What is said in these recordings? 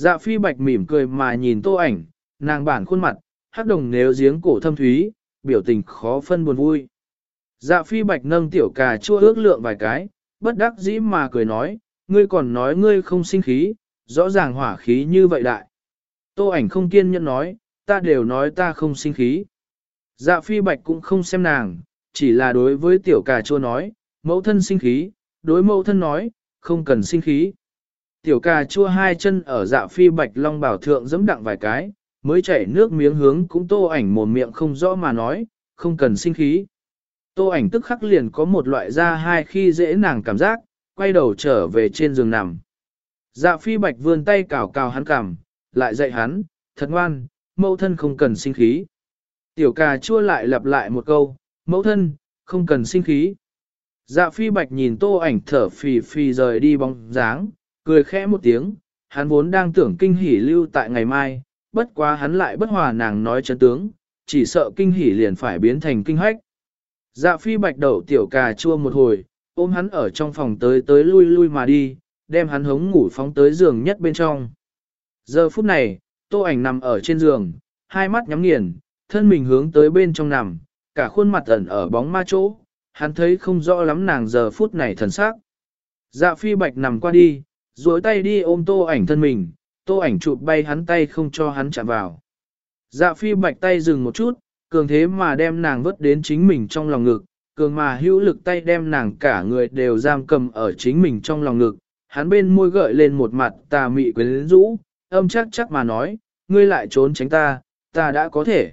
Dạ phi bạch mỉm cười mà nhìn tô ảnh, nàng bản khuôn mặt, hắc đồng nếu giếng cổ thâm thúy, biểu tình khó phân buồn vui. Dạ phi bạch nâng tiểu cà chua ước lượng vài cái, bất đắc dĩ mà cười nói, ngươi còn nói ngươi không sinh khí, rõ ràng hỏa khí như vậy đại. Tô ảnh không kiên nhẫn nói, ta đều nói ta không sinh khí. Dạ phi bạch cũng không xem nàng, chỉ là đối với tiểu cà chua nói, mẫu thân sinh khí, đối mẫu thân nói, không cần sinh khí. Tiểu cà chua hai chân ở dạ phi bạch long bảo thượng giẫm đặng vài cái, mới chảy nước miếng hướng cũng tô ảnh mồm miệng không rõ mà nói, không cần sinh khí. Tô ảnh tức khắc liền có một loại ra hai khi dễ nàng cảm giác, quay đầu trở về trên giường nằm. Dạ phi bạch vươn tay cào cào hắn cằm, lại dạy hắn, thật ngoan, mẫu thân không cần sinh khí. Tiểu cà chua lại lặp lại một câu, mẫu thân, không cần sinh khí. Dạ phi bạch nhìn tô ảnh thở phì phì rời đi bóng dáng, cười khẽ một tiếng, hắn vốn đang tưởng kinh hỉ lưu tại ngày mai, bất quá hắn lại bất hòa nàng nói chân tướng, chỉ sợ kinh hỉ liền phải biến thành kinh hách. Dạ phi bạch đầu tiểu cà chua một hồi, ôm hắn ở trong phòng tới tới lui lui mà đi, đem hắn hống ngủ phóng tới giường nhất bên trong. Giờ phút này, tô ảnh nằm ở trên giường, hai mắt nhắm nghiền, thân mình hướng tới bên trong nằm, cả khuôn mặt ẩn ở bóng ma chỗ, hắn thấy không rõ lắm nàng giờ phút này thần sắc. Dạ phi bạch nằm qua đi, duỗi tay đi ôm tô ảnh thân mình, tô ảnh chụp bay hắn tay không cho hắn chạm vào. Dạ phi bạch tay dừng một chút, cường thế mà đem nàng vớt đến chính mình trong lòng ngực, cường mà hữu lực tay đem nàng cả người đều giam cầm ở chính mình trong lòng ngực, hắn bên môi gợi lên một mặt tà mị quyến rũ, âm chắc chắc mà nói, ngươi lại trốn tránh ta, ta đã có thể.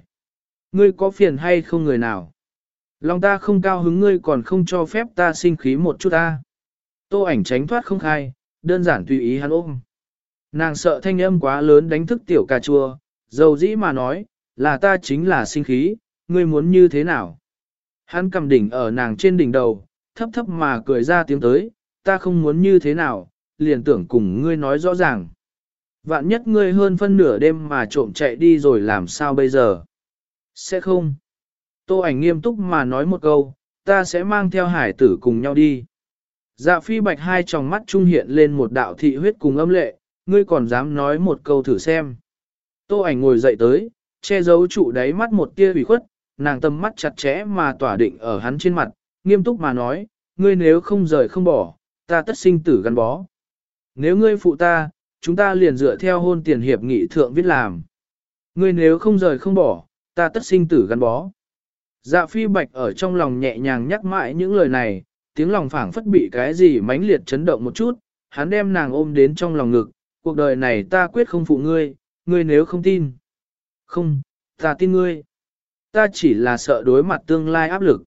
Ngươi có phiền hay không người nào? Lòng ta không cao hứng ngươi còn không cho phép ta sinh khí một chút ta. Tô ảnh tránh thoát không khai, đơn giản tùy ý hắn ôm. Nàng sợ thanh âm quá lớn đánh thức tiểu cà chua, dầu dĩ mà nói, là ta chính là sinh khí, ngươi muốn như thế nào? Hắn cầm đỉnh ở nàng trên đỉnh đầu, thấp thấp mà cười ra tiếng tới, ta không muốn như thế nào, liền tưởng cùng ngươi nói rõ ràng. Vạn nhất ngươi hơn phân nửa đêm mà trộm chạy đi rồi làm sao bây giờ? Sẽ không. Tô ảnh nghiêm túc mà nói một câu, ta sẽ mang theo hải tử cùng nhau đi. Dạ phi bạch hai tròng mắt trung hiện lên một đạo thị huyết cùng âm lệ, ngươi còn dám nói một câu thử xem. Tô ảnh ngồi dậy tới, che giấu trụ đáy mắt một tia ủy khuất, nàng tâm mắt chặt chẽ mà tỏa định ở hắn trên mặt, nghiêm túc mà nói, ngươi nếu không rời không bỏ, ta tất sinh tử gắn bó. Nếu ngươi phụ ta, chúng ta liền dựa theo hôn tiền hiệp nghị thượng viết làm. Ngươi nếu không rời không bỏ, ta tất sinh tử gắn bó. Dạ phi bạch ở trong lòng nhẹ nhàng nhắc mãi những lời này, tiếng lòng phảng phất bị cái gì mãnh liệt chấn động một chút, hắn đem nàng ôm đến trong lòng ngực, cuộc đời này ta quyết không phụ ngươi, ngươi nếu không tin. Không, ta tin ngươi. Ta chỉ là sợ đối mặt tương lai áp lực.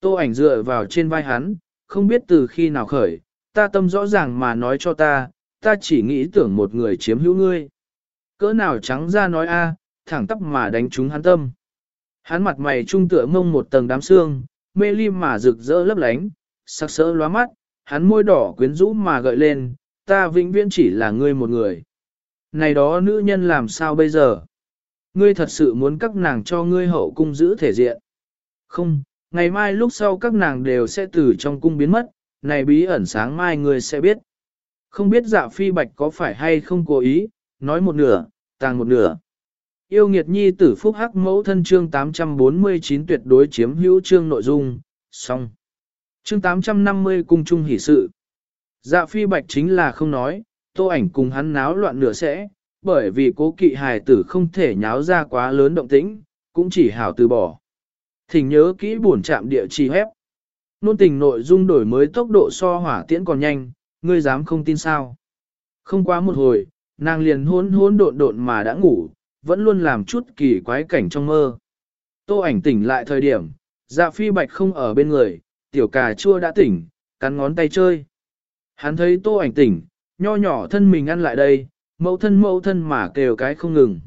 Tô ảnh dựa vào trên vai hắn, không biết từ khi nào khởi, ta tâm rõ ràng mà nói cho ta, ta chỉ nghĩ tưởng một người chiếm hữu ngươi. Cỡ nào trắng ra nói a, thẳng tắp mà đánh trúng hắn tâm. Hắn mặt mày trung tựa mông một tầng đám xương, mê lim mà rực rỡ lấp lánh, sắc sỡ lóa mắt, hắn môi đỏ quyến rũ mà gợi lên, ta vĩnh viễn chỉ là ngươi một người. Này đó nữ nhân làm sao bây giờ? Ngươi thật sự muốn các nàng cho ngươi hậu cung giữ thể diện. Không, ngày mai lúc sau các nàng đều sẽ từ trong cung biến mất, này bí ẩn sáng mai ngươi sẽ biết. Không biết dạ phi bạch có phải hay không cố ý, nói một nửa, tàng một nửa. Yêu nghiệt nhi tử phúc hắc mẫu thân chương 849 tuyệt đối chiếm hữu chương nội dung, xong. Chương 850 cung trung hỷ sự. Dạ phi bạch chính là không nói, tô ảnh cùng hắn náo loạn nửa sẽ, bởi vì cố kỵ hài tử không thể nháo ra quá lớn động tĩnh, cũng chỉ hảo từ bỏ. Thỉnh nhớ kỹ buồn chạm địa chỉ hép. Nôn tình nội dung đổi mới tốc độ so hỏa tiễn còn nhanh, ngươi dám không tin sao. Không quá một hồi, nàng liền hôn hôn độn độn mà đã ngủ, vẫn luôn làm chút kỳ quái cảnh trong mơ. Tô ảnh tỉnh lại thời điểm, dạ phi bạch không ở bên người, tiểu cà chua đã tỉnh, cắn ngón tay chơi. Hắn thấy tô ảnh tỉnh, nho nhỏ thân mình ăn lại đây, mẫu thân mẫu thân mà kêu cái không ngừng.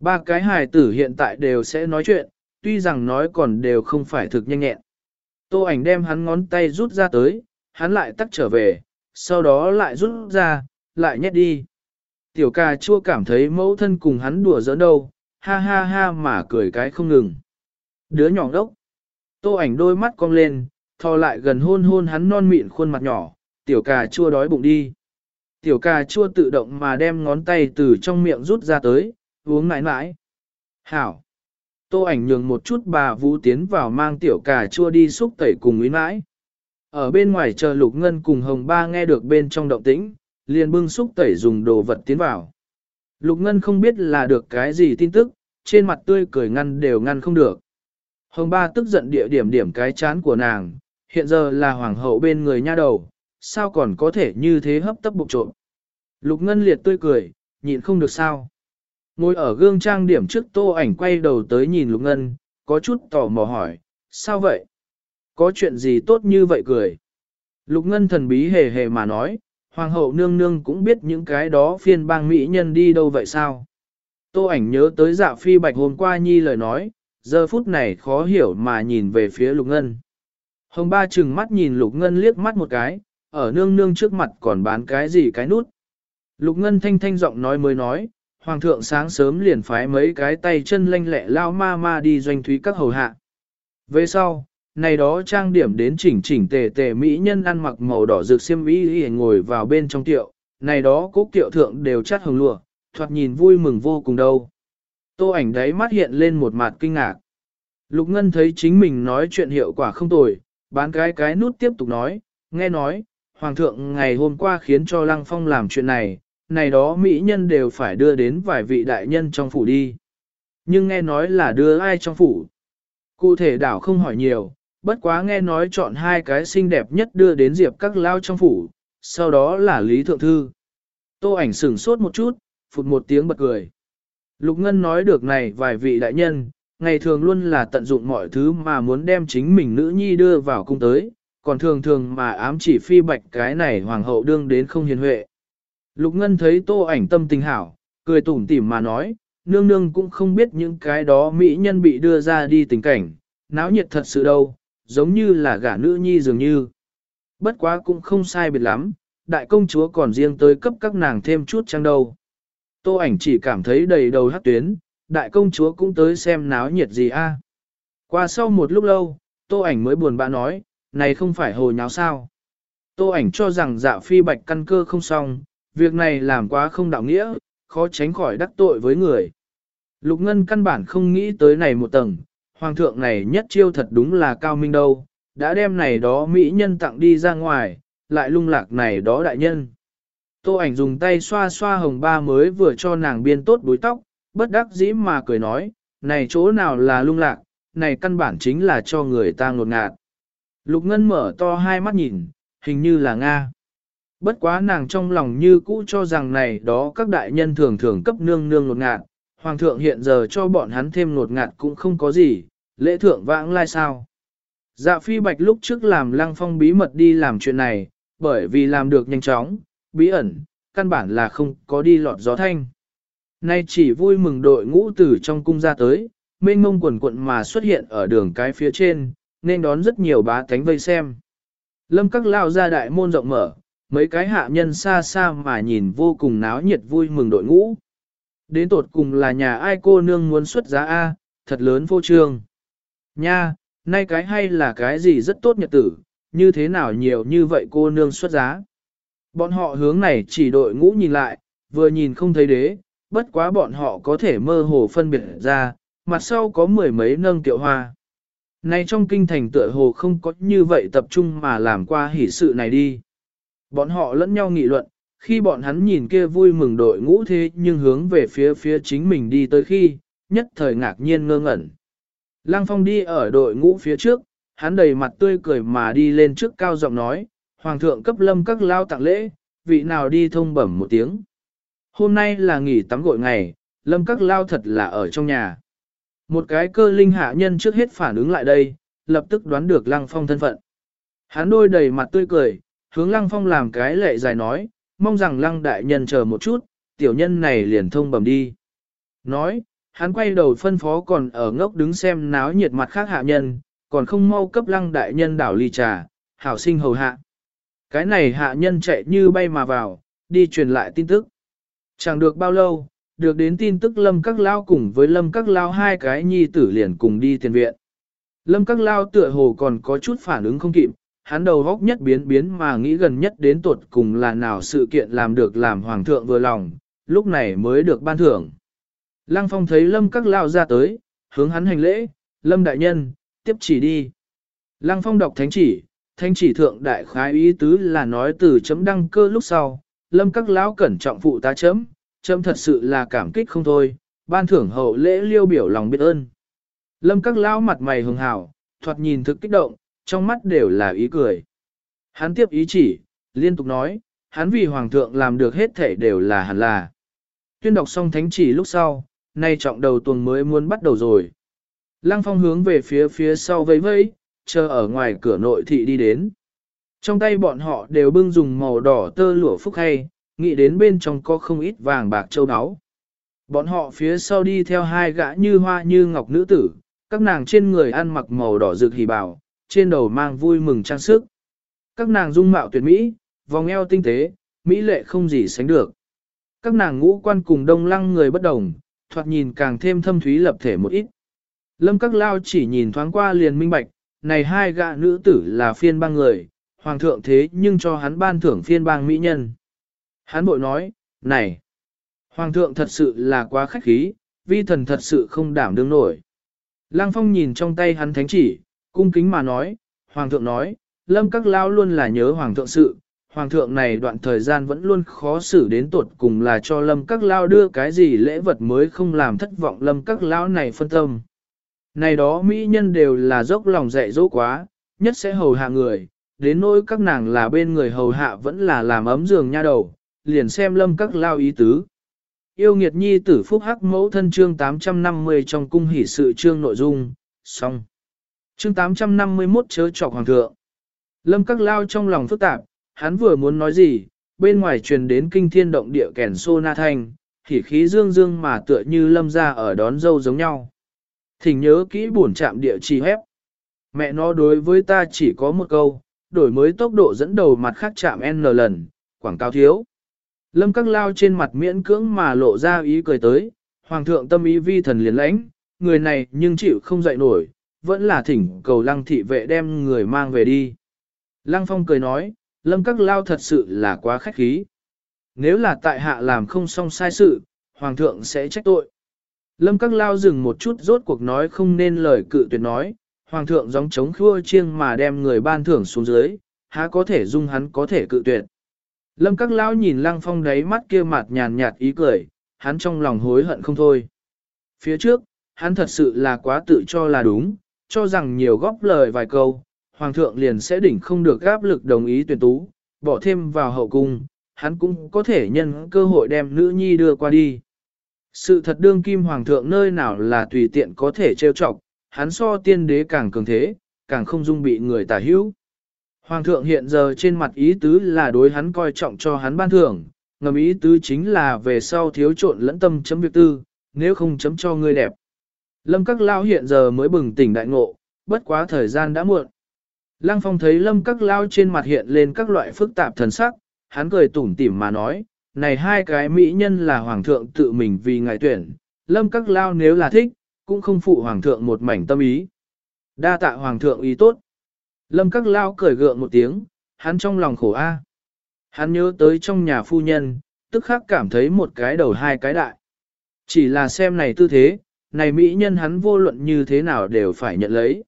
Ba cái hài tử hiện tại đều sẽ nói chuyện, tuy rằng nói còn đều không phải thực nhanh nhẹn. Tô ảnh đem hắn ngón tay rút ra tới, hắn lại tắt trở về, sau đó lại rút ra, lại nhét đi. Tiểu ca chua cảm thấy mẫu thân cùng hắn đùa giỡn đâu, ha ha ha mà cười cái không ngừng. Đứa nhỏ đốc. Tô ảnh đôi mắt cong lên, thò lại gần hôn hôn hắn non mịn khuôn mặt nhỏ, tiểu cà chua đói bụng đi. Tiểu cà chua tự động mà đem ngón tay từ trong miệng rút ra tới, uống mãi mãi. Hảo. Tô ảnh nhường một chút bà Vũ tiến vào mang tiểu cà chua đi xúc tẩy cùng ý mãi. Ở bên ngoài chờ Lục Ngân cùng Hồng Ba nghe được bên trong động tĩnh, liền bưng xúc tẩy dùng đồ vật tiến vào. Lục Ngân không biết là được cái gì tin tức, trên mặt tươi cười ngăn đều ngăn không được. Hồng Ba tức giận địa điểm điểm cái chán của nàng, hiện giờ là hoàng hậu bên người nha đầu, sao còn có thể như thế hấp tấp bục trộm. Lục Ngân liệt tươi cười, nhịn không được sao. Ngồi ở gương trang điểm trước tô ảnh quay đầu tới nhìn Lục Ngân, có chút tò mò hỏi, sao vậy? Có chuyện gì tốt như vậy cười? Lục Ngân thần bí hề hề mà nói, Hoàng hậu nương nương cũng biết những cái đó phiên bang mỹ nhân đi đâu vậy sao? Tô ảnh nhớ tới dạ phi bạch hôm qua nhi lời nói, giờ phút này khó hiểu mà nhìn về phía Lục Ngân. Hồng ba chừng mắt nhìn Lục Ngân liếc mắt một cái, ở nương nương trước mặt còn bán cái gì cái nút. Lục Ngân thanh thanh giọng nói mới nói, Hoàng thượng sáng sớm liền phái mấy cái tay chân lanh lẹ lao ma ma đi doanh thúy các hầu hạ. Về sau, này đó trang điểm đến chỉnh chỉnh tề tề mỹ nhân ăn mặc màu đỏ rực xiêm y ngồi vào bên trong tiệu, này đó cố tiệu thượng đều chắt hồng lụa, thoạt nhìn vui mừng vô cùng đâu. Tô ảnh đấy mắt hiện lên một mặt kinh ngạc. Lục Ngân thấy chính mình nói chuyện hiệu quả không tồi, bán cái cái nút tiếp tục nói, nghe nói, Hoàng thượng ngày hôm qua khiến cho Lăng Phong làm chuyện này, này đó mỹ nhân đều phải đưa đến vài vị đại nhân trong phủ đi. Nhưng nghe nói là đưa ai trong phủ. Cụ thể đảo không hỏi nhiều, bất quá nghe nói chọn hai cái xinh đẹp nhất đưa đến diệp các lao trong phủ, sau đó là Lý Thượng Thư. Tô ảnh sửng sốt một chút, phụt một tiếng bật cười. Lục Ngân nói được này vài vị đại nhân, ngày thường luôn là tận dụng mọi thứ mà muốn đem chính mình nữ nhi đưa vào cung tới, còn thường thường mà ám chỉ phi bạch cái này hoàng hậu đương đến không hiền huệ. Lục Ngân thấy tô ảnh tâm tình hảo, cười tủm tỉm mà nói, nương nương cũng không biết những cái đó mỹ nhân bị đưa ra đi tình cảnh, náo nhiệt thật sự đâu, giống như là gả nữ nhi dường như. Bất quá cũng không sai biệt lắm, đại công chúa còn riêng tới cấp các nàng thêm chút trang đâu. Tô ảnh chỉ cảm thấy đầy đầu hát tuyến, đại công chúa cũng tới xem náo nhiệt gì a. Qua sau một lúc lâu, tô ảnh mới buồn bã nói, này không phải hồ nháo sao. Tô ảnh cho rằng dạ phi bạch căn cơ không xong, việc này làm quá không đạo nghĩa, khó tránh khỏi đắc tội với người. Lục Ngân căn bản không nghĩ tới này một tầng, hoàng thượng này nhất chiêu thật đúng là cao minh đâu, đã đem này đó mỹ nhân tặng đi ra ngoài, lại lung lạc này đó đại nhân. Tô ảnh dùng tay xoa xoa hồng ba mới vừa cho nàng biên tốt đuôi tóc, bất đắc dĩ mà cười nói, này chỗ nào là lung lạc, này căn bản chính là cho người ta ngột ngạt. Lục Ngân mở to hai mắt nhìn, hình như là Nga. Bất quá nàng trong lòng như cũ cho rằng này đó các đại nhân thường thường cấp nương nương ngột ngạt, hoàng thượng hiện giờ cho bọn hắn thêm ngột ngạt cũng không có gì, lễ thượng vãng lai sao. Dạ phi bạch lúc trước làm lăng phong bí mật đi làm chuyện này, bởi vì làm được nhanh chóng, bí ẩn, căn bản là không có đi lọt gió thanh. Nay chỉ vui mừng đội ngũ từ trong cung ra tới, mênh mông quần quận mà xuất hiện ở đường cái phía trên, nên đón rất nhiều bá tánh vây xem. Lâm các lao ra đại môn rộng mở, mấy cái hạ nhân xa xa mà nhìn vô cùng náo nhiệt vui mừng đội ngũ. Đến tột cùng là nhà ai cô nương muốn xuất giá A, thật lớn vô trương. Nha, nay cái hay là cái gì rất tốt nhật tử, như thế nào nhiều như vậy cô nương xuất giá. Bọn họ hướng này chỉ đội ngũ nhìn lại, vừa nhìn không thấy đế, bất quá bọn họ có thể mơ hồ phân biệt ra, mặt sau có mười mấy nâng tiệu hoa. Này trong kinh thành tựa hồ không có như vậy tập trung mà làm qua hỷ sự này đi. Bọn họ lẫn nhau nghị luận, khi bọn hắn nhìn kia vui mừng đội ngũ thế nhưng hướng về phía phía chính mình đi tới khi, nhất thời ngạc nhiên ngơ ngẩn. Lăng Phong đi ở đội ngũ phía trước, hắn đầy mặt tươi cười mà đi lên trước cao giọng nói, Hoàng thượng cấp lâm các lao tặng lễ, vị nào đi thông bẩm một tiếng. Hôm nay là nghỉ tắm gội ngày, lâm các lao thật là ở trong nhà. Một cái cơ linh hạ nhân trước hết phản ứng lại đây, lập tức đoán được Lăng Phong thân phận. Hắn đôi đầy mặt tươi cười, hướng Lăng Phong làm cái lệ dài nói, mong rằng Lăng đại nhân chờ một chút, tiểu nhân này liền thông bẩm đi. Nói, hắn quay đầu phân phó còn ở ngốc đứng xem náo nhiệt mặt khác hạ nhân, còn không mau cấp Lăng đại nhân đảo ly trà, hảo sinh hầu hạ. Cái này hạ nhân chạy như bay mà vào, đi truyền lại tin tức. Chẳng được bao lâu, được đến tin tức Lâm Các Lao cùng với Lâm Các Lao hai cái nhi tử liền cùng đi tiền viện. Lâm Các Lao tựa hồ còn có chút phản ứng không kịp, hắn đầu góc nhất biến biến mà nghĩ gần nhất đến tuột cùng là nào sự kiện làm được làm hoàng thượng vừa lòng, lúc này mới được ban thưởng. Lăng phong thấy lâm các lao ra tới, hướng hắn hành lễ, lâm đại nhân, tiếp chỉ đi. Lăng phong đọc thánh chỉ, thánh chỉ thượng đại khái ý tứ là nói từ chấm đăng cơ lúc sau, lâm các lão cẩn trọng phụ ta chấm, chấm thật sự là cảm kích không thôi, ban thưởng hậu lễ liêu biểu lòng biết ơn. Lâm các lão mặt mày hường hào, thoạt nhìn thực kích động, trong mắt đều là ý cười. Hắn tiếp ý chỉ, liên tục nói, hắn vì hoàng thượng làm được hết thể đều là hẳn là. Tuyên đọc xong thánh chỉ lúc sau, nay trọng đầu tuần mới muốn bắt đầu rồi. Lăng phong hướng về phía phía sau vẫy vẫy, chờ ở ngoài cửa nội thị đi đến. Trong tay bọn họ đều bưng dùng màu đỏ tơ lụa phúc hay, nghĩ đến bên trong có không ít vàng bạc châu áo. Bọn họ phía sau đi theo hai gã như hoa như ngọc nữ tử, các nàng trên người ăn mặc màu đỏ rực hỉ bảo, trên đầu mang vui mừng trang sức. Các nàng dung mạo tuyệt mỹ, vòng eo tinh tế, mỹ lệ không gì sánh được. Các nàng ngũ quan cùng đông lăng người bất đồng, thoạt nhìn càng thêm thâm thúy lập thể một ít. Lâm các lao chỉ nhìn thoáng qua liền minh bạch, này hai gã nữ tử là phiên ba người, hoàng thượng thế nhưng cho hắn ban thưởng phiên bang mỹ nhân. Hắn bội nói, này, hoàng thượng thật sự là quá khách khí, vi thần thật sự không đảm đương nổi. Lăng phong nhìn trong tay hắn thánh chỉ, cung kính mà nói, hoàng thượng nói, lâm các lao luôn là nhớ hoàng thượng sự, hoàng thượng này đoạn thời gian vẫn luôn khó xử đến tột cùng là cho lâm các lao đưa cái gì lễ vật mới không làm thất vọng lâm các lao này phân tâm. Này đó mỹ nhân đều là dốc lòng dạy dỗ quá, nhất sẽ hầu hạ người, đến nỗi các nàng là bên người hầu hạ vẫn là làm ấm giường nha đầu, liền xem lâm các lao ý tứ. Yêu nghiệt nhi tử phúc hắc mẫu thân chương 850 trong cung hỷ sự chương nội dung, xong. Chương 851 chớ trọc hoàng thượng. Lâm các lao trong lòng phức tạp, hắn vừa muốn nói gì, bên ngoài truyền đến kinh thiên động địa kèn sô na thanh, hỉ khí dương dương mà tựa như lâm ra ở đón dâu giống nhau. Thỉnh nhớ kỹ buồn chạm địa chỉ hép. Mẹ nó đối với ta chỉ có một câu, đổi mới tốc độ dẫn đầu mặt khác chạm N lần, quảng cáo thiếu. Lâm các lao trên mặt miễn cưỡng mà lộ ra ý cười tới, hoàng thượng tâm ý vi thần liền lãnh, người này nhưng chịu không dậy nổi, vẫn là thỉnh cầu lăng thị vệ đem người mang về đi. Lăng phong cười nói, lâm các lao thật sự là quá khách khí. Nếu là tại hạ làm không xong sai sự, hoàng thượng sẽ trách tội. Lâm các lao dừng một chút rốt cuộc nói không nên lời cự tuyệt nói, hoàng thượng gióng chống khua chiêng mà đem người ban thưởng xuống dưới, há có thể dung hắn có thể cự tuyệt. Lâm các lão nhìn lăng phong đáy mắt kia mặt nhàn nhạt ý cười, hắn trong lòng hối hận không thôi. Phía trước, hắn thật sự là quá tự cho là đúng, cho rằng nhiều góp lời vài câu, hoàng thượng liền sẽ đỉnh không được áp lực đồng ý tuyển tú, bỏ thêm vào hậu cung, hắn cũng có thể nhân cơ hội đem nữ nhi đưa qua đi. Sự thật đương kim hoàng thượng nơi nào là tùy tiện có thể trêu chọc, hắn so tiên đế càng cường thế, càng không dung bị người tả hữu. Hoàng thượng hiện giờ trên mặt ý tứ là đối hắn coi trọng cho hắn ban thưởng, ngầm ý tứ chính là về sau thiếu trộn lẫn tâm chấm việc tư, nếu không chấm cho ngươi đẹp. Lâm các lao hiện giờ mới bừng tỉnh đại ngộ, bất quá thời gian đã muộn. Lăng phong thấy lâm các lao trên mặt hiện lên các loại phức tạp thần sắc, hắn cười tủm tỉm mà nói, này hai cái mỹ nhân là hoàng thượng tự mình vì ngài tuyển, lâm các lao nếu là thích, cũng không phụ hoàng thượng một mảnh tâm ý. Đa tạ hoàng thượng ý tốt. Lâm các lao cười gượng một tiếng, hắn trong lòng khổ a. Hắn nhớ tới trong nhà phu nhân, tức khắc cảm thấy một cái đầu hai cái đại. Chỉ là xem này tư thế, này mỹ nhân hắn vô luận như thế nào đều phải nhận lấy.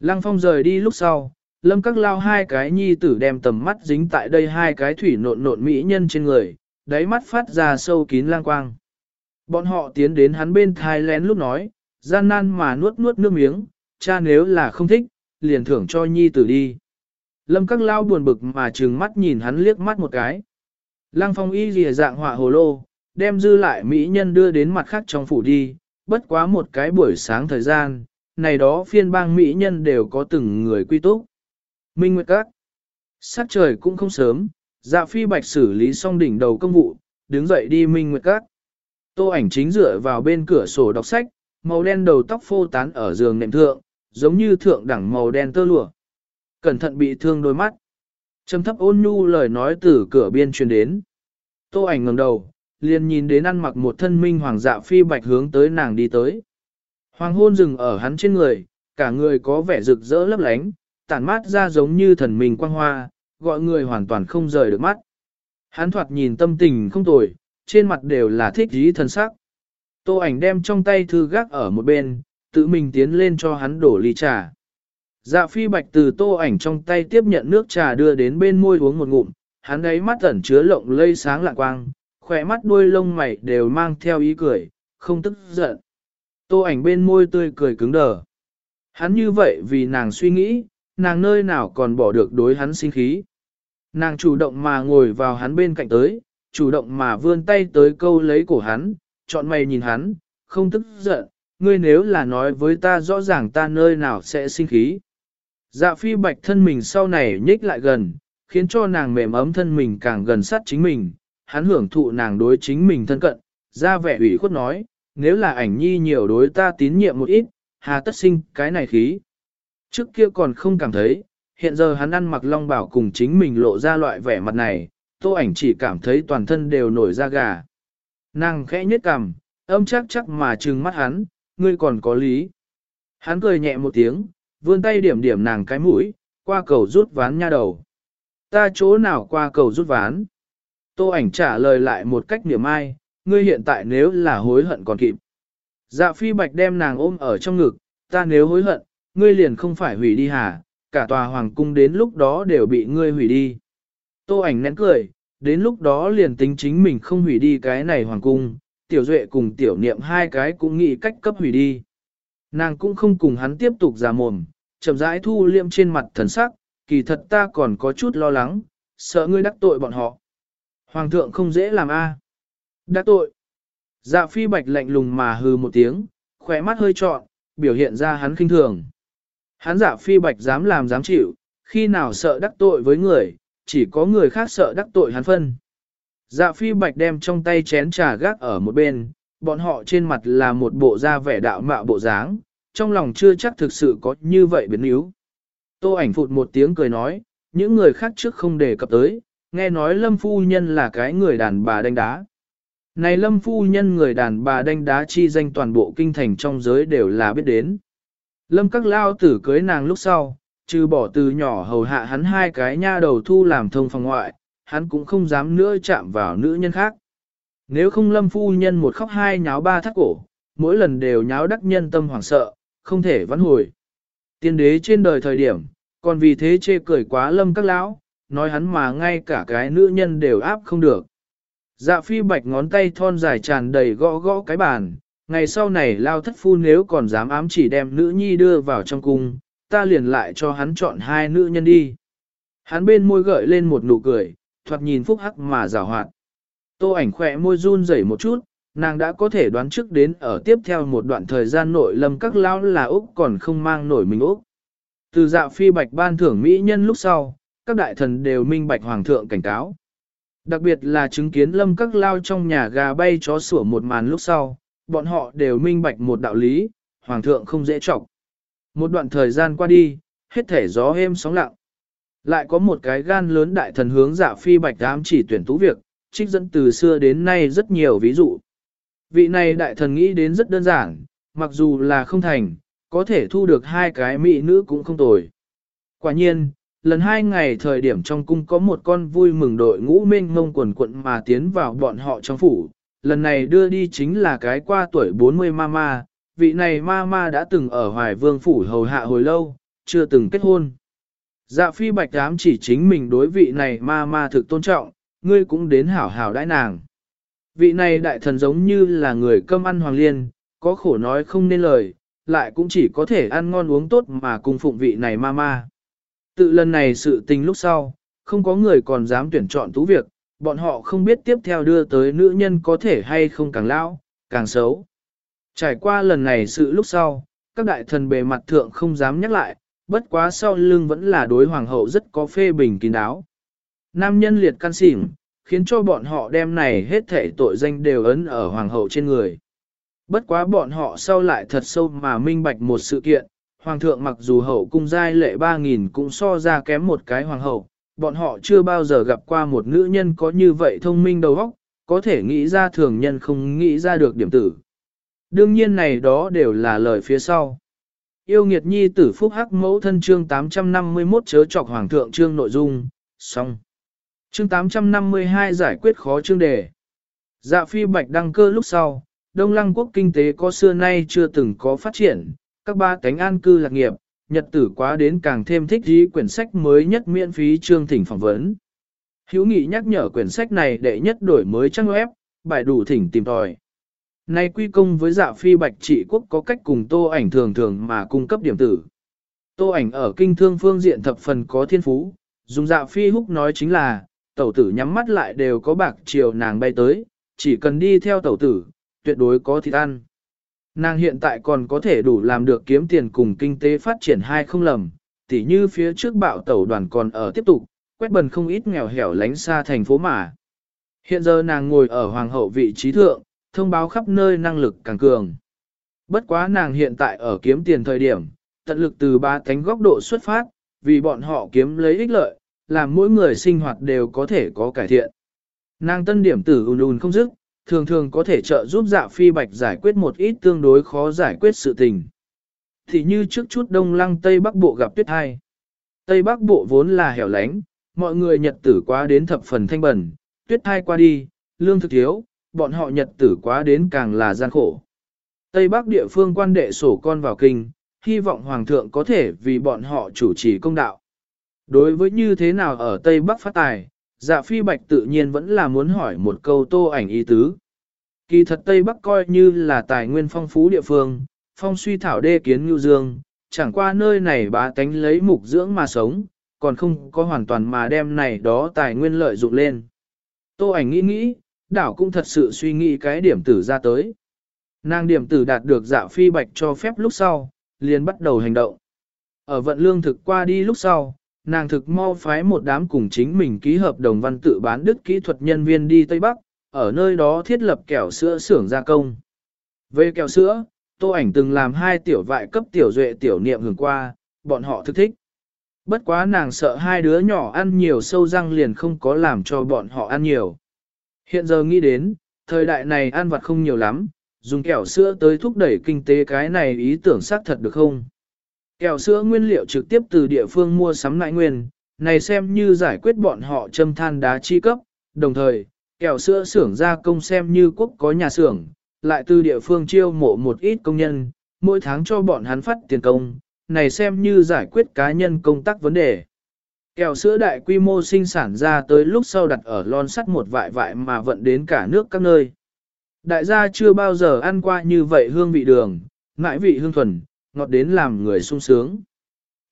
Lăng phong rời đi lúc sau, lâm các lao hai cái nhi tử đem tầm mắt dính tại đây hai cái thủy nộn nộn mỹ nhân trên người, đáy mắt phát ra sâu kín lang quang. Bọn họ tiến đến hắn bên thai lén lúc nói, gian nan mà nuốt nuốt nước miếng, cha nếu là không thích, liền thưởng cho nhi tử đi. Lâm các lao buồn bực mà trừng mắt nhìn hắn liếc mắt một cái. Lăng phong y lìa dạng họa hồ lô, đem dư lại mỹ nhân đưa đến mặt khác trong phủ đi, bất quá một cái buổi sáng thời gian, này đó phiên bang mỹ nhân đều có từng người quy túc. Minh Nguyệt Các Sát trời cũng không sớm, dạ phi bạch xử lý xong đỉnh đầu công vụ, đứng dậy đi Minh Nguyệt Các. Tô ảnh chính dựa vào bên cửa sổ đọc sách, màu đen đầu tóc phô tán ở giường nệm thượng, giống như thượng đẳng màu đen tơ lụa. Cẩn thận bị thương đôi mắt. Trầm thấp ôn nhu lời nói từ cửa biên truyền đến. Tô ảnh ngẩng đầu, liền nhìn đến ăn mặc một thân minh hoàng dạ phi bạch hướng tới nàng đi tới. Hoàng hôn dừng ở hắn trên người, cả người có vẻ rực rỡ lấp lánh, tản mát ra giống như thần mình quang hoa, gọi người hoàn toàn không rời được mắt. Hắn thoạt nhìn tâm tình không tồi, trên mặt đều là thích ý thần sắc. Tô ảnh đem trong tay thư gác ở một bên, tự mình tiến lên cho hắn đổ ly trà. Dạ phi bạch từ tô ảnh trong tay tiếp nhận nước trà đưa đến bên môi uống một ngụm, hắn ấy mắt ẩn chứa lộng lây sáng lạ quang, khỏe mắt đuôi lông mày đều mang theo ý cười, không tức giận. Tô ảnh bên môi tươi cười cứng đờ. Hắn như vậy vì nàng suy nghĩ, nàng nơi nào còn bỏ được đối hắn sinh khí. Nàng chủ động mà ngồi vào hắn bên cạnh tới, chủ động mà vươn tay tới câu lấy cổ hắn, chọn mày nhìn hắn, không tức giận, ngươi nếu là nói với ta rõ ràng ta nơi nào sẽ sinh khí. Dạ phi bạch thân mình sau này nhích lại gần, khiến cho nàng mềm ấm thân mình càng gần sát chính mình, hắn hưởng thụ nàng đối chính mình thân cận, ra vẻ ủy khuất nói, nếu là ảnh nhi nhiều đối ta tín nhiệm một ít, hà tất sinh cái này khí. Trước kia còn không cảm thấy, hiện giờ hắn ăn mặc long bảo cùng chính mình lộ ra loại vẻ mặt này, tô ảnh chỉ cảm thấy toàn thân đều nổi da gà. Nàng khẽ nhếch cằm, âm chắc chắc mà trừng mắt hắn, ngươi còn có lý. Hắn cười nhẹ một tiếng, vươn tay điểm điểm nàng cái mũi, qua cầu rút ván nha đầu. Ta chỗ nào qua cầu rút ván? Tô ảnh trả lời lại một cách niềm ai, ngươi hiện tại nếu là hối hận còn kịp. Dạ phi bạch đem nàng ôm ở trong ngực, ta nếu hối hận, ngươi liền không phải hủy đi hả, cả tòa hoàng cung đến lúc đó đều bị ngươi hủy đi. Tô ảnh nén cười, đến lúc đó liền tính chính mình không hủy đi cái này hoàng cung, tiểu duệ cùng tiểu niệm hai cái cũng nghĩ cách cấp hủy đi. Nàng cũng không cùng hắn tiếp tục giả mồm, chậm rãi thu liêm trên mặt thần sắc, kỳ thật ta còn có chút lo lắng, sợ ngươi đắc tội bọn họ. Hoàng thượng không dễ làm a. Đắc tội. Dạ phi bạch lạnh lùng mà hừ một tiếng, khỏe mắt hơi trọn, biểu hiện ra hắn khinh thường. Hắn dạ phi bạch dám làm dám chịu, khi nào sợ đắc tội với người, chỉ có người khác sợ đắc tội hắn phân. Dạ phi bạch đem trong tay chén trà gác ở một bên, bọn họ trên mặt là một bộ da vẻ đạo mạo bộ dáng, trong lòng chưa chắc thực sự có như vậy biến yếu. Tô ảnh phụt một tiếng cười nói, những người khác trước không đề cập tới, nghe nói lâm phu nhân là cái người đàn bà đánh đá. Này lâm phu nhân người đàn bà đánh đá chi danh toàn bộ kinh thành trong giới đều là biết đến. Lâm các lao tử cưới nàng lúc sau, trừ bỏ từ nhỏ hầu hạ hắn hai cái nha đầu thu làm thông phòng ngoại, hắn cũng không dám nữa chạm vào nữ nhân khác. Nếu không lâm phu nhân một khóc hai nháo ba thắt cổ, mỗi lần đều nháo đắc nhân tâm hoảng sợ, không thể vãn hồi. Tiên đế trên đời thời điểm, còn vì thế chê cười quá lâm các lão, nói hắn mà ngay cả cái nữ nhân đều áp không được. Dạ phi bạch ngón tay thon dài tràn đầy gõ gõ cái bàn, ngày sau này lao thất phu nếu còn dám ám chỉ đem nữ nhi đưa vào trong cung, ta liền lại cho hắn chọn hai nữ nhân đi. Hắn bên môi gợi lên một nụ cười, thoạt nhìn phúc hắc mà rào hoạt. Tô ảnh khỏe môi run rẩy một chút, nàng đã có thể đoán trước đến ở tiếp theo một đoạn thời gian nội lâm các lão là Úc còn không mang nổi mình Úc. Từ dạ phi bạch ban thưởng Mỹ nhân lúc sau, các đại thần đều minh bạch hoàng thượng cảnh cáo. Đặc biệt là chứng kiến lâm các lao trong nhà gà bay chó sủa một màn lúc sau, bọn họ đều minh bạch một đạo lý, hoàng thượng không dễ trọng. Một đoạn thời gian qua đi, hết thể gió êm sóng lặng. Lại có một cái gan lớn đại thần hướng giả phi bạch ám chỉ tuyển tú việc, trích dẫn từ xưa đến nay rất nhiều ví dụ. Vị này đại thần nghĩ đến rất đơn giản, mặc dù là không thành, có thể thu được hai cái mỹ nữ cũng không tồi. Quả nhiên, lần hai ngày thời điểm trong cung có một con vui mừng đội ngũ mênh mông quần quận mà tiến vào bọn họ trong phủ, lần này đưa đi chính là cái qua tuổi 40 mama, vị này mama đã từng ở Hoài Vương phủ hầu hạ hồi lâu, chưa từng kết hôn. Dạ phi bạch ám chỉ chính mình đối vị này mama thực tôn trọng, ngươi cũng đến hảo hảo đãi nàng. Vị này đại thần giống như là người cơm ăn hoàng liên, có khổ nói không nên lời, lại cũng chỉ có thể ăn ngon uống tốt mà cùng phụng vị này mama. Tự lần này sự tình lúc sau, không có người còn dám tuyển chọn tú việc, bọn họ không biết tiếp theo đưa tới nữ nhân có thể hay không càng lão, càng xấu. Trải qua lần này sự lúc sau, các đại thần bề mặt thượng không dám nhắc lại, bất quá sau lưng vẫn là đối hoàng hậu rất có phê bình kín đáo. Nam nhân liệt can xỉn, khiến cho bọn họ đem này hết thể tội danh đều ấn ở hoàng hậu trên người. Bất quá bọn họ sau lại thật sâu mà minh bạch một sự kiện, hoàng thượng mặc dù hậu cung giai lệ 3.000 cũng so ra kém một cái hoàng hậu, bọn họ chưa bao giờ gặp qua một nữ nhân có như vậy thông minh đầu óc, có thể nghĩ ra thường nhân không nghĩ ra được điểm tử. Đương nhiên này đó đều là lời phía sau. Yêu nghiệt nhi tử phúc hắc mẫu thân chương 851 chớ chọc hoàng thượng chương nội dung, xong. Chương 852 giải quyết khó chương đề. Dạ phi bạch đăng cơ lúc sau, Đông Lăng quốc kinh tế có xưa nay chưa từng có phát triển, các ba cánh an cư lạc nghiệp, nhật tử quá đến càng thêm thích dí quyển sách mới nhất miễn phí chương thỉnh phỏng vấn. Hữu nghị nhắc nhở quyển sách này đệ nhất đổi mới trang web, bài đủ thỉnh tìm tòi. Nay quy công với dạ phi bạch trị quốc có cách cùng tô ảnh thường thường mà cung cấp điểm tử. Tô ảnh ở kinh thương phương diện thập phần có thiên phú, dùng dạ phi húc nói chính là, tẩu tử nhắm mắt lại đều có bạc chiều nàng bay tới, chỉ cần đi theo tẩu tử, tuyệt đối có thịt ăn. Nàng hiện tại còn có thể đủ làm được kiếm tiền cùng kinh tế phát triển hai không lầm, tỉ như phía trước bạo tẩu đoàn còn ở tiếp tục, quét bần không ít nghèo hẻo lánh xa thành phố mà. Hiện giờ nàng ngồi ở hoàng hậu vị trí thượng, thông báo khắp nơi năng lực càng cường. Bất quá nàng hiện tại ở kiếm tiền thời điểm, tận lực từ ba cánh góc độ xuất phát, vì bọn họ kiếm lấy ích lợi, làm mỗi người sinh hoạt đều có thể có cải thiện. Nàng tân điểm tử ùn ùn không dứt, thường thường có thể trợ giúp dạ phi bạch giải quyết một ít tương đối khó giải quyết sự tình. Thì như trước chút đông lăng Tây Bắc Bộ gặp tuyết hai. Tây Bắc Bộ vốn là hẻo lánh, mọi người nhật tử quá đến thập phần thanh bẩn, tuyết hai qua đi, lương thực thiếu, bọn họ nhật tử quá đến càng là gian khổ. Tây Bắc địa phương quan đệ sổ con vào kinh, hy vọng Hoàng thượng có thể vì bọn họ chủ trì công đạo. Đối với như thế nào ở Tây Bắc phát tài, dạ phi bạch tự nhiên vẫn là muốn hỏi một câu tô ảnh ý tứ. Kỳ thật Tây Bắc coi như là tài nguyên phong phú địa phương, phong suy thảo đê kiến ngưu dương, chẳng qua nơi này bá tánh lấy mục dưỡng mà sống, còn không có hoàn toàn mà đem này đó tài nguyên lợi dụng lên. Tô ảnh nghĩ nghĩ, đảo cũng thật sự suy nghĩ cái điểm tử ra tới. Nàng điểm tử đạt được dạ phi bạch cho phép lúc sau, liền bắt đầu hành động. Ở vận lương thực qua đi lúc sau, nàng thực mau phái một đám cùng chính mình ký hợp đồng văn tự bán đức kỹ thuật nhân viên đi Tây Bắc, ở nơi đó thiết lập kẹo sữa xưởng gia công. Về kẹo sữa, tô ảnh từng làm hai tiểu vại cấp tiểu duệ tiểu niệm hưởng qua, bọn họ thực thích. Bất quá nàng sợ hai đứa nhỏ ăn nhiều sâu răng liền không có làm cho bọn họ ăn nhiều. Hiện giờ nghĩ đến, thời đại này ăn vặt không nhiều lắm, dùng kẹo sữa tới thúc đẩy kinh tế cái này ý tưởng xác thật được không? Kẹo sữa nguyên liệu trực tiếp từ địa phương mua sắm lại nguyên, này xem như giải quyết bọn họ châm than đá chi cấp, đồng thời, kẹo sữa xưởng gia công xem như quốc có nhà xưởng, lại từ địa phương chiêu mộ một ít công nhân, mỗi tháng cho bọn hắn phát tiền công, này xem như giải quyết cá nhân công tác vấn đề. Kẹo sữa đại quy mô sinh sản ra tới lúc sau đặt ở lon sắt một vại vại mà vận đến cả nước các nơi. Đại gia chưa bao giờ ăn qua như vậy hương vị đường, ngại vị hương thuần, ngọt đến làm người sung sướng.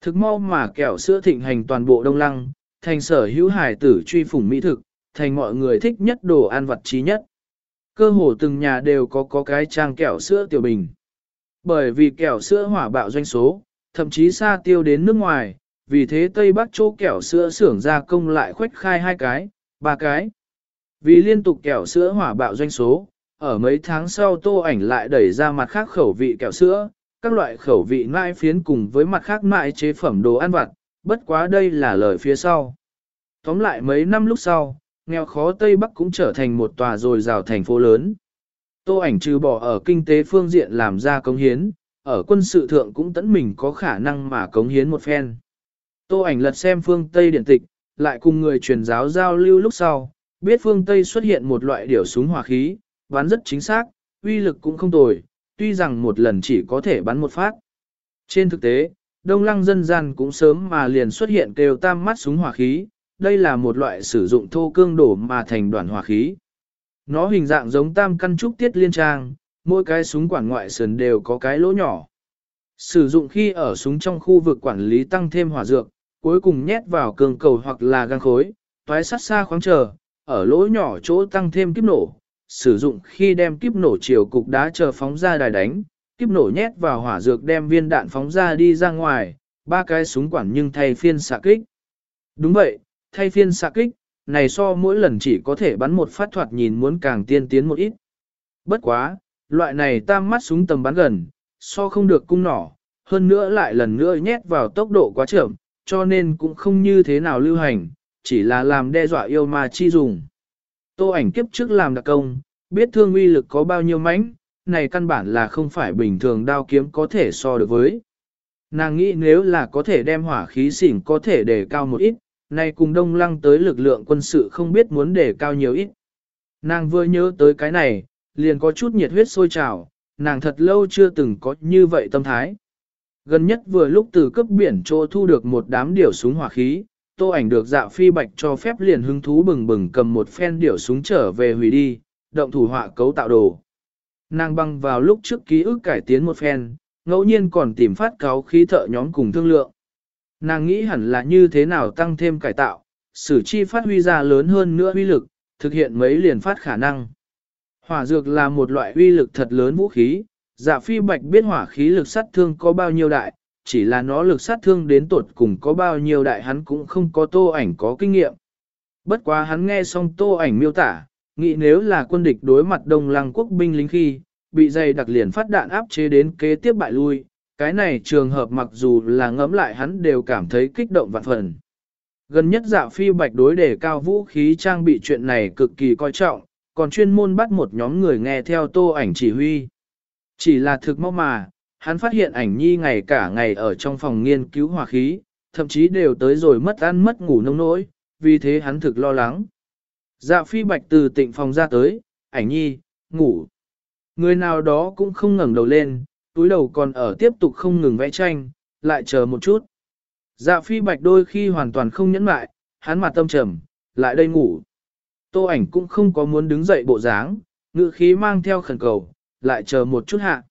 Thực mau mà kẹo sữa thịnh hành toàn bộ đông lăng, thành sở hữu hải tử truy phủng mỹ thực, thành mọi người thích nhất đồ ăn vật trí nhất. Cơ hồ từng nhà đều có có cái trang kẹo sữa tiểu bình. Bởi vì kẹo sữa hỏa bạo doanh số, thậm chí xa tiêu đến nước ngoài, vì thế Tây Bắc chỗ kẹo sữa xưởng gia công lại khuếch khai hai cái, ba cái. Vì liên tục kẹo sữa hỏa bạo doanh số, ở mấy tháng sau tô ảnh lại đẩy ra mặt khác khẩu vị kẹo sữa, các loại khẩu vị nãi phiến cùng với mặt khác nãi chế phẩm đồ ăn vặt, bất quá đây là lời phía sau. Tóm lại mấy năm lúc sau, nghèo khó Tây Bắc cũng trở thành một tòa rồi rào thành phố lớn. Tô ảnh trừ bỏ ở kinh tế phương diện làm ra công hiến, ở quân sự thượng cũng tẫn mình có khả năng mà cống hiến một phen. Tô ảnh lật xem phương Tây điện tịch, lại cùng người truyền giáo giao lưu lúc sau, biết phương Tây xuất hiện một loại điểu súng hỏa khí, bắn rất chính xác, uy lực cũng không tồi, tuy rằng một lần chỉ có thể bắn một phát. Trên thực tế, Đông Lăng dân gian cũng sớm mà liền xuất hiện kêu tam mắt súng hỏa khí, đây là một loại sử dụng thô cương đổ mà thành đoàn hỏa khí. Nó hình dạng giống tam căn trúc tiết liên trang, mỗi cái súng quản ngoại sườn đều có cái lỗ nhỏ. Sử dụng khi ở súng trong khu vực quản lý tăng thêm hỏa dược, cuối cùng nhét vào cường cầu hoặc là găng khối, toái sát xa khoáng chờ, ở lỗ nhỏ chỗ tăng thêm kiếp nổ, sử dụng khi đem kiếp nổ chiều cục đá chờ phóng ra đài đánh, kiếp nổ nhét vào hỏa dược đem viên đạn phóng ra đi ra ngoài, ba cái súng quản nhưng thay phiên xạ kích. Đúng vậy, thay phiên xạ kích, này so mỗi lần chỉ có thể bắn một phát thoạt nhìn muốn càng tiên tiến một ít. Bất quá, loại này tam mắt súng tầm bắn gần, so không được cung nỏ, hơn nữa lại lần nữa nhét vào tốc độ quá chậm, cho nên cũng không như thế nào lưu hành, chỉ là làm đe dọa yêu mà chi dùng. Tô ảnh kiếp trước làm đặc công, biết thương uy lực có bao nhiêu mãnh, này căn bản là không phải bình thường đao kiếm có thể so được với. Nàng nghĩ nếu là có thể đem hỏa khí xỉn có thể đề cao một ít, này cùng đông lăng tới lực lượng quân sự không biết muốn đề cao nhiều ít. Nàng vừa nhớ tới cái này, liền có chút nhiệt huyết sôi trào, nàng thật lâu chưa từng có như vậy tâm thái. Gần nhất vừa lúc từ cấp biển chỗ thu được một đám điểu súng hỏa khí, tô ảnh được dạ phi bạch cho phép liền hứng thú bừng bừng cầm một phen điểu súng trở về hủy đi, động thủ họa cấu tạo đồ. Nàng băng vào lúc trước ký ức cải tiến một phen, ngẫu nhiên còn tìm phát cáo khí thợ nhóm cùng thương lượng. Nàng nghĩ hẳn là như thế nào tăng thêm cải tạo, sử chi phát huy ra lớn hơn nữa uy lực, thực hiện mấy liền phát khả năng. Hỏa dược là một loại uy lực thật lớn vũ khí, dạ phi bạch biết hỏa khí lực sát thương có bao nhiêu đại, chỉ là nó lực sát thương đến tột cùng có bao nhiêu đại hắn cũng không có tô ảnh có kinh nghiệm. Bất quá hắn nghe xong tô ảnh miêu tả, nghĩ nếu là quân địch đối mặt đông lăng quốc binh lính khi, bị dày đặc liền phát đạn áp chế đến kế tiếp bại lui, cái này trường hợp mặc dù là ngẫm lại hắn đều cảm thấy kích động vạn phần. Gần nhất dạ phi bạch đối đề cao vũ khí trang bị chuyện này cực kỳ coi trọng, còn chuyên môn bắt một nhóm người nghe theo tô ảnh chỉ huy. Chỉ là thực mong mà, hắn phát hiện ảnh nhi ngày cả ngày ở trong phòng nghiên cứu hòa khí, thậm chí đều tới rồi mất ăn mất ngủ nông nỗi, vì thế hắn thực lo lắng. Dạ phi bạch từ tịnh phòng ra tới, ảnh nhi, ngủ. Người nào đó cũng không ngẩng đầu lên, túi đầu còn ở tiếp tục không ngừng vẽ tranh, lại chờ một chút. Dạ phi bạch đôi khi hoàn toàn không nhẫn lại, hắn mặt tâm trầm, lại đây ngủ. Tô ảnh cũng không có muốn đứng dậy bộ dáng, ngữ khí mang theo khẩn cầu, lại chờ một chút hạ.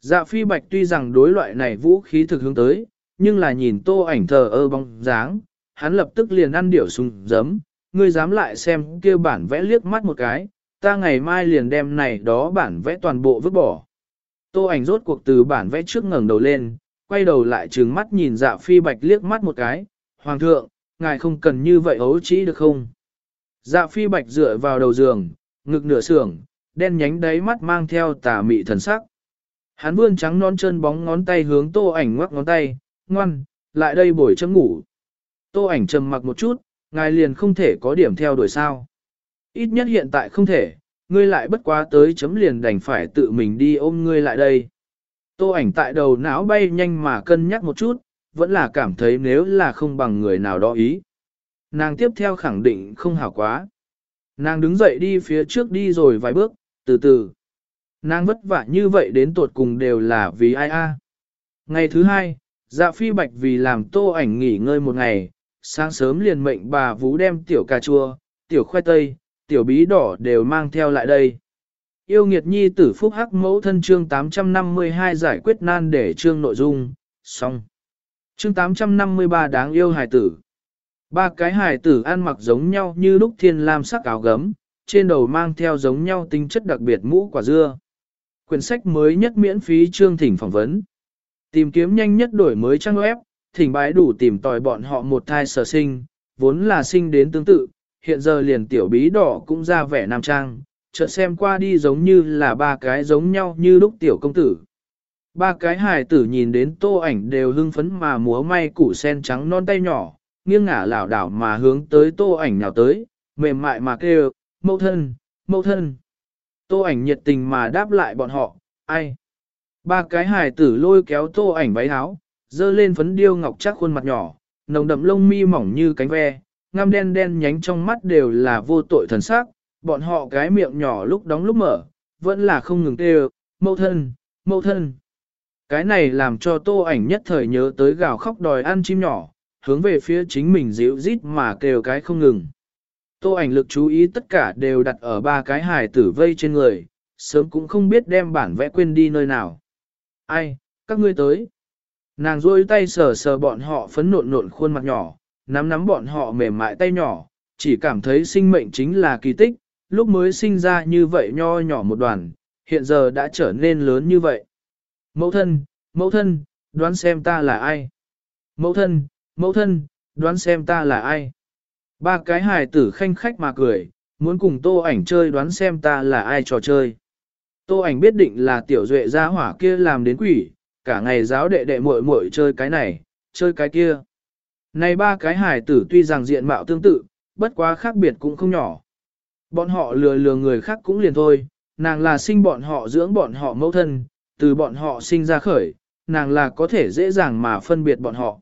Dạ phi bạch tuy rằng đối loại này vũ khí thực hướng tới, nhưng là nhìn tô ảnh thờ ơ bóng dáng, hắn lập tức liền ăn điểu sung giấm, ngươi dám lại xem kia bản vẽ liếc mắt một cái, ta ngày mai liền đem này đó bản vẽ toàn bộ vứt bỏ. Tô ảnh rốt cuộc từ bản vẽ trước ngẩng đầu lên, quay đầu lại trừng mắt nhìn dạ phi bạch liếc mắt một cái, Hoàng thượng, ngài không cần như vậy ấu trĩ được không? Dạ phi bạch dựa vào đầu giường, ngực nửa sưởng, đen nhánh đáy mắt mang theo tà mị thần sắc. Hắn vươn trắng non chân bóng ngón tay hướng tô ảnh ngoắc ngón tay, ngoan, lại đây bồi chấm ngủ. Tô ảnh trầm mặc một chút, ngài liền không thể có điểm theo đuổi sao. Ít nhất hiện tại không thể, ngươi lại bất quá tới chấm liền đành phải tự mình đi ôm ngươi lại đây. Tô ảnh tại đầu não bay nhanh mà cân nhắc một chút, vẫn là cảm thấy nếu là không bằng người nào đó ý. Nàng tiếp theo khẳng định không hảo quá. Nàng đứng dậy đi phía trước đi rồi vài bước, từ từ. Nàng vất vả như vậy đến tột cùng đều là vì ai a. Ngày thứ hai, dạ phi bạch vì làm tô ảnh nghỉ ngơi một ngày, sáng sớm liền mệnh bà vú đem tiểu cà chua, tiểu khoai tây, tiểu bí đỏ đều mang theo lại đây. Yêu nghiệt nhi tử phúc hắc mẫu thân chương 852 giải quyết nan để chương nội dung, xong. Chương 853 đáng yêu hài tử. Ba cái hài tử ăn mặc giống nhau như lúc thiên lam sắc áo gấm, trên đầu mang theo giống nhau tính chất đặc biệt mũ quả dưa. Quyển sách mới nhất miễn phí chương thỉnh phỏng vấn. Tìm kiếm nhanh nhất đổi mới trang web, thỉnh bái đủ tìm tòi bọn họ một thai sở sinh, vốn là sinh đến tương tự, hiện giờ liền tiểu bí đỏ cũng ra vẻ nam trang, chợt xem qua đi giống như là ba cái giống nhau như lúc tiểu công tử. Ba cái hài tử nhìn đến tô ảnh đều hưng phấn mà múa may củ sen trắng non tay nhỏ, nghiêng ngả lảo đảo mà hướng tới tô ảnh nào tới, mềm mại mà kêu, mẫu thân, mẫu thân. Tô ảnh nhiệt tình mà đáp lại bọn họ, ai? Ba cái hài tử lôi kéo tô ảnh váy áo, dơ lên phấn điêu ngọc chắc khuôn mặt nhỏ, nồng đậm lông mi mỏng như cánh ve, ngăm đen đen nhánh trong mắt đều là vô tội thần sắc, bọn họ cái miệng nhỏ lúc đóng lúc mở, vẫn là không ngừng kêu, mẫu thân, mẫu thân. Cái này làm cho tô ảnh nhất thời nhớ tới gào khóc đòi ăn chim nhỏ, hướng về phía chính mình dịu rít mà kêu cái không ngừng. Tô ảnh lực chú ý tất cả đều đặt ở ba cái hài tử vây trên người, sớm cũng không biết đem bản vẽ quên đi nơi nào. Ai, các ngươi tới. Nàng rôi tay sờ sờ bọn họ phấn nộn nộn khuôn mặt nhỏ, nắm nắm bọn họ mềm mại tay nhỏ, chỉ cảm thấy sinh mệnh chính là kỳ tích, lúc mới sinh ra như vậy nho nhỏ một đoàn, hiện giờ đã trở nên lớn như vậy. Mẫu thân, mẫu thân, đoán xem ta là ai? Mẫu thân, mẫu thân, đoán xem ta là ai? Ba cái hài tử khanh khách mà cười, muốn cùng tô ảnh chơi đoán xem ta là ai trò chơi. Tô ảnh biết định là tiểu duệ gia hỏa kia làm đến quỷ, cả ngày giáo đệ đệ muội muội chơi cái này, chơi cái kia. Này ba cái hài tử tuy rằng diện mạo tương tự, bất quá khác biệt cũng không nhỏ. Bọn họ lừa lừa người khác cũng liền thôi, nàng là sinh bọn họ dưỡng bọn họ mẫu thân, từ bọn họ sinh ra khởi, nàng là có thể dễ dàng mà phân biệt bọn họ.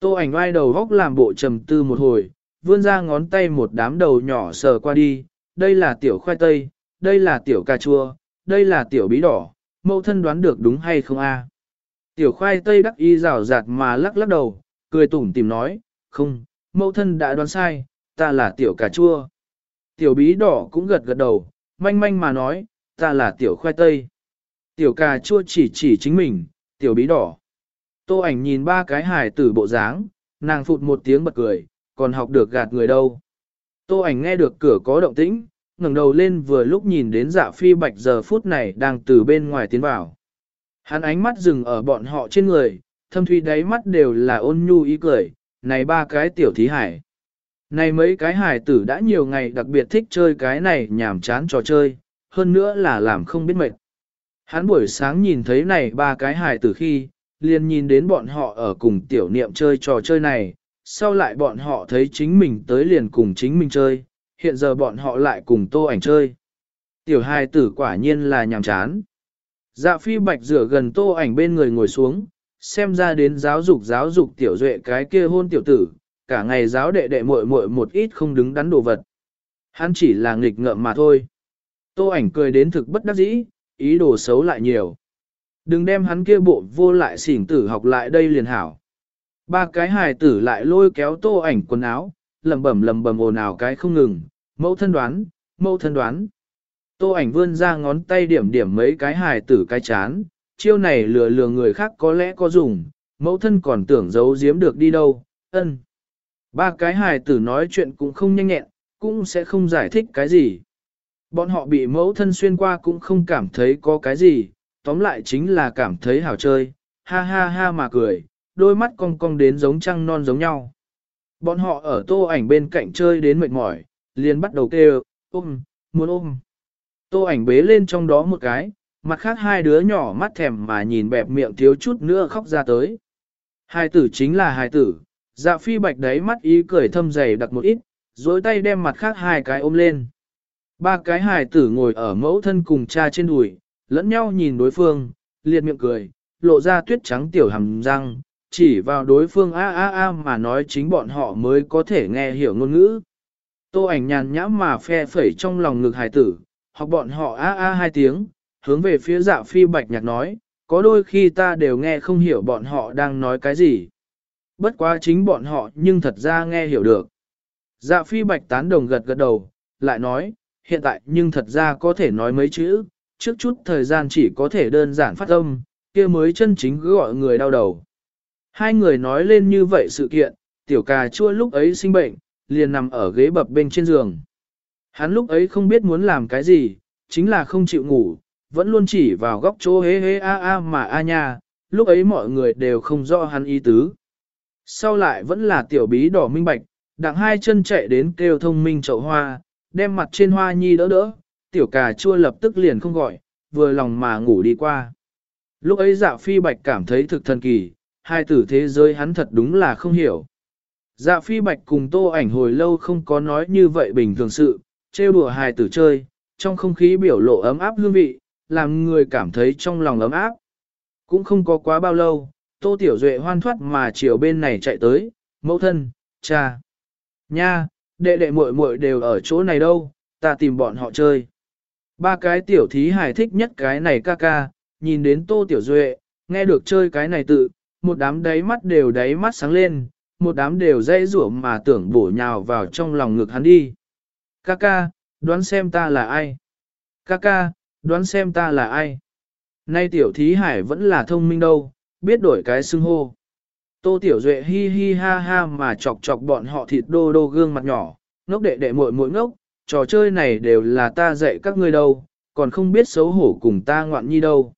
Tô ảnh oai đầu góc làm bộ trầm tư một hồi, vươn ra ngón tay một đám đầu nhỏ sờ qua đi, đây là tiểu khoai tây, đây là tiểu cà chua, đây là tiểu bí đỏ, mẫu thân đoán được đúng hay không a? Tiểu khoai tây đắc y rào rạt mà lắc lắc đầu, cười tủm tìm nói, không, mẫu thân đã đoán sai, ta là tiểu cà chua. Tiểu bí đỏ cũng gật gật đầu, manh manh mà nói, ta là tiểu khoai tây. Tiểu cà chua chỉ chỉ chính mình, tiểu bí đỏ. Tô ảnh nhìn ba cái hài tử bộ dáng, nàng phụt một tiếng bật cười, còn học được gạt người đâu. Tô ảnh nghe được cửa có động tĩnh, ngẩng đầu lên vừa lúc nhìn đến dạ phi bạch giờ phút này đang từ bên ngoài tiến vào. Hắn ánh mắt dừng ở bọn họ trên người, thâm thủy đáy mắt đều là ôn nhu ý cười, này ba cái tiểu thí hải. Này mấy cái hải tử đã nhiều ngày đặc biệt thích chơi cái này nhảm chán trò chơi, hơn nữa là làm không biết mệt. Hắn buổi sáng nhìn thấy này ba cái hải tử khi, liền nhìn đến bọn họ ở cùng tiểu niệm chơi trò chơi này, sau lại bọn họ thấy chính mình tới liền cùng chính mình chơi, hiện giờ bọn họ lại cùng tô ảnh chơi. Tiểu hai tử quả nhiên là nhàm chán. Dạ phi bạch rửa gần tô ảnh bên người ngồi xuống, xem ra đến giáo dục giáo dục tiểu duệ cái kia hôn tiểu tử, cả ngày giáo đệ đệ muội muội một ít không đứng đắn đồ vật. Hắn chỉ là nghịch ngợm mà thôi. Tô ảnh cười đến thực bất đắc dĩ, ý đồ xấu lại nhiều. Đừng đem hắn kia bộ vô lại xỉn tử học lại đây liền hảo. Ba cái hài tử lại lôi kéo tô ảnh quần áo, lầm bẩm lầm bầm ồn ào cái không ngừng, mẫu thân đoán, mẫu thân đoán. Tô ảnh vươn ra ngón tay điểm điểm mấy cái hài tử cái chán, chiêu này lừa lừa người khác có lẽ có dùng, mẫu thân còn tưởng giấu giếm được đi đâu, ân. Ba cái hài tử nói chuyện cũng không nhanh nhẹn, cũng sẽ không giải thích cái gì. Bọn họ bị mẫu thân xuyên qua cũng không cảm thấy có cái gì, tóm lại chính là cảm thấy hảo chơi, ha ha ha mà cười, đôi mắt cong cong đến giống trăng non giống nhau. Bọn họ ở tô ảnh bên cạnh chơi đến mệt mỏi, liền bắt đầu kêu, ôm, muốn ôm. Tô ảnh bế lên trong đó một cái, mặt khác hai đứa nhỏ mắt thèm mà nhìn bẹp miệng thiếu chút nữa khóc ra tới. Hai tử chính là hai tử, dạ phi bạch đấy mắt ý cười thâm dày đặc một ít, dối tay đem mặt khác hai cái ôm lên. Ba cái hài tử ngồi ở mẫu thân cùng cha trên đùi, lẫn nhau nhìn đối phương, liệt miệng cười, lộ ra tuyết trắng tiểu hàm răng, chỉ vào đối phương a a a mà nói chính bọn họ mới có thể nghe hiểu ngôn ngữ. Tô ảnh nhàn nhã mà phe phẩy trong lòng ngực hài tử, học bọn họ a a hai tiếng, hướng về phía dạ phi bạch nhạc nói, có đôi khi ta đều nghe không hiểu bọn họ đang nói cái gì. Bất quá chính bọn họ nhưng thật ra nghe hiểu được. Dạ phi bạch tán đồng gật gật đầu, lại nói, hiện tại nhưng thật ra có thể nói mấy chữ, trước chút thời gian chỉ có thể đơn giản phát âm, kia mới chân chính gọi người đau đầu. Hai người nói lên như vậy sự kiện, tiểu cà chua lúc ấy sinh bệnh, liền nằm ở ghế bập bên trên giường. Hắn lúc ấy không biết muốn làm cái gì, chính là không chịu ngủ, vẫn luôn chỉ vào góc chỗ hế hế a a mà a nha, lúc ấy mọi người đều không rõ hắn ý tứ. Sau lại vẫn là tiểu bí đỏ minh bạch, đặng hai chân chạy đến kêu thông minh chậu hoa, đem mặt trên hoa nhi đỡ đỡ, tiểu cà chua lập tức liền không gọi, vừa lòng mà ngủ đi qua. Lúc ấy dạ phi bạch cảm thấy thực thần kỳ, hai tử thế giới hắn thật đúng là không hiểu. Dạ phi bạch cùng tô ảnh hồi lâu không có nói như vậy bình thường sự, trêu đùa hài tử chơi, trong không khí biểu lộ ấm áp hương vị, làm người cảm thấy trong lòng ấm áp. Cũng không có quá bao lâu, tô tiểu duệ hoan thoát mà chiều bên này chạy tới, mẫu thân, cha, nha, đệ đệ muội muội đều ở chỗ này đâu, ta tìm bọn họ chơi. Ba cái tiểu thí hài thích nhất cái này ca ca, nhìn đến tô tiểu duệ, nghe được chơi cái này tự, một đám đáy mắt đều đáy mắt sáng lên, một đám đều dây rủa mà tưởng bổ nhào vào trong lòng ngực hắn đi. Ca ca, đoán xem ta là ai? Ca ca, đoán xem ta là ai? Nay tiểu thí hải vẫn là thông minh đâu, biết đổi cái xưng hô. Tô tiểu duệ hi hi ha ha mà chọc chọc bọn họ thịt đô đô gương mặt nhỏ, ngốc đệ đệ muội muội ngốc, trò chơi này đều là ta dạy các ngươi đâu, còn không biết xấu hổ cùng ta ngoạn nhi đâu.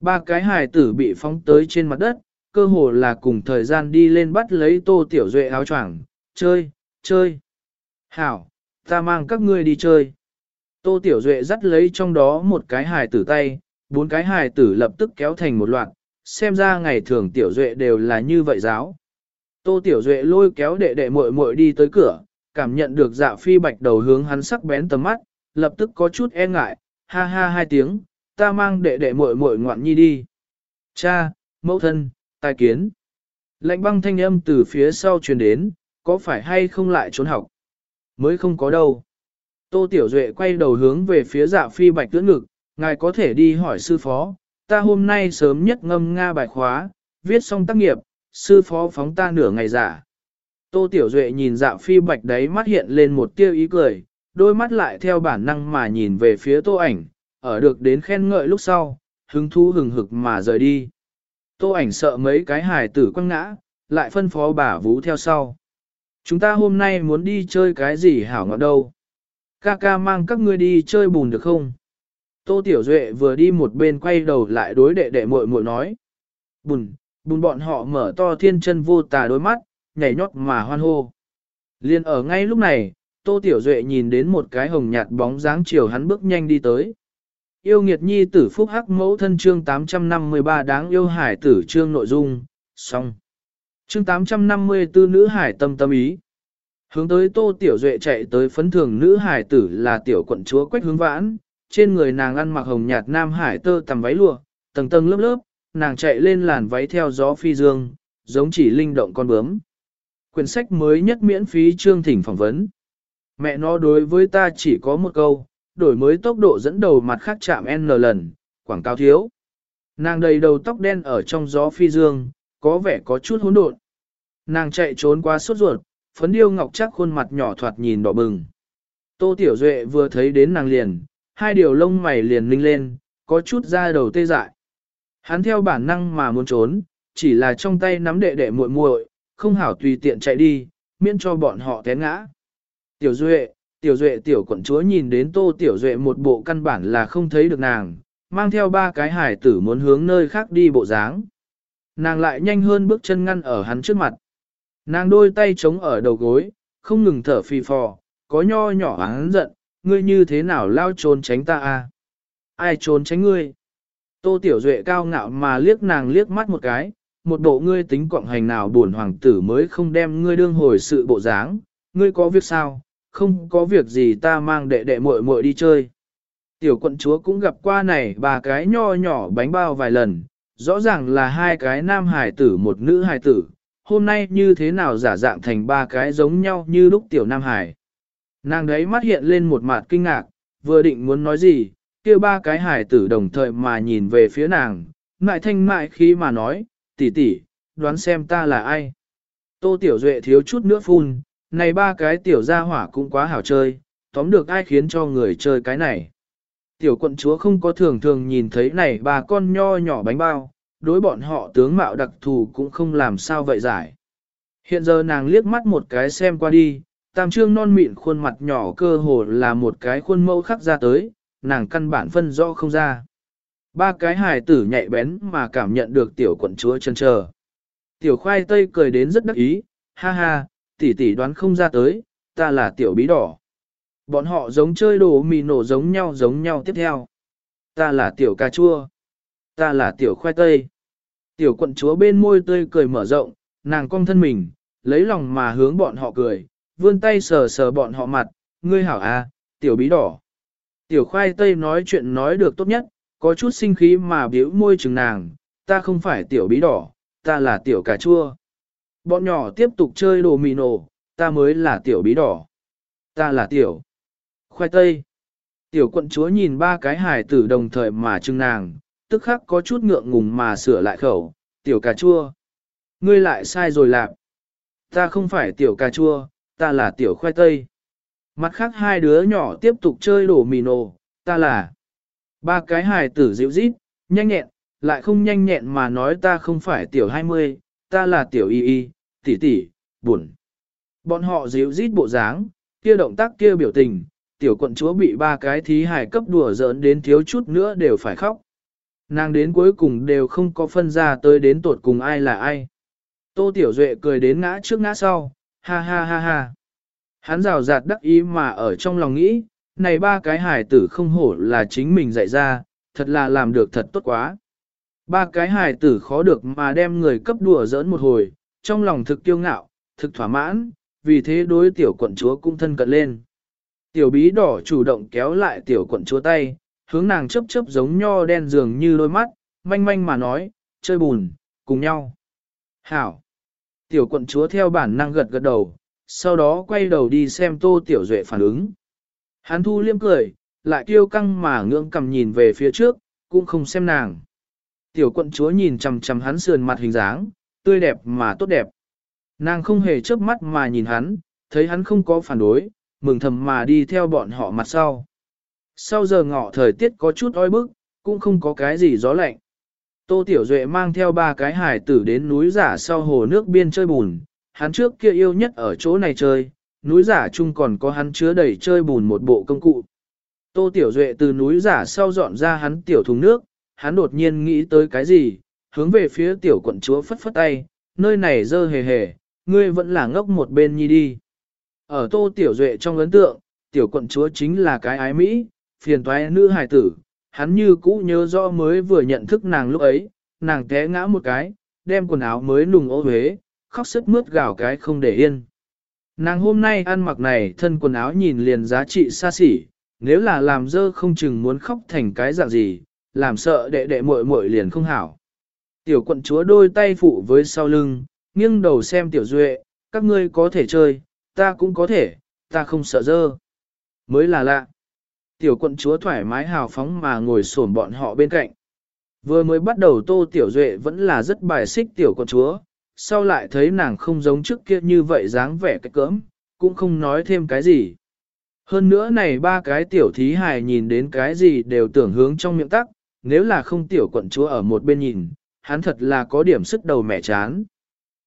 Ba cái hài tử bị phóng tới trên mặt đất, cơ hồ là cùng thời gian đi lên bắt lấy tô tiểu duệ áo choàng, chơi, chơi. Hảo, ta mang các ngươi đi chơi. Tô tiểu duệ dắt lấy trong đó một cái hài tử tay, bốn cái hài tử lập tức kéo thành một loạt, xem ra ngày thường tiểu duệ đều là như vậy giáo. Tô tiểu duệ lôi kéo đệ đệ muội muội đi tới cửa, cảm nhận được dạ phi bạch đầu hướng hắn sắc bén tầm mắt, lập tức có chút e ngại, ha ha hai tiếng, ta mang đệ đệ muội muội ngoạn nhi đi. Cha, mẫu thân, tài kiến. Lạnh băng thanh âm từ phía sau truyền đến, có phải hay không lại trốn học? Mới không có đâu. Tô Tiểu Duệ quay đầu hướng về phía dạ phi bạch tưỡng ngực, ngài có thể đi hỏi sư phó, ta hôm nay sớm nhất ngâm Nga bài khóa, viết xong tác nghiệp, sư phó phóng ta nửa ngày giả. Tô Tiểu Duệ nhìn dạ phi bạch đấy mắt hiện lên một tiêu ý cười, đôi mắt lại theo bản năng mà nhìn về phía tô ảnh, ở được đến khen ngợi lúc sau, hứng thú hừng hực mà rời đi. Tô ảnh sợ mấy cái hài tử quăng ngã, lại phân phó bà vũ theo sau. Chúng ta hôm nay muốn đi chơi cái gì hảo ngọt đâu. Ca ca mang các ngươi đi chơi bùn được không? Tô Tiểu Duệ vừa đi một bên quay đầu lại đối đệ đệ muội muội nói. Bùn, bùn bọn họ mở to thiên chân vô tà đôi mắt, nhảy nhót mà hoan hô. Liên ở ngay lúc này, Tô Tiểu Duệ nhìn đến một cái hồng nhạt bóng dáng chiều hắn bước nhanh đi tới. Yêu nghiệt nhi tử phúc hắc mẫu thân chương 853 đáng yêu hải tử chương nội dung, xong. Chương 854 nữ hải tâm tâm ý. Hướng tới Tô Tiểu Duệ chạy tới phấn thường nữ hải tử là tiểu quận chúa Quách Hướng Vãn, trên người nàng ăn mặc hồng nhạt nam hải tơ tầm váy lụa, tầng tầng lớp lớp, nàng chạy lên làn váy theo gió phi dương, giống chỉ linh động con bướm. Quyển sách mới nhất miễn phí chương thỉnh phỏng vấn. Mẹ nó đối với ta chỉ có một câu, đổi mới tốc độ dẫn đầu mặt khác chạm N lần, quảng cáo thiếu. Nàng đầy đầu tóc đen ở trong gió phi dương, có vẻ có chút hỗn độn. Nàng chạy trốn qua sốt ruột, phấn điêu ngọc chắc khuôn mặt nhỏ thoạt nhìn đỏ bừng. Tô Tiểu Duệ vừa thấy đến nàng liền, hai điều lông mày liền ninh lên, có chút da đầu tê dại. Hắn theo bản năng mà muốn trốn, chỉ là trong tay nắm đệ đệ muội muội, không hảo tùy tiện chạy đi, miễn cho bọn họ té ngã. Tiểu Duệ, Tiểu Duệ tiểu quận chúa nhìn đến Tô Tiểu Duệ một bộ căn bản là không thấy được nàng, mang theo ba cái hải tử muốn hướng nơi khác đi bộ dáng. Nàng lại nhanh hơn bước chân ngăn ở hắn trước mặt. Nàng đôi tay chống ở đầu gối, không ngừng thở phì phò, có nho nhỏ hắn giận, ngươi như thế nào lao trốn tránh ta a? Ai trốn tránh ngươi? Tô Tiểu Duệ cao ngạo mà liếc nàng liếc mắt một cái, một bộ ngươi tính quọng hành nào buồn hoàng tử mới không đem ngươi đương hồi sự bộ dáng, ngươi có việc sao, không có việc gì ta mang đệ đệ muội muội đi chơi. Tiểu quận chúa cũng gặp qua này ba cái nho nhỏ bánh bao vài lần, rõ ràng là hai cái nam hải tử một nữ hải tử, hôm nay như thế nào giả dạng thành ba cái giống nhau như lúc tiểu nam hải. Nàng đấy mắt hiện lên một mặt kinh ngạc, vừa định muốn nói gì, kia ba cái hải tử đồng thời mà nhìn về phía nàng, ngại thanh mại khí mà nói, tỷ tỷ, đoán xem ta là ai. Tô Tiểu Duệ thiếu chút nữa phun, này ba cái tiểu gia hỏa cũng quá hảo chơi, tóm được ai khiến cho người chơi cái này. Tiểu quận chúa không có thường thường nhìn thấy này ba con nho nhỏ bánh bao, đối bọn họ tướng mạo đặc thù cũng không làm sao vậy giải. Hiện giờ nàng liếc mắt một cái xem qua đi, tam trương non mịn khuôn mặt nhỏ cơ hồ là một cái khuôn mẫu khắc ra tới, nàng căn bản phân rõ không ra. Ba cái hài tử nhạy bén mà cảm nhận được tiểu quận chúa chân chờ. Tiểu khoai tây cười đến rất đắc ý, ha ha, tỷ tỷ đoán không ra tới, ta là tiểu bí đỏ. Bọn họ giống chơi đồ mì nổ giống nhau giống nhau tiếp theo. Ta là tiểu cà chua. Ta là tiểu khoai tây. Tiểu quận chúa bên môi tươi cười mở rộng, nàng cong thân mình, lấy lòng mà hướng bọn họ cười, vươn tay sờ sờ bọn họ mặt, ngươi hảo à, tiểu bí đỏ. Tiểu khoai tây nói chuyện nói được tốt nhất, có chút sinh khí mà biểu môi chừng nàng, ta không phải tiểu bí đỏ, ta là tiểu cà chua. Bọn nhỏ tiếp tục chơi đồ mì nổ, ta mới là tiểu bí đỏ. Ta là tiểu khoai tây. Tiểu quận chúa nhìn ba cái hài tử đồng thời mà trưng nàng, tức khắc có chút ngượng ngùng mà sửa lại khẩu, tiểu cà chua. Ngươi lại sai rồi lạc. Ta không phải tiểu cà chua, ta là tiểu khoai tây. Mặt khác hai đứa nhỏ tiếp tục chơi đổ mì nổ, ta là. Ba cái hài tử dịu rít, nhanh nhẹn, lại không nhanh nhẹn mà nói ta không phải tiểu hai mươi, ta là tiểu y y, tỷ tỷ, buồn. Bọn họ díu rít bộ dáng, kia động tác kia biểu tình, tiểu quận chúa bị ba cái thí hài cấp đùa giỡn đến thiếu chút nữa đều phải khóc. Nàng đến cuối cùng đều không có phân ra tới đến tột cùng ai là ai. Tô Tiểu Duệ cười đến ngã trước ngã sau, ha ha ha ha. Hắn rào rạt đắc ý mà ở trong lòng nghĩ, này ba cái hài tử không hổ là chính mình dạy ra, thật là làm được thật tốt quá. Ba cái hài tử khó được mà đem người cấp đùa giỡn một hồi, trong lòng thực kiêu ngạo, thực thỏa mãn, vì thế đối tiểu quận chúa cũng thân cận lên. Tiểu bí đỏ chủ động kéo lại tiểu quận chúa tay, hướng nàng chớp chớp giống nho đen dường như đôi mắt, manh manh mà nói, chơi bùn, cùng nhau. Hảo. Tiểu quận chúa theo bản năng gật gật đầu, sau đó quay đầu đi xem tô tiểu duệ phản ứng. Hắn thu liêm cười, lại tiêu căng mà ngưỡng cầm nhìn về phía trước, cũng không xem nàng. Tiểu quận chúa nhìn chằm chằm hắn sườn mặt hình dáng, tươi đẹp mà tốt đẹp. Nàng không hề chớp mắt mà nhìn hắn, thấy hắn không có phản đối, mừng thầm mà đi theo bọn họ mặt sau. Sau giờ ngọ thời tiết có chút oi bức, cũng không có cái gì gió lạnh. Tô Tiểu Duệ mang theo ba cái hải tử đến núi giả sau hồ nước biên chơi bùn, hắn trước kia yêu nhất ở chỗ này chơi, núi giả chung còn có hắn chứa đầy chơi bùn một bộ công cụ. Tô Tiểu Duệ từ núi giả sau dọn ra hắn tiểu thùng nước, hắn đột nhiên nghĩ tới cái gì, hướng về phía tiểu quận chúa phất phất tay, nơi này dơ hề hề, ngươi vẫn là ngốc một bên nhi đi. Ở Tô Tiểu Duệ trong ấn tượng, tiểu quận chúa chính là cái ái Mỹ, phiền toái nữ hài tử, hắn như cũ nhớ rõ mới vừa nhận thức nàng lúc ấy, nàng té ngã một cái, đem quần áo mới nùng ô huế, khóc sức mướt gào cái không để yên. Nàng hôm nay ăn mặc này thân quần áo nhìn liền giá trị xa xỉ, nếu là làm dơ không chừng muốn khóc thành cái dạng gì, làm sợ đệ đệ muội muội liền không hảo. Tiểu quận chúa đôi tay phụ với sau lưng, nghiêng đầu xem tiểu duệ, các ngươi có thể chơi, ta cũng có thể, ta không sợ dơ. Mới là lạ. Tiểu quận chúa thoải mái hào phóng mà ngồi xổm bọn họ bên cạnh. Vừa mới bắt đầu tô tiểu duệ vẫn là rất bài xích tiểu quận chúa, sau lại thấy nàng không giống trước kia như vậy dáng vẻ cái cỡm, cũng không nói thêm cái gì. Hơn nữa này ba cái tiểu thí hài nhìn đến cái gì đều tưởng hướng trong miệng tắc, nếu là không tiểu quận chúa ở một bên nhìn, hắn thật là có điểm sức đầu mẻ chán.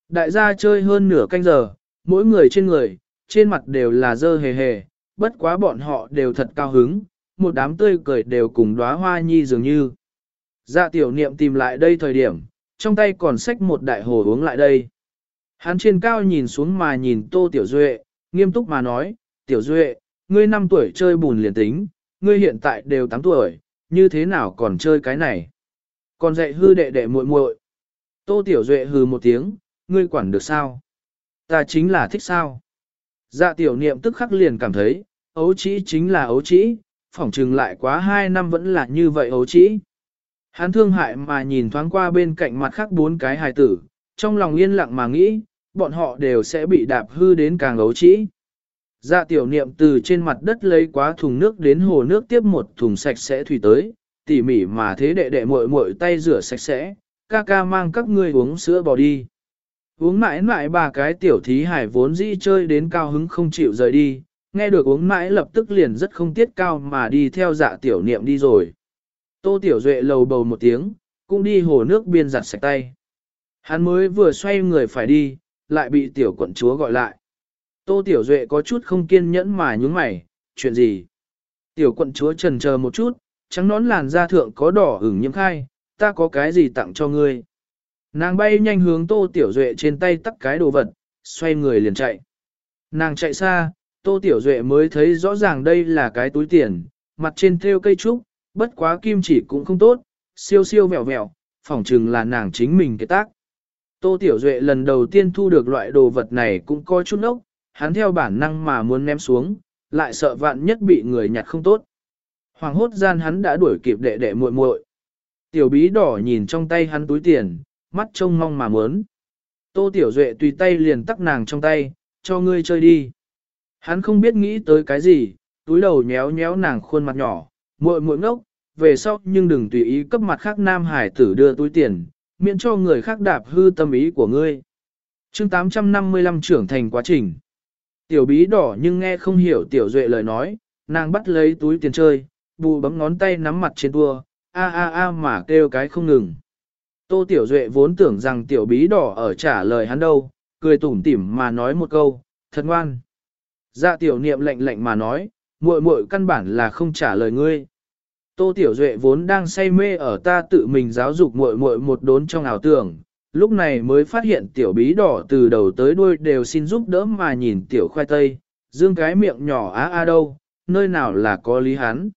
Đại gia chơi hơn nửa canh giờ, mỗi người trên người, trên mặt đều là dơ hề hề, bất quá bọn họ đều thật cao hứng, một đám tươi cười đều cùng đóa hoa nhi dường như. Dạ tiểu niệm tìm lại đây thời điểm, trong tay còn xách một đại hồ uống lại đây. Hắn trên cao nhìn xuống mà nhìn tô tiểu duệ, nghiêm túc mà nói, tiểu duệ, ngươi 5 tuổi chơi bùn liền tính, ngươi hiện tại đều 8 tuổi, như thế nào còn chơi cái này? Còn dạy hư đệ đệ muội muội. Tô tiểu duệ hừ một tiếng, ngươi quản được sao? Ta chính là thích sao? Dạ tiểu niệm tức khắc liền cảm thấy, ấu trĩ chính là ấu trĩ, phỏng trừng lại quá 2 năm vẫn là như vậy ấu trĩ. Hắn thương hại mà nhìn thoáng qua bên cạnh mặt khác bốn cái hài tử, trong lòng yên lặng mà nghĩ, bọn họ đều sẽ bị đạp hư đến càng ấu trĩ. Dạ tiểu niệm từ trên mặt đất lấy quá thùng nước đến hồ nước tiếp một thùng sạch sẽ thủy tới, tỉ mỉ mà thế đệ đệ muội muội tay rửa sạch sẽ, ca ca mang các ngươi uống sữa bò đi. Uống mãi mãi ba cái tiểu thí hải vốn dĩ chơi đến cao hứng không chịu rời đi, nghe được uống mãi lập tức liền rất không tiết cao mà đi theo dạ tiểu niệm đi rồi. Tô tiểu duệ lầu bầu một tiếng, cũng đi hồ nước biên giặt sạch tay. Hắn mới vừa xoay người phải đi, lại bị tiểu quận chúa gọi lại. Tô tiểu duệ có chút không kiên nhẫn mà nhúng mày, chuyện gì? Tiểu quận chúa trần chờ một chút, trắng nón làn da thượng có đỏ ửng nhiễm khai, ta có cái gì tặng cho ngươi? Nàng bay nhanh hướng tô tiểu duệ trên tay tắt cái đồ vật, xoay người liền chạy. Nàng chạy xa, tô tiểu duệ mới thấy rõ ràng đây là cái túi tiền, mặt trên thêu cây trúc, bất quá kim chỉ cũng không tốt, siêu siêu vẹo vẹo, phỏng chừng là nàng chính mình cái tác. Tô tiểu duệ lần đầu tiên thu được loại đồ vật này cũng coi chút ốc, hắn theo bản năng mà muốn ném xuống, lại sợ vạn nhất bị người nhặt không tốt. Hoàng hốt gian hắn đã đuổi kịp đệ đệ muội muội. Tiểu bí đỏ nhìn trong tay hắn túi tiền, mắt trông mong mà muốn. Tô Tiểu Duệ tùy tay liền tắc nàng trong tay, cho ngươi chơi đi. Hắn không biết nghĩ tới cái gì, túi đầu nhéo nhéo nàng khuôn mặt nhỏ, muội muội ngốc, về sau nhưng đừng tùy ý cấp mặt khác nam hải tử đưa túi tiền, miễn cho người khác đạp hư tâm ý của ngươi. chương 855 trưởng thành quá trình. Tiểu bí đỏ nhưng nghe không hiểu tiểu duệ lời nói, nàng bắt lấy túi tiền chơi, bù bấm ngón tay nắm mặt trên tua, a a a mà kêu cái không ngừng. Tô Tiểu Duệ vốn tưởng rằng tiểu bí đỏ ở trả lời hắn đâu, cười tủm tỉm mà nói một câu, thật ngoan. Dạ tiểu niệm lệnh lệnh mà nói, muội muội căn bản là không trả lời ngươi. Tô Tiểu Duệ vốn đang say mê ở ta tự mình giáo dục muội muội một đốn trong ảo tưởng, lúc này mới phát hiện tiểu bí đỏ từ đầu tới đuôi đều xin giúp đỡ mà nhìn tiểu khoai tây, dương cái miệng nhỏ á a đâu, nơi nào là có lý hắn.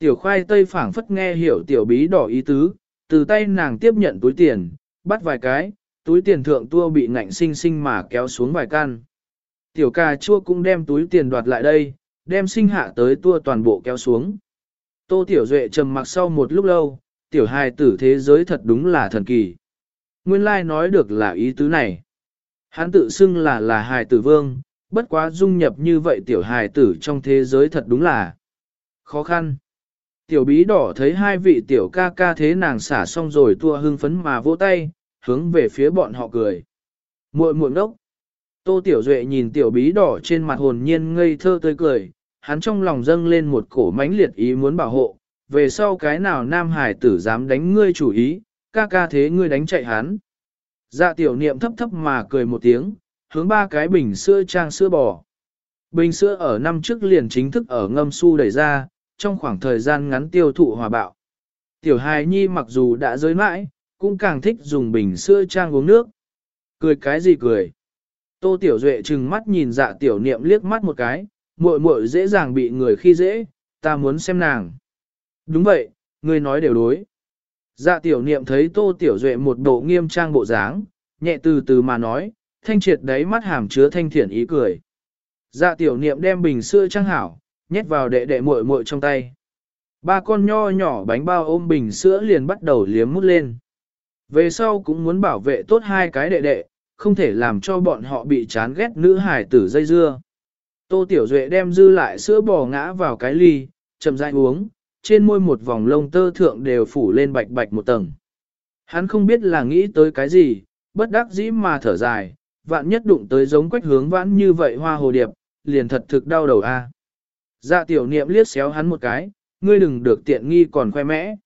Tiểu khoai tây phảng phất nghe hiểu tiểu bí đỏ ý tứ, từ tay nàng tiếp nhận túi tiền, bắt vài cái, túi tiền thượng tua bị ngạnh sinh sinh mà kéo xuống vài căn. Tiểu cà chua cũng đem túi tiền đoạt lại đây, đem sinh hạ tới tua toàn bộ kéo xuống. Tô Tiểu Duệ trầm mặc sau một lúc lâu, tiểu hài tử thế giới thật đúng là thần kỳ. nguyên lai nói được là ý tứ này. Hắn tự xưng là là hài tử vương, bất quá dung nhập như vậy tiểu hài tử trong thế giới thật đúng là khó khăn. Tiểu bí đỏ thấy hai vị tiểu ca ca thế nàng xả xong rồi tua hưng phấn mà vỗ tay, hướng về phía bọn họ cười. muội muội ngốc. Tô tiểu duệ nhìn tiểu bí đỏ trên mặt hồn nhiên ngây thơ tươi cười, hắn trong lòng dâng lên một cổ mãnh liệt ý muốn bảo hộ, về sau cái nào nam hải tử dám đánh ngươi chủ ý, ca ca thế ngươi đánh chạy hắn. Dạ tiểu niệm thấp thấp mà cười một tiếng, hướng ba cái bình sữa trang sữa bò. Bình sữa ở năm trước liền chính thức ở ngâm su đẩy ra, trong khoảng thời gian ngắn tiêu thụ hòa bạo. Tiểu hài nhi mặc dù đã giới mãi, cũng càng thích dùng bình sữa trang uống nước. Cười cái gì cười? Tô Tiểu Duệ trừng mắt nhìn dạ tiểu niệm liếc mắt một cái, muội muội dễ dàng bị người khi dễ, ta muốn xem nàng. Đúng vậy, ngươi nói đều đối. Dạ tiểu niệm thấy Tô Tiểu Duệ một bộ nghiêm trang bộ dáng, nhẹ từ từ mà nói, thanh triệt đáy mắt hàm chứa thanh thiện ý cười. Dạ tiểu niệm đem bình sữa trang hảo, nhét vào đệ đệ muội muội trong tay. Ba con nho nhỏ bánh bao ôm bình sữa liền bắt đầu liếm mút lên. Về sau cũng muốn bảo vệ tốt hai cái đệ đệ, không thể làm cho bọn họ bị chán ghét nữ hải tử dây dưa. Tô Tiểu Duệ đem dư lại sữa bò ngã vào cái ly, chậm rãi uống, trên môi một vòng lông tơ thượng đều phủ lên bạch bạch một tầng. Hắn không biết là nghĩ tới cái gì, bất đắc dĩ mà thở dài, vạn nhất đụng tới giống quách hướng vãn như vậy hoa hồ điệp, liền thật thực đau đầu a. Dạ tiểu niệm liếc xéo hắn một cái, ngươi đừng được tiện nghi còn khoe mẽ.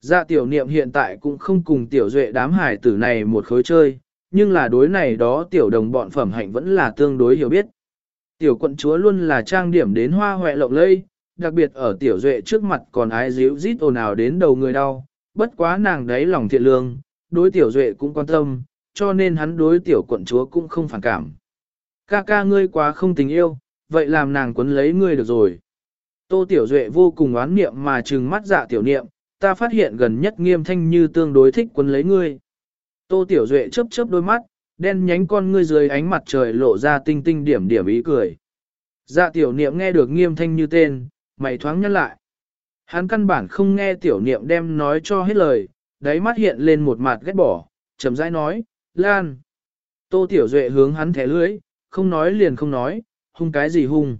Dạ tiểu niệm hiện tại cũng không cùng tiểu duệ đám hải tử này một khối chơi, nhưng là đối này đó tiểu đồng bọn phẩm hạnh vẫn là tương đối hiểu biết. Tiểu quận chúa luôn là trang điểm đến hoa hoẹ lộng lây, đặc biệt ở tiểu duệ trước mặt còn ái díu rít ồn ào đến đầu người đau, bất quá nàng đấy lòng thiện lương, đối tiểu duệ cũng quan tâm, cho nên hắn đối tiểu quận chúa cũng không phản cảm. Ca ca ngươi quá không tình yêu, vậy làm nàng quấn lấy ngươi được rồi. Tô Tiểu Duệ vô cùng oán niệm mà trừng mắt dạ tiểu niệm, ta phát hiện gần nhất nghiêm thanh như tương đối thích quấn lấy ngươi. Tô Tiểu Duệ chớp chớp đôi mắt, đen nhánh con ngươi dưới ánh mặt trời lộ ra tinh tinh điểm điểm ý cười. Dạ tiểu niệm nghe được nghiêm thanh như tên, mày thoáng nhăn lại. Hắn căn bản không nghe tiểu niệm đem nói cho hết lời, đáy mắt hiện lên một mặt ghét bỏ, chậm rãi nói, Lan. Tô Tiểu Duệ hướng hắn thẻ lưới, không nói liền không nói, hung cái gì hung.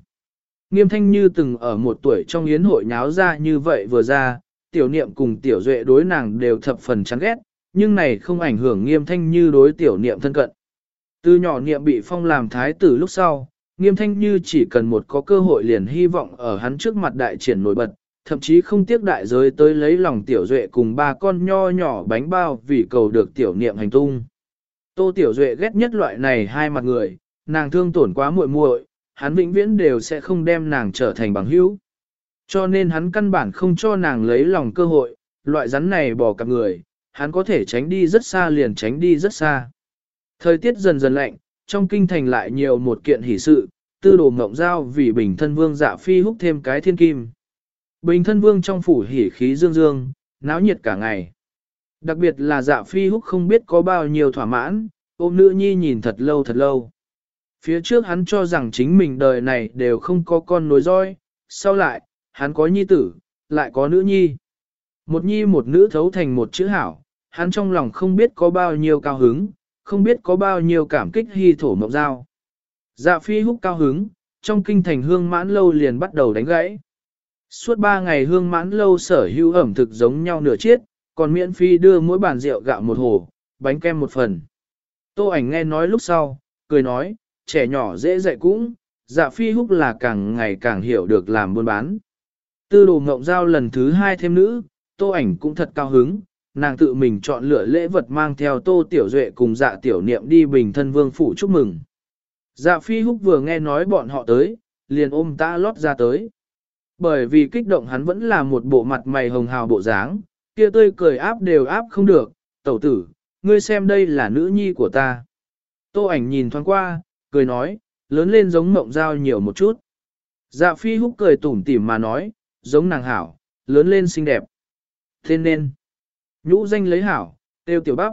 Nghiêm thanh như từng ở một tuổi trong yến hội nháo ra như vậy vừa ra, tiểu niệm cùng tiểu duệ đối nàng đều thập phần chán ghét, nhưng này không ảnh hưởng nghiêm thanh như đối tiểu niệm thân cận. Từ nhỏ niệm bị phong làm thái tử lúc sau, nghiêm thanh như chỉ cần một có cơ hội liền hy vọng ở hắn trước mặt đại triển nổi bật, thậm chí không tiếc đại giới tới lấy lòng tiểu duệ cùng ba con nho nhỏ bánh bao vì cầu được tiểu niệm hành tung. Tô tiểu duệ ghét nhất loại này hai mặt người, nàng thương tổn quá muội muội, hắn vĩnh viễn đều sẽ không đem nàng trở thành bằng hữu. Cho nên hắn căn bản không cho nàng lấy lòng cơ hội, loại rắn này bỏ cặp người, hắn có thể tránh đi rất xa liền tránh đi rất xa. Thời tiết dần dần lạnh, trong kinh thành lại nhiều một kiện hỷ sự, tư đồ mộng giao vì bình thân vương dạ phi húc thêm cái thiên kim. Bình thân vương trong phủ hỉ khí dương dương, náo nhiệt cả ngày. Đặc biệt là dạ phi húc không biết có bao nhiêu thỏa mãn, ôm nữ nhi nhìn thật lâu thật lâu. Phía trước hắn cho rằng chính mình đời này đều không có con nối roi, sau lại, hắn có nhi tử, lại có nữ nhi. Một nhi một nữ thấu thành một chữ hảo, hắn trong lòng không biết có bao nhiêu cao hứng, không biết có bao nhiêu cảm kích hy thổ mộng giao. Dạ phi húc cao hứng, trong kinh thành hương mãn lâu liền bắt đầu đánh gãy. Suốt ba ngày hương mãn lâu sở hữu ẩm thực giống nhau nửa chiết, còn miễn phí đưa mỗi bàn rượu gạo một hồ, bánh kem một phần. Tô ảnh nghe nói lúc sau, cười nói, trẻ nhỏ dễ dạy cũng, dạ phi húc là càng ngày càng hiểu được làm buôn bán. Tư đồ ngộng giao lần thứ hai thêm nữ, tô ảnh cũng thật cao hứng, nàng tự mình chọn lựa lễ vật mang theo tô tiểu duệ cùng dạ tiểu niệm đi bình thân vương phủ chúc mừng. Dạ phi húc vừa nghe nói bọn họ tới, liền ôm ta lót ra tới. Bởi vì kích động hắn vẫn là một bộ mặt mày hồng hào bộ dáng, kia tươi cười áp đều áp không được, tẩu tử, ngươi xem đây là nữ nhi của ta. Tô ảnh nhìn thoáng qua, cười nói, lớn lên giống mộng Giao nhiều một chút. Dạ phi húc cười tủm tỉm mà nói, giống nàng hảo, lớn lên xinh đẹp. Thế nên, nhũ danh lấy hảo, tiêu tiểu bắp.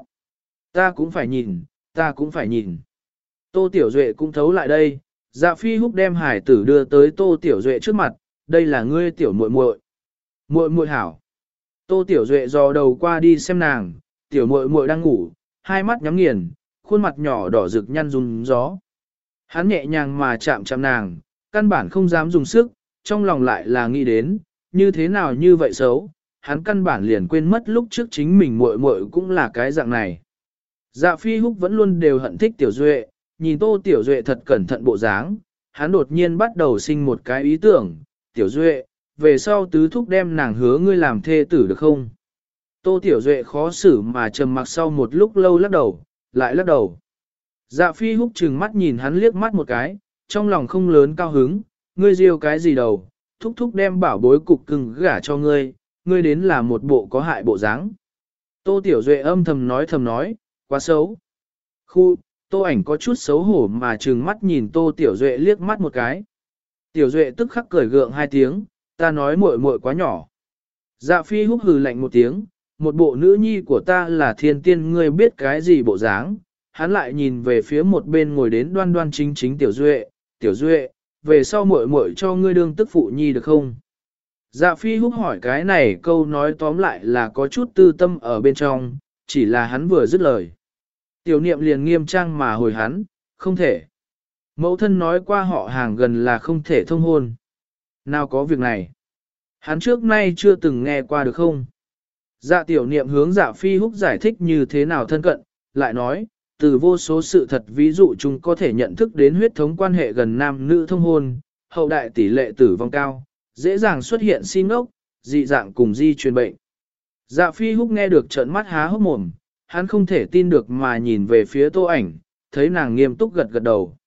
Ta cũng phải nhìn, ta cũng phải nhìn. Tô Tiểu Duệ cũng thấu lại đây, dạ phi húc đem hải tử đưa tới Tô Tiểu Duệ trước mặt, đây là ngươi tiểu muội muội. Muội muội hảo. Tô Tiểu Duệ dò đầu qua đi xem nàng, tiểu muội muội đang ngủ, hai mắt nhắm nghiền, khuôn mặt nhỏ đỏ rực nhăn run gió. Hắn nhẹ nhàng mà chạm chạm nàng, căn bản không dám dùng sức, trong lòng lại là nghĩ đến, như thế nào như vậy xấu, hắn căn bản liền quên mất lúc trước chính mình muội muội cũng là cái dạng này. Dạ phi húc vẫn luôn đều hận thích tiểu duệ, nhìn tô tiểu duệ thật cẩn thận bộ dáng, hắn đột nhiên bắt đầu sinh một cái ý tưởng, tiểu duệ, về sau tứ thúc đem nàng hứa ngươi làm thê tử được không? Tô tiểu duệ khó xử mà trầm mặc sau một lúc lâu lắc đầu, lại lắc đầu. Dạ phi húc trừng mắt nhìn hắn liếc mắt một cái, trong lòng không lớn cao hứng, ngươi riêu cái gì đầu, thúc thúc đem bảo bối cục cưng gả cho ngươi, ngươi đến là một bộ có hại bộ dáng. Tô Tiểu Duệ âm thầm nói thầm nói, quá xấu. Khu, Tô ảnh có chút xấu hổ mà trừng mắt nhìn Tô Tiểu Duệ liếc mắt một cái. Tiểu Duệ tức khắc cười gượng hai tiếng, ta nói muội muội quá nhỏ. Dạ phi húc hừ lạnh một tiếng, một bộ nữ nhi của ta là thiên tiên ngươi biết cái gì bộ dáng. Hắn lại nhìn về phía một bên ngồi đến đoan đoan chính chính Tiểu Duệ, Tiểu Duệ, về sau muội muội cho ngươi đương tức phụ nhi được không? Dạ phi húc hỏi cái này câu nói tóm lại là có chút tư tâm ở bên trong, chỉ là hắn vừa dứt lời. Tiểu niệm liền nghiêm trang mà hồi hắn, không thể. Mẫu thân nói qua họ hàng gần là không thể thông hôn. Nào có việc này? Hắn trước nay chưa từng nghe qua được không? Dạ tiểu niệm hướng dạ phi húc giải thích như thế nào thân cận, lại nói, từ vô số sự thật ví dụ chúng có thể nhận thức đến huyết thống quan hệ gần nam nữ thông hôn, hậu đại tỷ lệ tử vong cao, dễ dàng xuất hiện xin ốc, dị dạng cùng di truyền bệnh. Dạ phi húc nghe được trợn mắt há hốc mồm, hắn không thể tin được mà nhìn về phía tô ảnh, thấy nàng nghiêm túc gật gật đầu.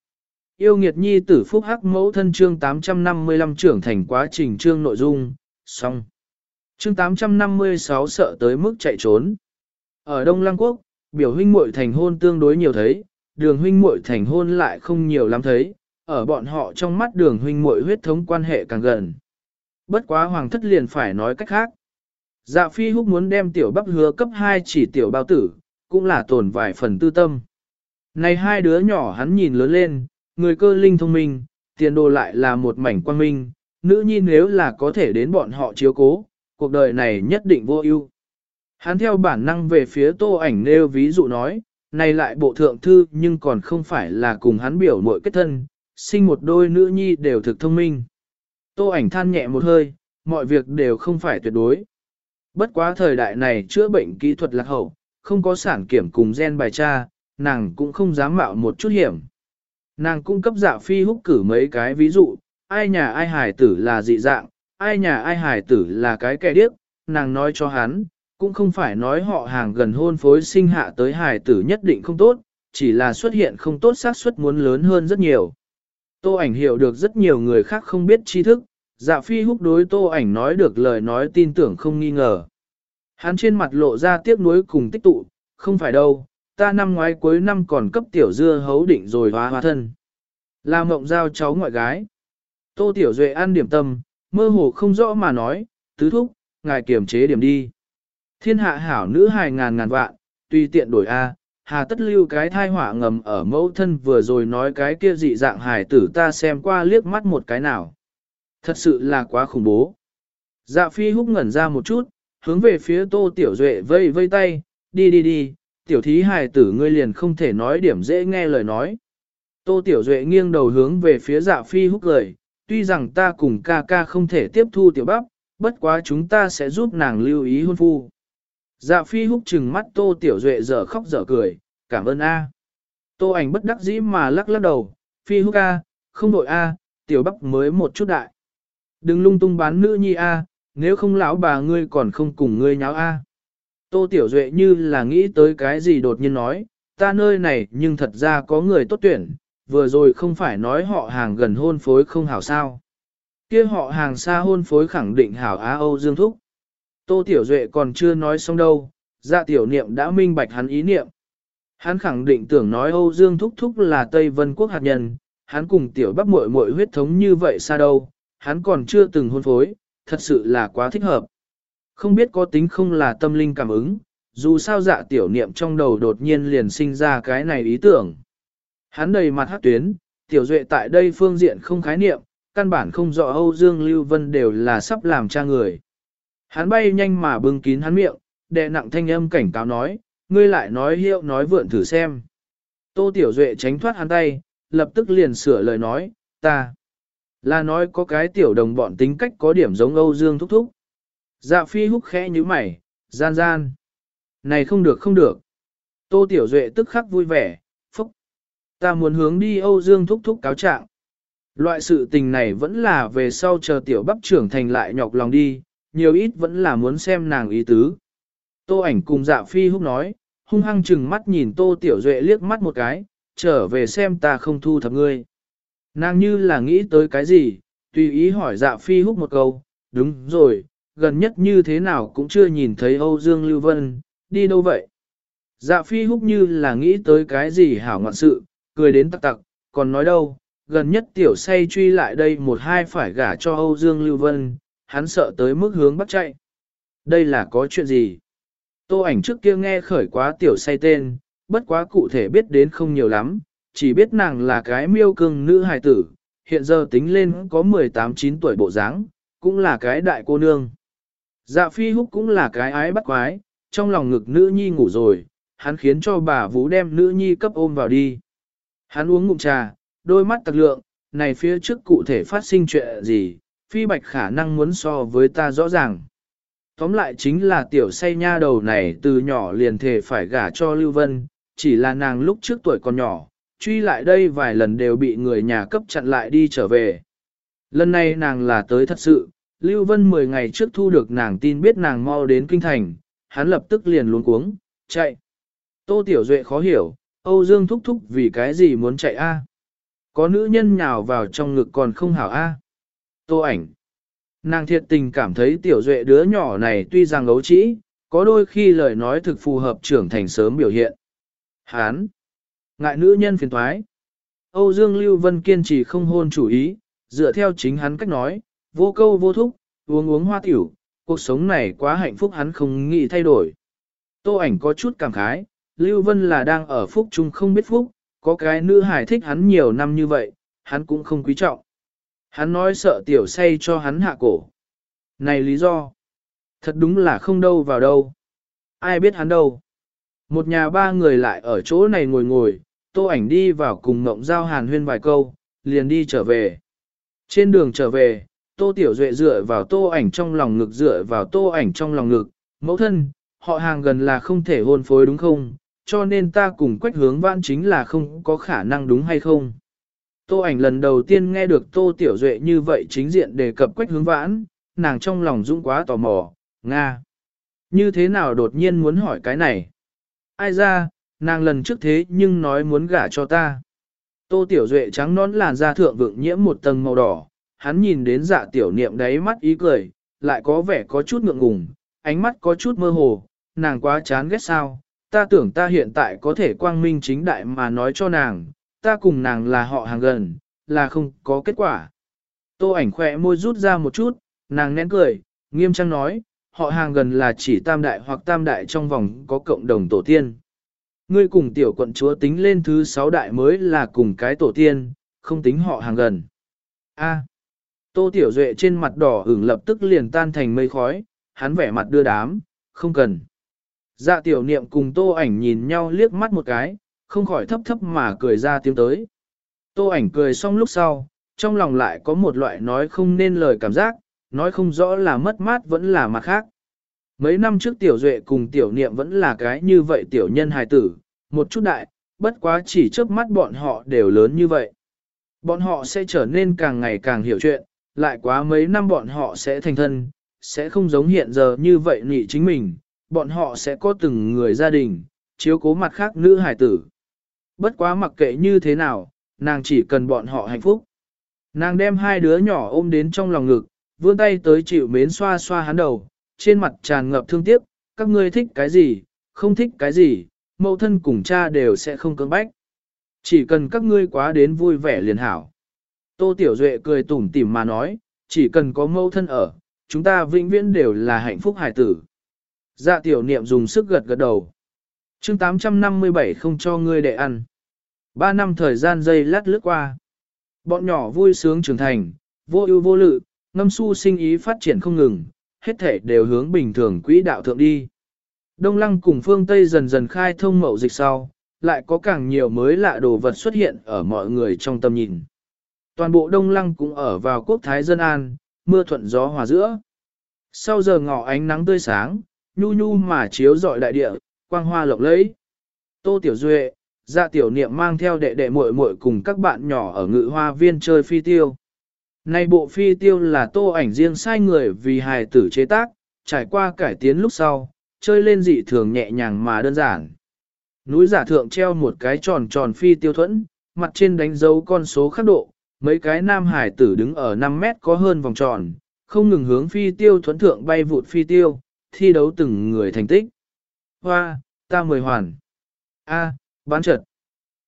Yêu nghiệt nhi tử phúc hắc mẫu thân chương 855 trưởng thành quá trình chương nội dung, xong. Chương 856 sợ tới mức chạy trốn. Ở Đông Lăng Quốc, biểu huynh muội thành hôn tương đối nhiều thấy, đường huynh muội thành hôn lại không nhiều lắm thấy, ở bọn họ trong mắt đường huynh muội huyết thống quan hệ càng gần. Bất quá hoàng thất liền phải nói cách khác. Dạ phi húc muốn đem tiểu bắp hứa cấp 2 chỉ tiểu bao tử, cũng là tổn vài phần tư tâm. Này hai đứa nhỏ hắn nhìn lớn lên, người cơ linh thông minh, tiền đồ lại là một mảnh quang minh, nữ nhi nếu là có thể đến bọn họ chiếu cố, cuộc đời này nhất định vô ưu. Hắn theo bản năng về phía tô ảnh nêu ví dụ nói, này lại bộ thượng thư nhưng còn không phải là cùng hắn biểu mội kết thân, sinh một đôi nữ nhi đều thực thông minh. Tô ảnh than nhẹ một hơi, mọi việc đều không phải tuyệt đối. Bất quá thời đại này chữa bệnh kỹ thuật lạc hậu, không có sản kiểm cùng gen bài tra, nàng cũng không dám mạo một chút hiểm. Nàng cung cấp dạ phi húc cử mấy cái ví dụ, ai nhà ai hài tử là dị dạng, ai nhà ai hài tử là cái kẻ điếc, nàng nói cho hắn, cũng không phải nói họ hàng gần hôn phối sinh hạ tới hài tử nhất định không tốt, chỉ là xuất hiện không tốt xác suất muốn lớn hơn rất nhiều. Tô ảnh hiểu được rất nhiều người khác không biết tri thức, dạ phi húc đối tô ảnh nói được lời nói tin tưởng không nghi ngờ. Hắn trên mặt lộ ra tiếc nuối cùng tích tụ, không phải đâu, ta năm ngoái cuối năm còn cấp tiểu dưa hấu định rồi hóa hóa thân. Là mộng giao cháu ngoại gái. Tô tiểu duệ ăn điểm tâm, mơ hồ không rõ mà nói, tứ thúc, ngài kiềm chế điểm đi. Thiên hạ hảo nữ hài ngàn ngàn vạn, tùy tiện đổi A, hà tất lưu cái thai họa ngầm ở mẫu thân vừa rồi nói cái kia dị dạng hài tử ta xem qua liếc mắt một cái nào. Thật sự là quá khủng bố. Dạ phi húc ngẩn ra một chút, hướng về phía tô tiểu duệ vây vây tay, đi đi đi, tiểu thí hài tử ngươi liền không thể nói điểm dễ nghe lời nói. Tô tiểu duệ nghiêng đầu hướng về phía dạ phi húc lời, tuy rằng ta cùng ca ca không thể tiếp thu tiểu bắp, bất quá chúng ta sẽ giúp nàng lưu ý hôn phu. Dạ phi húc chừng mắt tô tiểu duệ dở khóc dở cười, cảm ơn a. Tô ảnh bất đắc dĩ mà lắc lắc đầu, phi húc a, không đội a, tiểu Bắc mới một chút đại. Đừng lung tung bán nữ nhi a, nếu không lão bà ngươi còn không cùng ngươi nháo a. Tô Tiểu Duệ như là nghĩ tới cái gì đột nhiên nói, ta nơi này nhưng thật ra có người tốt tuyển, vừa rồi không phải nói họ hàng gần hôn phối không hảo sao. kia họ hàng xa hôn phối khẳng định hảo Á Âu Dương Thúc. Tô Tiểu Duệ còn chưa nói xong đâu, dạ tiểu niệm đã minh bạch hắn ý niệm. Hắn khẳng định tưởng nói Âu Dương Thúc Thúc là Tây Vân Quốc hạt nhân, hắn cùng tiểu bắp muội muội huyết thống như vậy xa đâu, hắn còn chưa từng hôn phối, thật sự là quá thích hợp. Không biết có tính không là tâm linh cảm ứng, dù sao dạ tiểu niệm trong đầu đột nhiên liền sinh ra cái này ý tưởng. Hắn đầy mặt hát tuyến, tiểu duệ tại đây phương diện không khái niệm, căn bản không rõ Âu Dương Lưu Vân đều là sắp làm cha người. Hắn bay nhanh mà bưng kín hắn miệng, đệ nặng thanh âm cảnh cáo nói, ngươi lại nói hiệu nói vượn thử xem. Tô Tiểu Duệ tránh thoát hắn tay, lập tức liền sửa lời nói, ta. Là nói có cái tiểu đồng bọn tính cách có điểm giống Âu Dương thúc thúc. Dạ phi húc khẽ như mày, gian gian. Này không được không được. Tô Tiểu Duệ tức khắc vui vẻ, phúc. Ta muốn hướng đi Âu Dương thúc thúc cáo trạng. Loại sự tình này vẫn là về sau chờ tiểu bắp trưởng thành lại nhọc lòng đi, nhiều ít vẫn là muốn xem nàng ý tứ. Tô ảnh cùng dạ phi húc nói, hung hăng chừng mắt nhìn Tô Tiểu Duệ liếc mắt một cái, trở về xem ta không thu thập ngươi. Nàng như là nghĩ tới cái gì, tùy ý hỏi dạ phi húc một câu, đúng rồi, gần nhất như thế nào cũng chưa nhìn thấy Âu Dương Lưu Vân, đi đâu vậy? Dạ phi húc như là nghĩ tới cái gì hảo ngoạn sự, cười đến tặc tặc, còn nói đâu, gần nhất tiểu say truy lại đây một hai phải gả cho Âu Dương Lưu Vân, hắn sợ tới mức hướng bắt chạy. Đây là có chuyện gì? Tô ảnh trước kia nghe khởi quá tiểu say tên, bất quá cụ thể biết đến không nhiều lắm, chỉ biết nàng là cái miêu cưng nữ hài tử, hiện giờ tính lên có 18-9 tuổi bộ dáng, cũng là cái đại cô nương. Dạ phi húc cũng là cái ái bắt quái, trong lòng ngực nữ nhi ngủ rồi, hắn khiến cho bà Vũ đem nữ nhi cấp ôm vào đi. Hắn uống ngụm trà, đôi mắt tặc lượng, này phía trước cụ thể phát sinh chuyện gì, phi bạch khả năng muốn so với ta rõ ràng. Tóm lại chính là tiểu say nha đầu này từ nhỏ liền thể phải gả cho Lưu Vân, chỉ là nàng lúc trước tuổi còn nhỏ, truy lại đây vài lần đều bị người nhà cấp chặn lại đi trở về. Lần này nàng là tới thật sự, Lưu Vân 10 ngày trước thu được nàng tin biết nàng mau đến kinh thành, hắn lập tức liền luống cuống, chạy. Tô Tiểu Duệ khó hiểu, Âu Dương thúc thúc vì cái gì muốn chạy a? Có nữ nhân nhào vào trong ngực còn không hảo a. Tô ảnh. Nàng thiệt tình cảm thấy Tiểu Duệ đứa nhỏ này tuy rằng ấu trĩ, có đôi khi lời nói thực phù hợp trưởng thành sớm biểu hiện. Hán. Ngại nữ nhân phiền thoái. Âu Dương Lưu Vân kiên trì không hôn chủ ý, dựa theo chính hắn cách nói, vô câu vô thúc, uống uống hoa tiểu, cuộc sống này quá hạnh phúc hắn không nghĩ thay đổi. Tô ảnh có chút cảm khái, Lưu Vân là đang ở phúc chung không biết phúc, có cái nữ hài thích hắn nhiều năm như vậy, hắn cũng không quý trọng. Hắn nói sợ tiểu say cho hắn hạ cổ. Này lý do, thật đúng là không đâu vào đâu. Ai biết hắn đâu. Một nhà ba người lại ở chỗ này ngồi ngồi, tô ảnh đi vào cùng ngộng giao hàn huyên vài câu, liền đi trở về. Trên đường trở về, tô tiểu duệ dựa vào tô ảnh trong lòng ngực dựa vào tô ảnh trong lòng ngực, mẫu thân, họ hàng gần là không thể hôn phối đúng không, cho nên ta cùng quách hướng vãn chính là không có khả năng đúng hay không. Tô ảnh lần đầu tiên nghe được tô tiểu duệ như vậy chính diện đề cập quách hướng vãn, nàng trong lòng dũng quá tò mò, Nga. Như thế nào đột nhiên muốn hỏi cái này? Ai ra, nàng lần trước thế nhưng nói muốn gả cho ta. Tô Tiểu Duệ trắng nón làn da thượng vượng nhiễm một tầng màu đỏ, hắn nhìn đến dạ tiểu niệm đáy mắt ý cười, lại có vẻ có chút ngượng ngùng, ánh mắt có chút mơ hồ, nàng quá chán ghét sao, ta tưởng ta hiện tại có thể quang minh chính đại mà nói cho nàng, ta cùng nàng là họ hàng gần, là không có kết quả. Tô ảnh khỏe môi rút ra một chút, nàng nén cười, nghiêm trang nói, họ hàng gần là chỉ tam đại hoặc tam đại trong vòng có cộng đồng tổ tiên. Ngươi cùng tiểu quận chúa tính lên thứ sáu đại mới là cùng cái tổ tiên, không tính họ hàng gần. A. Tô Tiểu Duệ trên mặt đỏ ửng lập tức liền tan thành mây khói, hắn vẻ mặt đưa đám, không cần. Dạ tiểu niệm cùng tô ảnh nhìn nhau liếc mắt một cái, không khỏi thấp thấp mà cười ra tiếng tới. Tô ảnh cười xong lúc sau, trong lòng lại có một loại nói không nên lời cảm giác, nói không rõ là mất mát vẫn là mặt khác. Mấy năm trước tiểu duệ cùng tiểu niệm vẫn là cái như vậy tiểu nhân hài tử, một chút đại, bất quá chỉ trước mắt bọn họ đều lớn như vậy. Bọn họ sẽ trở nên càng ngày càng hiểu chuyện, lại quá mấy năm bọn họ sẽ thành thân, sẽ không giống hiện giờ như vậy nhị chính mình, bọn họ sẽ có từng người gia đình, chiếu cố mặt khác nữ hài tử. Bất quá mặc kệ như thế nào, nàng chỉ cần bọn họ hạnh phúc. Nàng đem hai đứa nhỏ ôm đến trong lòng ngực, vươn tay tới chịu mến xoa xoa hắn đầu, trên mặt tràn ngập thương tiếc, các ngươi thích cái gì, không thích cái gì, mẫu thân cùng cha đều sẽ không cưỡng bách. Chỉ cần các ngươi quá đến vui vẻ liền hảo. Tô Tiểu Duệ cười tủm tỉm mà nói, chỉ cần có mẫu thân ở, chúng ta vĩnh viễn đều là hạnh phúc hải tử. Dạ tiểu niệm dùng sức gật gật đầu. chương 857 không cho ngươi để ăn. Ba năm thời gian dây lát lướt qua. Bọn nhỏ vui sướng trưởng thành, vô ưu vô lự, ngâm su sinh ý phát triển không ngừng, hết thể đều hướng bình thường quỹ đạo thượng đi. Đông Lăng cùng phương Tây dần dần khai thông mậu dịch sau, lại có càng nhiều mới lạ đồ vật xuất hiện ở mọi người trong tầm nhìn. Toàn bộ Đông Lăng cũng ở vào quốc thái dân an, mưa thuận gió hòa giữa. Sau giờ ngọ ánh nắng tươi sáng, nhu nhu mà chiếu rọi đại địa, quang hoa lộng lẫy. Tô Tiểu Duệ, dạ tiểu niệm mang theo đệ đệ muội muội cùng các bạn nhỏ ở ngự hoa viên chơi phi tiêu. Này bộ phi tiêu là tô ảnh riêng sai người vì hài tử chế tác, trải qua cải tiến lúc sau, chơi lên dị thường nhẹ nhàng mà đơn giản. Núi giả thượng treo một cái tròn tròn phi tiêu thuẫn, mặt trên đánh dấu con số khắc độ, mấy cái nam hải tử đứng ở 5 mét có hơn vòng tròn, không ngừng hướng phi tiêu thuẫn thượng bay vụt phi tiêu, thi đấu từng người thành tích. Hoa, ta mười hoàn. A, bán trật.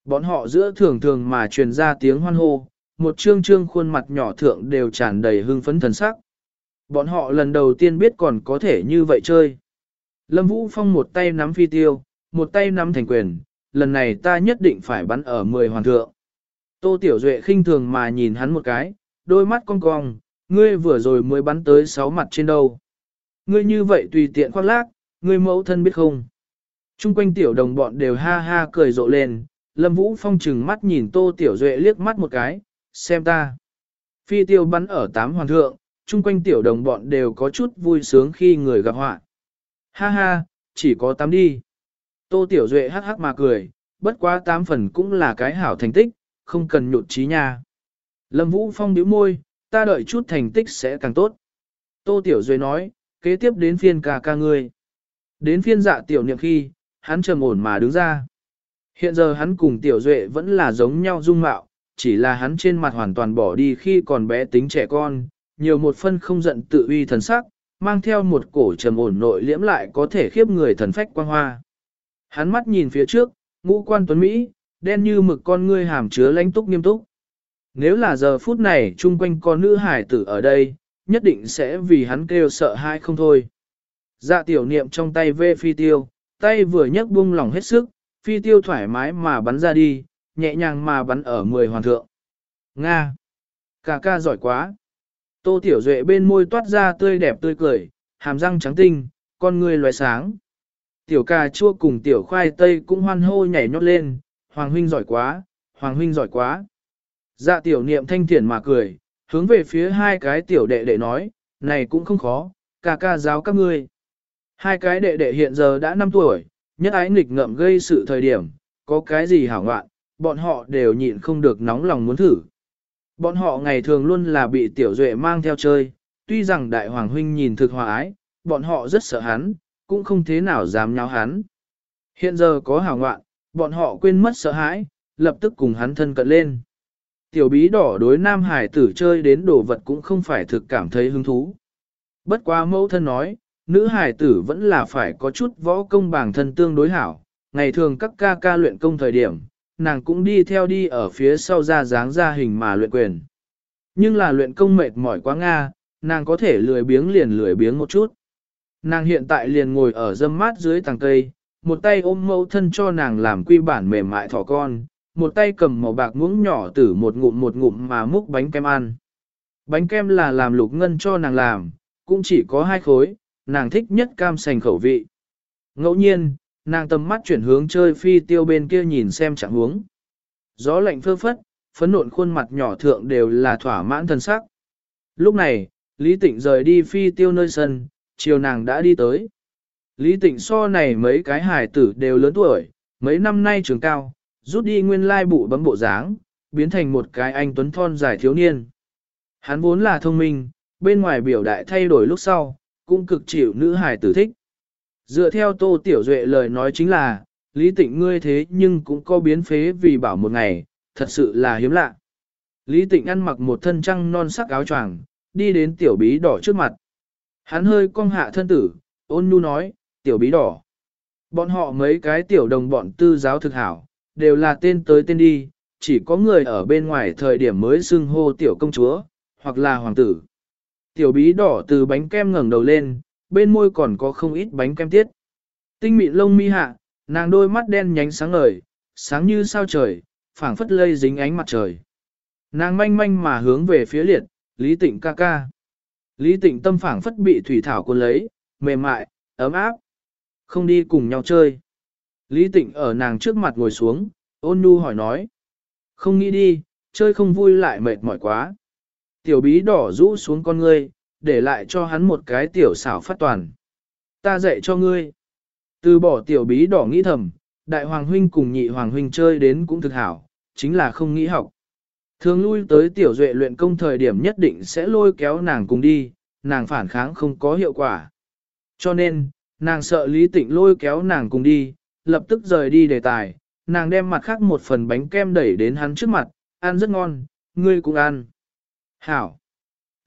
Bọn họ giữa thường thường mà truyền ra tiếng hoan hô, một trương trương khuôn mặt nhỏ thượng đều tràn đầy hưng phấn thần sắc. Bọn họ lần đầu tiên biết còn có thể như vậy chơi. Lâm Vũ Phong một tay nắm phi tiêu, một tay nắm thành quyền, lần này ta nhất định phải bắn ở 10 hoàn thượng. Tô Tiểu Duệ khinh thường mà nhìn hắn một cái, đôi mắt cong cong, ngươi vừa rồi mới bắn tới 6 mặt trên đâu. Ngươi như vậy tùy tiện khoác lác, ngươi mẫu thân biết không. Trung quanh tiểu đồng bọn đều ha ha cười rộ lên, Lâm Vũ Phong chừng mắt nhìn Tô Tiểu Duệ liếc mắt một cái, xem ta. Phi tiêu bắn ở tám hoàn thượng, chung quanh tiểu đồng bọn đều có chút vui sướng khi người gặp họa. Ha ha, chỉ có tám đi. Tô Tiểu Duệ hắc hắc mà cười, bất quá tám phần cũng là cái hảo thành tích, không cần nhụt chí nha. Lâm Vũ Phong nhíu môi, ta đợi chút thành tích sẽ càng tốt. Tô Tiểu Duệ nói, kế tiếp đến phiên ca ca ngươi. Đến phiên dạ tiểu niệm khi, hắn trầm ổn mà đứng ra. Hiện giờ hắn cùng Tiểu Duệ vẫn là giống nhau dung mạo, chỉ là hắn trên mặt hoàn toàn bỏ đi khi còn bé tính trẻ con, nhiều một phân không giận tự uy thần sắc, mang theo một cổ trầm ổn nội liễm lại có thể khiếp người thần phách quang hoa. Hắn mắt nhìn phía trước, ngũ quan tuấn Mỹ, đen như mực con ngươi hàm chứa lãnh túc nghiêm túc. Nếu là giờ phút này chung quanh con nữ hải tử ở đây, nhất định sẽ vì hắn kêu sợ hai không thôi. Dạ tiểu niệm trong tay vê phi tiêu, tay vừa nhấc bung lòng hết sức, phi tiêu thoải mái mà bắn ra đi, nhẹ nhàng mà bắn ở mười hoàn thượng. Nga! Cà ca giỏi quá! Tô Tiểu Duệ bên môi toát ra tươi đẹp tươi cười, hàm răng trắng tinh, con người loài sáng. Tiểu cà chua cùng tiểu khoai tây cũng hoan hô nhảy nhót lên, Hoàng huynh giỏi quá, Hoàng huynh giỏi quá. Dạ tiểu niệm thanh thiện mà cười, hướng về phía hai cái tiểu đệ đệ nói, này cũng không khó, ca ca giáo các ngươi. Hai cái đệ đệ hiện giờ đã 5 tuổi, nhất ái nghịch ngợm gây sự thời điểm, có cái gì hảo ngoạn, bọn họ đều nhịn không được nóng lòng muốn thử. Bọn họ ngày thường luôn là bị tiểu duệ mang theo chơi, tuy rằng đại hoàng huynh nhìn thực hòa ái, bọn họ rất sợ hắn, cũng không thế nào dám nháo hắn. Hiện giờ có hảo ngoạn, bọn họ quên mất sợ hãi, lập tức cùng hắn thân cận lên. Tiểu bí đỏ đối nam hải tử chơi đến đồ vật cũng không phải thực cảm thấy hứng thú. Bất quá mẫu thân nói, nữ hải tử vẫn là phải có chút võ công bản thân tương đối hảo, ngày thường các ca ca luyện công thời điểm, nàng cũng đi theo đi ở phía sau ra dáng ra hình mà luyện quyền. Nhưng là luyện công mệt mỏi quá Nga, nàng có thể lười biếng liền lười biếng một chút. Nàng hiện tại liền ngồi ở dâm mát dưới tàng cây, một tay ôm mẫu thân cho nàng làm quy bản mềm mại thỏ con, một tay cầm màu bạc muỗng nhỏ tử một ngụm một ngụm mà múc bánh kem ăn. Bánh kem là làm lục ngân cho nàng làm, cũng chỉ có hai khối, nàng thích nhất cam sành khẩu vị. Ngẫu nhiên, nàng tầm mắt chuyển hướng chơi phi tiêu bên kia nhìn xem chẳng hướng. Gió lạnh phơ phất, phấn nộn khuôn mặt nhỏ thượng đều là thỏa mãn thân sắc. Lúc này, Lý Tịnh rời đi phi tiêu nơi sân, chiều nàng đã đi tới. Lý Tịnh so này mấy cái hài tử đều lớn tuổi, mấy năm nay trường cao, rút đi nguyên lai bụ bấm bộ dáng, biến thành một cái anh tuấn thon dài thiếu niên. Hắn vốn là thông minh, bên ngoài biểu đại thay đổi lúc sau, cũng cực chịu nữ hài tử thích. Dựa theo Tô Tiểu Duệ lời nói chính là, Lý Tịnh ngươi thế nhưng cũng có biến phế vì bảo một ngày, thật sự là hiếm lạ. Lý Tịnh ăn mặc một thân trăng non sắc áo choàng, đi đến tiểu bí đỏ trước mặt. Hắn hơi cong hạ thân tử, ôn nhu nói, tiểu bí đỏ. Bọn họ mấy cái tiểu đồng bọn tư giáo thực hảo, đều là tên tới tên đi, chỉ có người ở bên ngoài thời điểm mới xưng hô tiểu công chúa, hoặc là hoàng tử. Tiểu bí đỏ từ bánh kem ngẩng đầu lên, bên môi còn có không ít bánh kem tiết. Tinh mịn lông mi hạ, nàng đôi mắt đen nhánh sáng ngời, sáng như sao trời, phảng phất lây dính ánh mặt trời. Nàng manh manh mà hướng về phía liệt, Lý Tịnh ca ca. Lý Tịnh tâm phảng phất bị thủy thảo cuốn lấy, mềm mại, ấm áp. Không đi cùng nhau chơi. Lý tịnh ở nàng trước mặt ngồi xuống, ôn nhu hỏi nói. Không nghĩ đi, chơi không vui lại mệt mỏi quá. Tiểu bí đỏ rũ xuống con ngươi, để lại cho hắn một cái tiểu xảo phát toàn. Ta dạy cho ngươi. Từ bỏ tiểu bí đỏ nghĩ thầm, đại hoàng huynh cùng nhị hoàng huynh chơi đến cũng thực hảo, chính là không nghĩ học. Thường lui tới tiểu duệ luyện công thời điểm nhất định sẽ lôi kéo nàng cùng đi, nàng phản kháng không có hiệu quả. Cho nên, nàng sợ Lý Tịnh lôi kéo nàng cùng đi, lập tức rời đi đề tài, nàng đem mặt khác một phần bánh kem đẩy đến hắn trước mặt, ăn rất ngon, ngươi cũng ăn. Hảo.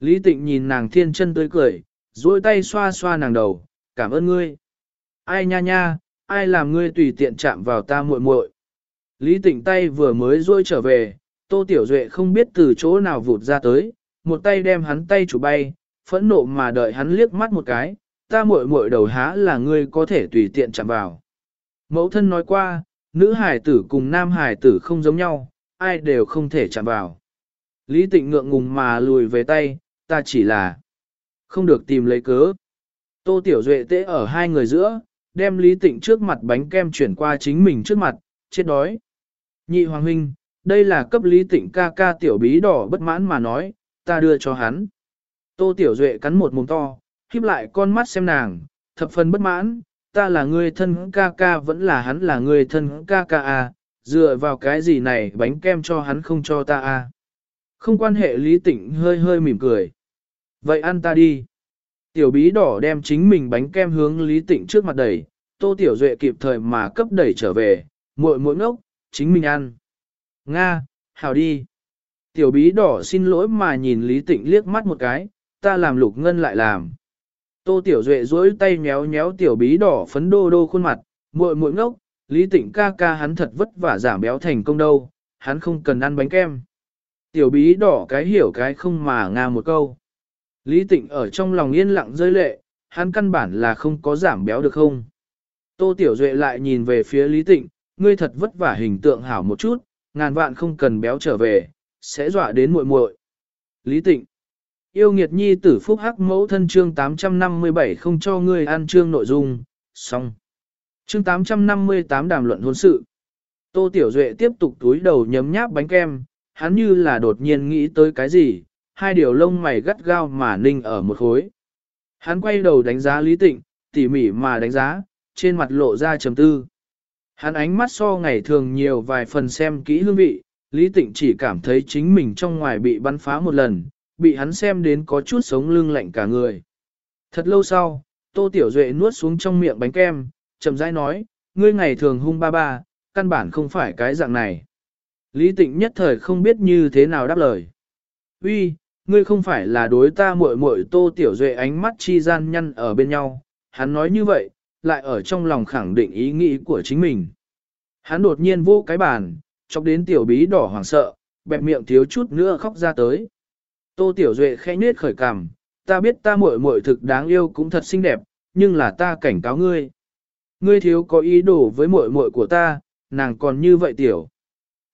Lý Tịnh nhìn nàng thiên chân tươi cười, duỗi tay xoa xoa nàng đầu, cảm ơn ngươi. Ai nha nha, ai làm ngươi tùy tiện chạm vào ta muội muội. Lý Tịnh tay vừa mới duỗi trở về, Tô Tiểu Duệ không biết từ chỗ nào vụt ra tới, một tay đem hắn tay chủ bay, phẫn nộ mà đợi hắn liếc mắt một cái, ta muội muội đầu há là ngươi có thể tùy tiện chạm vào. Mẫu thân nói qua, nữ hải tử cùng nam hải tử không giống nhau, ai đều không thể chạm vào. Lý tịnh ngượng ngùng mà lùi về tay, ta chỉ là không được tìm lấy cớ. Tô Tiểu Duệ tễ ở hai người giữa, đem Lý Tịnh trước mặt bánh kem chuyển qua chính mình trước mặt, chết đói. Nhị Hoàng Huynh, đây là cấp Lý Tịnh ca ca tiểu bí đỏ bất mãn mà nói, ta đưa cho hắn. Tô Tiểu Duệ cắn một mồm to, khiếp lại con mắt xem nàng, thập phần bất mãn, ta là người thân ca ca vẫn là hắn là người thân ca ca à, dựa vào cái gì này bánh kem cho hắn không cho ta à. Không quan hệ Lý Tịnh hơi hơi mỉm cười. Vậy ăn ta đi. Tiểu bí đỏ đem chính mình bánh kem hướng Lý Tịnh trước mặt đẩy, Tô Tiểu Duệ kịp thời mà cấp đẩy trở về, muội muội ngốc, chính mình ăn. Nga, hào đi. Tiểu bí đỏ xin lỗi mà nhìn Lý Tịnh liếc mắt một cái, ta làm lục ngân lại làm. Tô Tiểu Duệ duỗi tay nhéo nhéo tiểu bí đỏ phấn đô đô khuôn mặt, muội muội ngốc, Lý Tịnh ca ca hắn thật vất vả giảm béo thành công đâu, hắn không cần ăn bánh kem. Tiểu bí đỏ cái hiểu cái không mà nga một câu. Lý Tịnh ở trong lòng yên lặng rơi lệ, hắn căn bản là không có giảm béo được không. Tô Tiểu Duệ lại nhìn về phía Lý Tịnh, ngươi thật vất vả hình tượng hảo một chút, ngàn vạn không cần béo trở về, sẽ dọa đến muội muội. Lý Tịnh Yêu nghiệt nhi tử phúc hắc mẫu thân chương 857 không cho ngươi ăn chương nội dung, xong. Chương 858 đàm luận hôn sự. Tô Tiểu Duệ tiếp tục túi đầu nhấm nháp bánh kem, hắn như là đột nhiên nghĩ tới cái gì, hai điều lông mày gắt gao mà ninh ở một khối. Hắn quay đầu đánh giá Lý Tịnh, tỉ mỉ mà đánh giá, trên mặt lộ ra trầm tư. Hắn ánh mắt so ngày thường nhiều vài phần xem kỹ hương vị, Lý Tịnh chỉ cảm thấy chính mình trong ngoài bị bắn phá một lần, bị hắn xem đến có chút sống lưng lạnh cả người. Thật lâu sau, Tô Tiểu Duệ nuốt xuống trong miệng bánh kem, chậm rãi nói, ngươi ngày thường hung ba ba, căn bản không phải cái dạng này. Lý Tịnh nhất thời không biết như thế nào đáp lời. Uy, ngươi không phải là đối ta muội muội Tô Tiểu Duệ ánh mắt chi gian nhăn ở bên nhau, hắn nói như vậy, lại ở trong lòng khẳng định ý nghĩ của chính mình. Hắn đột nhiên vô cái bàn, chọc đến tiểu bí đỏ hoảng sợ, bẹp miệng thiếu chút nữa khóc ra tới. Tô Tiểu Duệ khẽ nết khởi cằm, ta biết ta muội muội thực đáng yêu cũng thật xinh đẹp, nhưng là ta cảnh cáo ngươi. Ngươi thiếu có ý đồ với muội muội của ta, nàng còn như vậy tiểu.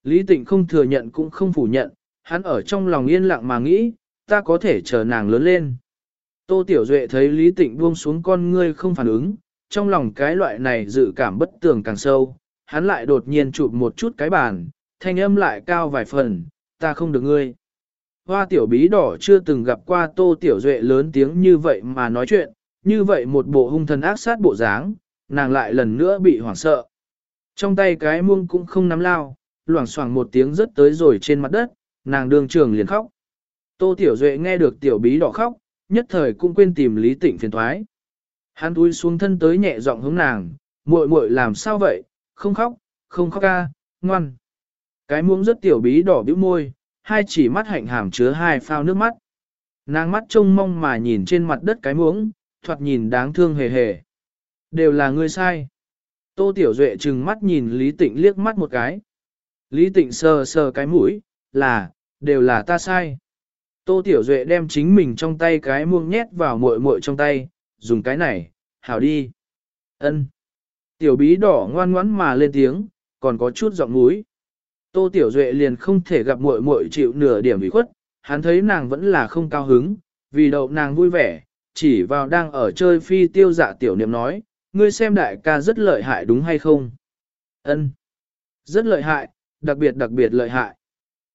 Lý Tịnh không thừa nhận cũng không phủ nhận, hắn ở trong lòng yên lặng mà nghĩ, ta có thể chờ nàng lớn lên. Tô Tiểu Duệ thấy Lý Tịnh buông xuống con ngươi không phản ứng, trong lòng cái loại này dự cảm bất tường càng sâu, hắn lại đột nhiên chụp một chút cái bàn, thanh âm lại cao vài phần, ta không được ngươi. Hoa tiểu bí đỏ chưa từng gặp qua tô tiểu duệ lớn tiếng như vậy mà nói chuyện, như vậy một bộ hung thần ác sát bộ dáng, nàng lại lần nữa bị hoảng sợ. Trong tay cái muông cũng không nắm lao, loảng xoảng một tiếng rớt tới rồi trên mặt đất, nàng đương trường liền khóc. Tô tiểu duệ nghe được tiểu bí đỏ khóc, nhất thời cũng quên tìm lý tịnh phiền thoái. Hắn túi xuống thân tới nhẹ giọng hướng nàng, muội muội làm sao vậy, không khóc, không khóc ca, ngoan. Cái muỗng rất tiểu bí đỏ bĩu môi, hai chỉ mắt hạnh hàm chứa hai phao nước mắt. Nàng mắt trông mong mà nhìn trên mặt đất cái muỗng, thoạt nhìn đáng thương hề hề. Đều là ngươi sai. Tô Tiểu Duệ trừng mắt nhìn Lý Tịnh liếc mắt một cái. Lý Tịnh sờ sờ cái mũi, là, đều là ta sai. Tô Tiểu Duệ đem chính mình trong tay cái muông nhét vào muội muội trong tay, dùng cái này, hảo đi. Ân. Tiểu bí đỏ ngoan ngoãn mà lên tiếng, còn có chút giọng mũi. Tô Tiểu Duệ liền không thể gặp muội muội chịu nửa điểm ủy khuất, hắn thấy nàng vẫn là không cao hứng, vì đậu nàng vui vẻ, chỉ vào đang ở chơi phi tiêu dạ tiểu niệm nói, ngươi xem đại ca rất lợi hại đúng hay không? Ân, Rất lợi hại, đặc biệt đặc biệt lợi hại.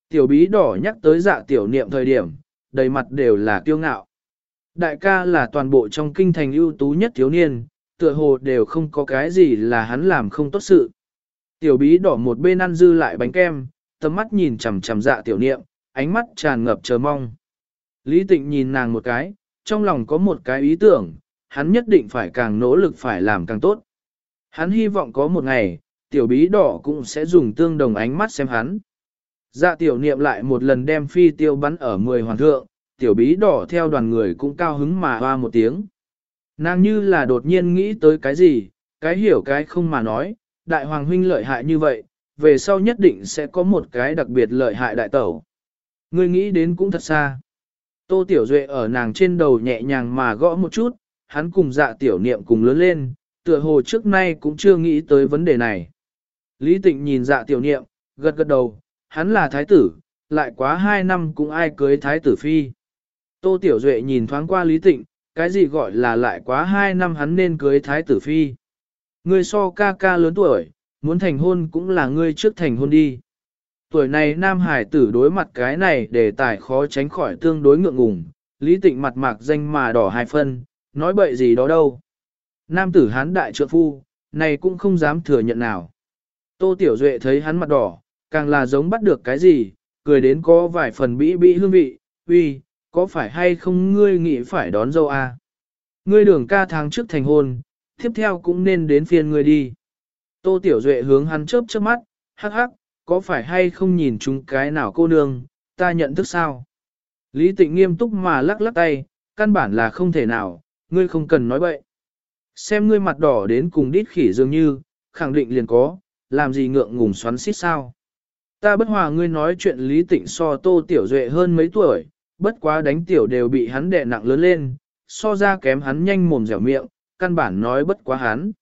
Tiểu bí đỏ nhắc tới dạ tiểu niệm thời điểm, đầy mặt đều là kiêu ngạo. Đại ca là toàn bộ trong kinh thành ưu tú nhất thiếu niên, tựa hồ đều không có cái gì là hắn làm không tốt sự. Tiểu bí đỏ một bên ăn dư lại bánh kem, tầm mắt nhìn chằm chằm dạ tiểu niệm, ánh mắt tràn ngập chờ mong. Lý tịnh nhìn nàng một cái, trong lòng có một cái ý tưởng, hắn nhất định phải càng nỗ lực phải làm càng tốt. Hắn hy vọng có một ngày, tiểu bí đỏ cũng sẽ dùng tương đồng ánh mắt xem hắn. Dạ tiểu niệm lại một lần đem phi tiêu bắn ở mười hoàng thượng, tiểu bí đỏ theo đoàn người cũng cao hứng mà hoa một tiếng. Nàng như là đột nhiên nghĩ tới cái gì, cái hiểu cái không mà nói, đại hoàng huynh lợi hại như vậy, về sau nhất định sẽ có một cái đặc biệt lợi hại đại tẩu. Người nghĩ đến cũng thật xa. Tô Tiểu Duệ ở nàng trên đầu nhẹ nhàng mà gõ một chút, hắn cùng dạ tiểu niệm cùng lớn lên, tựa hồ trước nay cũng chưa nghĩ tới vấn đề này. Lý Tịnh nhìn dạ tiểu niệm, gật gật đầu, hắn là thái tử, lại quá hai năm cũng ai cưới thái tử phi. Tô Tiểu Duệ nhìn thoáng qua Lý Tịnh, cái gì gọi là lại quá hai năm hắn nên cưới thái tử phi. Ngươi so ca ca lớn tuổi, muốn thành hôn cũng là ngươi trước thành hôn đi. Tuổi này nam hải tử đối mặt cái này để tài khó tránh khỏi tương đối ngượng ngùng, Lý Tịnh mặt mạc danh mà đỏ hai phân, nói bậy gì đó đâu. Nam tử hán đại trượng phu, này cũng không dám thừa nhận nào. Tô Tiểu Duệ thấy hắn mặt đỏ, càng là giống bắt được cái gì, cười đến có vài phần bĩ bĩ hương vị, uy, có phải hay không ngươi nghĩ phải đón dâu à? Ngươi đường ca tháng trước thành hôn, tiếp theo cũng nên đến phiên ngươi đi. Tô Tiểu Duệ hướng hắn chớp chớp mắt, hắc hắc, có phải hay không nhìn chúng cái nào cô nương, ta nhận thức sao? Lý tịnh nghiêm túc mà lắc lắc tay, căn bản là không thể nào, ngươi không cần nói bậy. Xem ngươi mặt đỏ đến cùng đít khỉ dường như, khẳng định liền có, làm gì ngượng ngùng xoắn xít sao? Ta bất hòa ngươi nói chuyện Lý Tịnh so Tô Tiểu Duệ hơn mấy tuổi, bất quá đánh tiểu đều bị hắn đè nặng lớn lên, so ra kém hắn nhanh mồm dẻo miệng, căn bản nói bất quá hắn.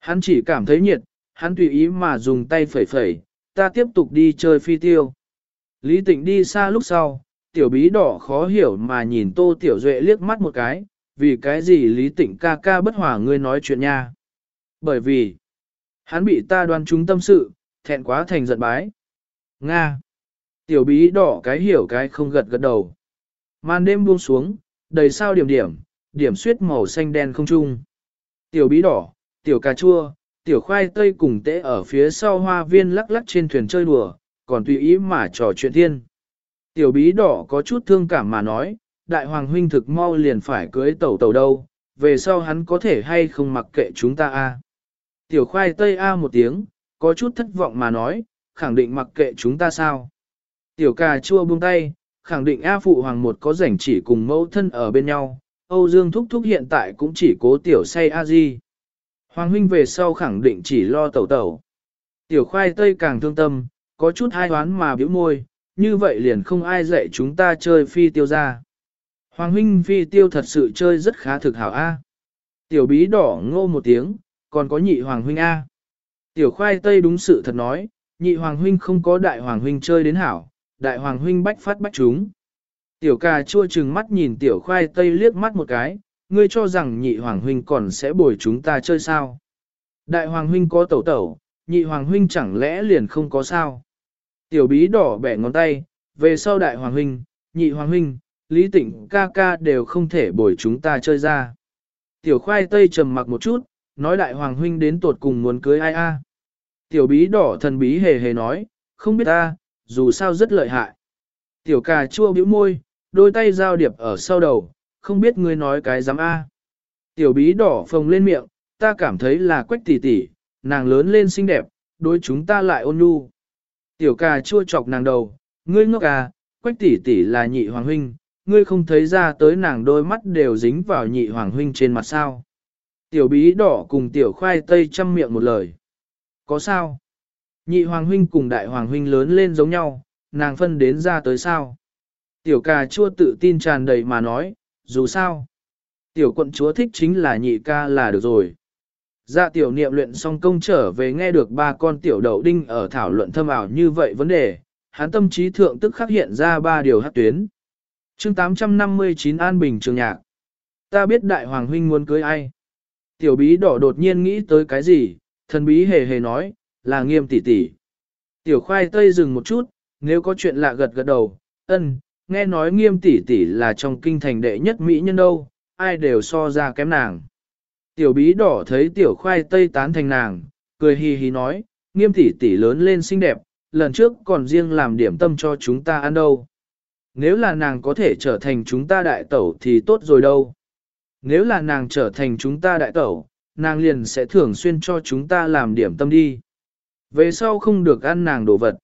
Hắn chỉ cảm thấy nhiệt, hắn tùy ý mà dùng tay phẩy phẩy, ta tiếp tục đi chơi phi tiêu. Lý Tịnh đi xa lúc sau, tiểu bí đỏ khó hiểu mà nhìn Tô Tiểu Duệ liếc mắt một cái, vì cái gì Lý Tịnh ca ca bất hòa ngươi nói chuyện nha. Bởi vì, hắn bị ta đoan chúng tâm sự, thẹn quá thành giận bái. Nga. Tiểu bí đỏ cái hiểu cái không gật gật đầu. Màn đêm buông xuống, đầy sao điểm điểm, điểm suyết màu xanh đen không trung. Tiểu bí đỏ, tiểu cà chua, tiểu khoai tây cùng tễ ở phía sau hoa viên lắc lắc trên thuyền chơi đùa, còn tùy ý mà trò chuyện thiên. Tiểu bí đỏ có chút thương cảm mà nói, đại hoàng huynh thực mau liền phải cưới tẩu tẩu đâu, về sau hắn có thể hay không mặc kệ chúng ta a Tiểu khoai tây a một tiếng, có chút thất vọng mà nói, khẳng định mặc kệ chúng ta sao. Tiểu cà chua buông tay, khẳng định A Phụ Hoàng một có rảnh chỉ cùng mẫu thân ở bên nhau, Âu Dương Thúc Thúc hiện tại cũng chỉ cố tiểu say A Di. Hoàng huynh về sau khẳng định chỉ lo tẩu tẩu. Tiểu khoai tây càng thương tâm, có chút hai hoán mà biểu môi, như vậy liền không ai dạy chúng ta chơi phi tiêu ra. Hoàng huynh phi tiêu thật sự chơi rất khá thực hảo A. Tiểu bí đỏ ngô một tiếng, còn có nhị hoàng huynh A. Tiểu khoai tây đúng sự thật nói, nhị hoàng huynh không có đại hoàng huynh chơi đến hảo, đại hoàng huynh bách phát bách chúng. Tiểu cà chua chừng mắt nhìn tiểu khoai tây liếc mắt một cái, ngươi cho rằng nhị hoàng huynh còn sẽ bồi chúng ta chơi sao. Đại hoàng huynh có tẩu tẩu, nhị hoàng huynh chẳng lẽ liền không có sao. Tiểu bí đỏ bẻ ngón tay, về sau đại hoàng huynh, nhị hoàng huynh, lý tịnh ca ca đều không thể bồi chúng ta chơi ra. Tiểu khoai tây trầm mặc một chút, nói đại hoàng huynh đến tột cùng muốn cưới ai a. Tiểu bí đỏ thần bí hề hề nói, không biết ta, dù sao rất lợi hại. Tiểu cà chua bĩu môi, đôi tay giao điệp ở sau đầu, không biết ngươi nói cái dám A. Tiểu bí đỏ phồng lên miệng, ta cảm thấy là quách tỷ tỷ, nàng lớn lên xinh đẹp, đối chúng ta lại ôn nhu. Tiểu cà chua chọc nàng đầu, ngươi ngốc à, quách tỷ tỷ là nhị hoàng huynh, ngươi không thấy ra tới nàng đôi mắt đều dính vào nhị hoàng huynh trên mặt sao. Tiểu bí đỏ cùng tiểu khoai tây chăm miệng một lời. Có sao? Nhị hoàng huynh cùng đại hoàng huynh lớn lên giống nhau, nàng phân đến ra tới sao? Tiểu cà chua tự tin tràn đầy mà nói, dù sao. Tiểu quận chúa thích chính là nhị ca là được rồi. Dạ tiểu niệm luyện xong công trở về nghe được ba con tiểu đậu đinh ở thảo luận thâm ảo như vậy vấn đề, hắn tâm trí thượng tức khắc hiện ra ba điều hát tuyến. chương 859 An Bình Trường Nhạc. Ta biết đại hoàng huynh muốn cưới ai. Tiểu bí đỏ đột nhiên nghĩ tới cái gì, thần bí hề hề nói, là nghiêm tỷ tỷ. Tiểu khoai tây dừng một chút, nếu có chuyện lạ gật gật đầu, ân, nghe nói nghiêm tỷ tỷ là trong kinh thành đệ nhất mỹ nhân đâu, ai đều so ra kém nàng. Tiểu bí đỏ thấy tiểu khoai tây tán thành nàng, cười hì hì nói, nghiêm tỷ tỷ lớn lên xinh đẹp, lần trước còn riêng làm điểm tâm cho chúng ta ăn đâu. Nếu là nàng có thể trở thành chúng ta đại tẩu thì tốt rồi đâu. Nếu là nàng trở thành chúng ta đại tẩu, nàng liền sẽ thường xuyên cho chúng ta làm điểm tâm đi. Về sau không được ăn nàng đồ vật.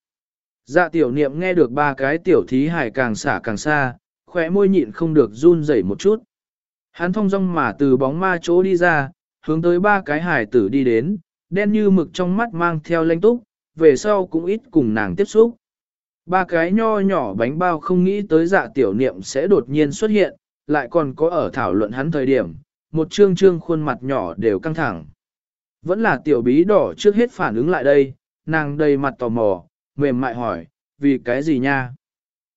Dạ tiểu niệm nghe được ba cái tiểu thí hải càng xả càng xa, khóe môi nhịn không được run rẩy một chút. Hắn thong dong mà từ bóng ma chỗ đi ra, hướng tới ba cái hải tử đi đến, đen như mực trong mắt mang theo lanh túc, về sau cũng ít cùng nàng tiếp xúc. Ba cái nho nhỏ bánh bao không nghĩ tới dạ tiểu niệm sẽ đột nhiên xuất hiện, lại còn có ở thảo luận hắn thời điểm, một trương trương khuôn mặt nhỏ đều căng thẳng. Vẫn là tiểu bí đỏ trước hết phản ứng lại đây, nàng đầy mặt tò mò, mềm mại hỏi, vì cái gì nha?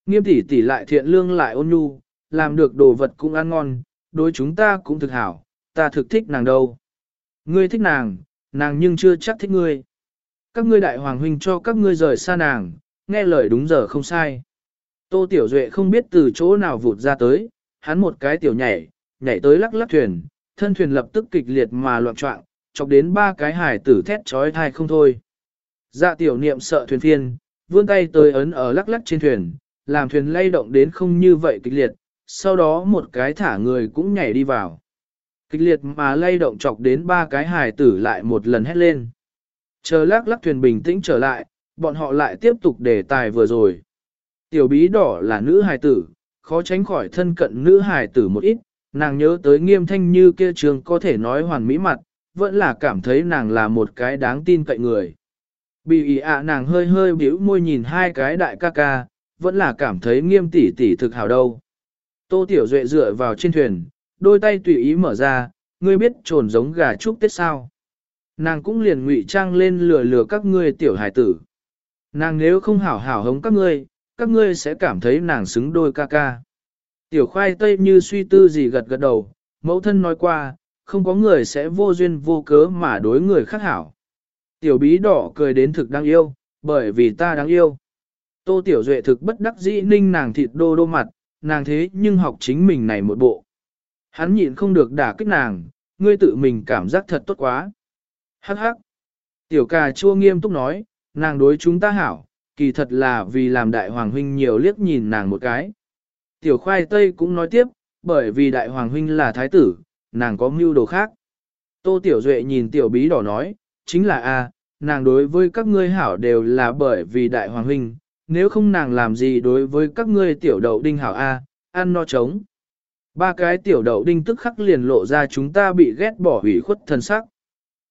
Nghiêm tỷ tỷ lại thiện lương lại ôn nhu, làm được đồ vật cũng ăn ngon, đối chúng ta cũng thực hảo, ta thực thích nàng đâu. Ngươi thích nàng, nàng nhưng chưa chắc thích ngươi. Các ngươi đại hoàng huynh cho các ngươi rời xa nàng, nghe lời đúng giờ không sai. Tô Tiểu Duệ không biết từ chỗ nào vụt ra tới, hắn một cái tiểu nhảy, nhảy tới lắc lắc thuyền, thân thuyền lập tức kịch liệt mà loạn trọng, chọc đến ba cái hải tử thét trói thai không thôi. Dạ tiểu niệm sợ thuyền phiên, vươn tay tới ấn ở lắc lắc trên thuyền, làm thuyền lay động đến không như vậy kịch liệt, sau đó một cái thả người cũng nhảy đi vào. Kịch liệt mà lay động chọc đến ba cái hải tử lại một lần hét lên. Chờ lắc lắc thuyền bình tĩnh trở lại, bọn họ lại tiếp tục đề tài vừa rồi. Tiểu bí đỏ là nữ hài tử, khó tránh khỏi thân cận nữ hài tử một ít, nàng nhớ tới nghiêm thanh như kia trường có thể nói hoàn mỹ mặt, vẫn là cảm thấy nàng là một cái đáng tin cậy người. Bị ý ạ nàng hơi hơi biểu môi nhìn hai cái đại ca ca, vẫn là cảm thấy nghiêm tỷ tỷ thực hào đâu. Tô Tiểu Duệ dựa vào trên thuyền, đôi tay tùy ý mở ra, ngươi biết trồn giống gà trúc tết sao. Nàng cũng liền ngụy trang lên lừa lừa các ngươi tiểu hải tử. Nàng nếu không hảo hảo hống các ngươi, các ngươi sẽ cảm thấy nàng xứng đôi ca ca. Tiểu khoai tây như suy tư gì gật gật đầu, mẫu thân nói qua, không có người sẽ vô duyên vô cớ mà đối người khác hảo. Tiểu bí đỏ cười đến thực đáng yêu, bởi vì ta đáng yêu. Tô tiểu duệ thực bất đắc dĩ ninh nàng thịt đô đô mặt, nàng thế nhưng học chính mình này một bộ. Hắn nhịn không được đả kích nàng, ngươi tự mình cảm giác thật tốt quá. Hắc hắc. Tiểu cà chua nghiêm túc nói, nàng đối chúng ta hảo, kỳ thật là vì làm đại hoàng huynh nhiều liếc nhìn nàng một cái. Tiểu khoai tây cũng nói tiếp, bởi vì đại hoàng huynh là thái tử, nàng có mưu đồ khác. Tô tiểu duệ nhìn tiểu bí đỏ nói, chính là a, nàng đối với các ngươi hảo đều là bởi vì đại hoàng huynh, nếu không nàng làm gì đối với các ngươi tiểu đậu đinh hảo a, ăn no trống. Ba cái tiểu đậu đinh tức khắc liền lộ ra chúng ta bị ghét bỏ hủy khuất thân sắc.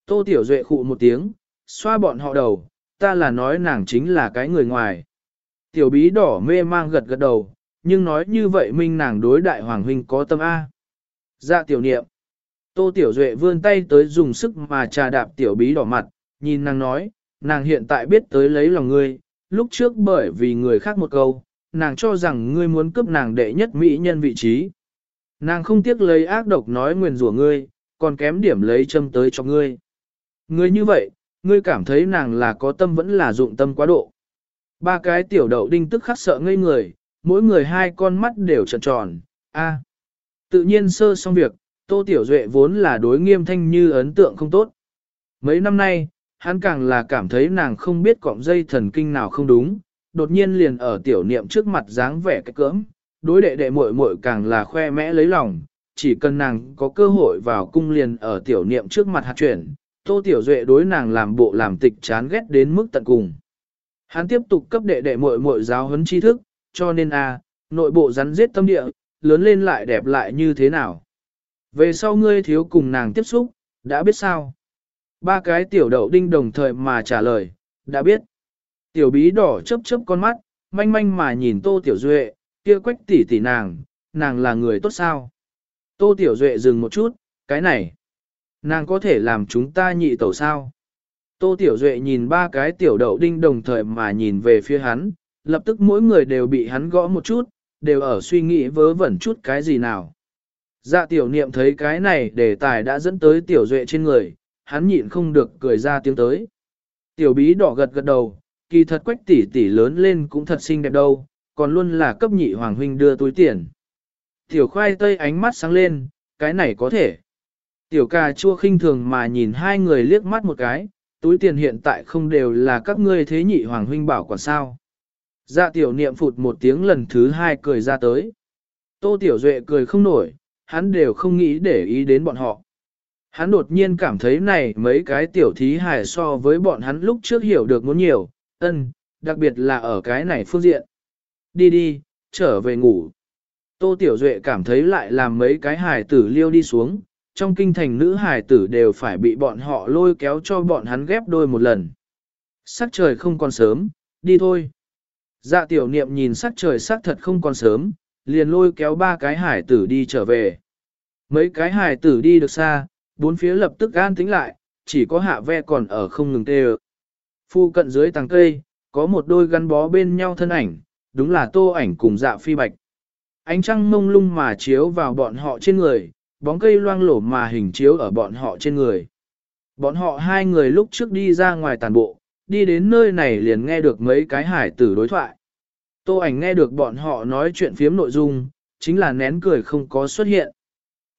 Tô tiểu duệ khụ một tiếng, xoa bọn họ đầu, ta là nói nàng chính là cái người ngoài. Tiểu bí đỏ mê mang gật gật đầu, nhưng nói như vậy minh nàng đối đại hoàng huynh có tâm A. Dạ tiểu niệm. Tô tiểu duệ vươn tay tới dùng sức mà trà đạp tiểu bí đỏ mặt, nhìn nàng nói, nàng hiện tại biết tới lấy lòng ngươi, lúc trước bởi vì người khác một câu, nàng cho rằng ngươi muốn cướp nàng đệ nhất mỹ nhân vị trí. Nàng không tiếc lấy ác độc nói nguyền rủa ngươi, còn kém điểm lấy châm tới cho ngươi. Ngươi như vậy, ngươi cảm thấy nàng là có tâm vẫn là dụng tâm quá độ. Ba cái tiểu đậu đinh tức khắc sợ ngây người, mỗi người hai con mắt đều tròn tròn, a. Tự nhiên sơ xong việc, Tô Tiểu Duệ vốn là đối nghiêm thanh như ấn tượng không tốt. Mấy năm nay, hắn càng là cảm thấy nàng không biết cọng dây thần kinh nào không đúng, đột nhiên liền ở tiểu niệm trước mặt dáng vẻ cái cỡm, đối đệ đệ muội muội càng là khoe mẽ lấy lòng, chỉ cần nàng có cơ hội vào cung liền ở tiểu niệm trước mặt hạt chuyển, Tô Tiểu Duệ đối nàng làm bộ làm tịch chán ghét đến mức tận cùng. Hắn tiếp tục cấp đệ đệ muội muội giáo huấn tri thức, cho nên a, nội bộ rắn giết tâm địa, lớn lên lại đẹp lại như thế nào. Về sau ngươi thiếu cùng nàng tiếp xúc, đã biết sao? Ba cái tiểu đậu đinh đồng thời mà trả lời, đã biết. Tiểu bí đỏ chớp chớp con mắt, manh manh mà nhìn Tô Tiểu Duệ, kia quách tỷ tỷ nàng, nàng là người tốt sao? Tô Tiểu Duệ dừng một chút, cái này. Nàng có thể làm chúng ta nhị tẩu sao? Tô Tiểu Duệ nhìn ba cái tiểu đậu đinh đồng thời mà nhìn về phía hắn, lập tức mỗi người đều bị hắn gõ một chút, đều ở suy nghĩ vớ vẩn chút cái gì nào. Dạ tiểu niệm thấy cái này đề tài đã dẫn tới tiểu duệ trên người, hắn nhịn không được cười ra tiếng tới. Tiểu bí đỏ gật gật đầu, kỳ thật quách tỷ tỷ lớn lên cũng thật xinh đẹp đâu, còn luôn là cấp nhị hoàng huynh đưa túi tiền. Tiểu khoai tây ánh mắt sáng lên, cái này có thể. Tiểu cà chua khinh thường mà nhìn hai người liếc mắt một cái, túi tiền hiện tại không đều là các ngươi thế nhị hoàng huynh bảo quản sao. Dạ tiểu niệm phụt một tiếng lần thứ hai cười ra tới. Tô tiểu duệ cười không nổi, hắn đều không nghĩ để ý đến bọn họ. Hắn đột nhiên cảm thấy này mấy cái tiểu thí hài so với bọn hắn lúc trước hiểu được muốn nhiều, ân, đặc biệt là ở cái này phương diện. Đi đi, trở về ngủ. Tô Tiểu Duệ cảm thấy lại làm mấy cái hài tử liêu đi xuống, trong kinh thành nữ hài tử đều phải bị bọn họ lôi kéo cho bọn hắn ghép đôi một lần. Sắc trời không còn sớm, đi thôi. Dạ tiểu niệm nhìn sắc trời sắc thật không còn sớm, liền lôi kéo ba cái hải tử đi trở về. Mấy cái hải tử đi được xa, bốn phía lập tức an tĩnh lại, chỉ có hạ ve còn ở không ngừng tê Phu cận dưới tàng cây, có một đôi gắn bó bên nhau thân ảnh, đúng là tô ảnh cùng dạ phi bạch. Ánh trăng mông lung mà chiếu vào bọn họ trên người, bóng cây loang lổ mà hình chiếu ở bọn họ trên người. Bọn họ hai người lúc trước đi ra ngoài tàn bộ, đi đến nơi này liền nghe được mấy cái hải tử đối thoại. Tô ảnh nghe được bọn họ nói chuyện phiếm nội dung, chính là nén cười không có xuất hiện.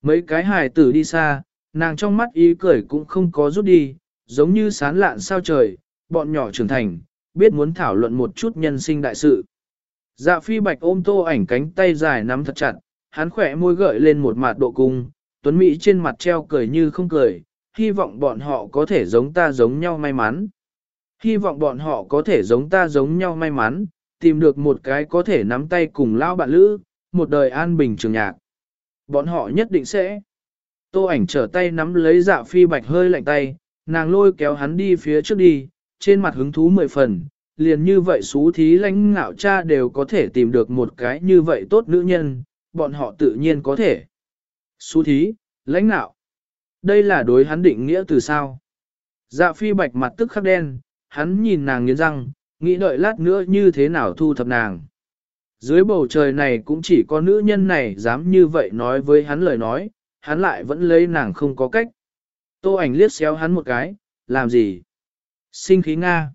Mấy cái hải tử đi xa, nàng trong mắt ý cười cũng không có rút đi, giống như sán lạn sao trời, bọn nhỏ trưởng thành, biết muốn thảo luận một chút nhân sinh đại sự. Dạ phi bạch ôm tô ảnh cánh tay dài nắm thật chặt, hắn khỏe môi gợi lên một mặt độ cung, tuấn Mỹ trên mặt treo cười như không cười, hy vọng bọn họ có thể giống ta giống nhau may mắn. Hy vọng bọn họ có thể giống ta giống nhau may mắn, tìm được một cái có thể nắm tay cùng lao bạn lữ, một đời an bình trường nhạc. Bọn họ nhất định sẽ. Tô ảnh trở tay nắm lấy dạ phi bạch hơi lạnh tay, nàng lôi kéo hắn đi phía trước đi, trên mặt hứng thú mười phần, liền như vậy xú thí lãnh ngạo cha đều có thể tìm được một cái như vậy tốt nữ nhân, bọn họ tự nhiên có thể. Xú thí, lãnh nạo Đây là đối hắn định nghĩa từ sao. Dạ phi bạch mặt tức khắc đen, hắn nhìn nàng nghiến răng, nghĩ đợi lát nữa như thế nào thu thập nàng. Dưới bầu trời này cũng chỉ có nữ nhân này dám như vậy nói với hắn lời nói, hắn lại vẫn lấy nàng không có cách. Tô ảnh liếc xéo hắn một cái, làm gì? Sinh khí Nga.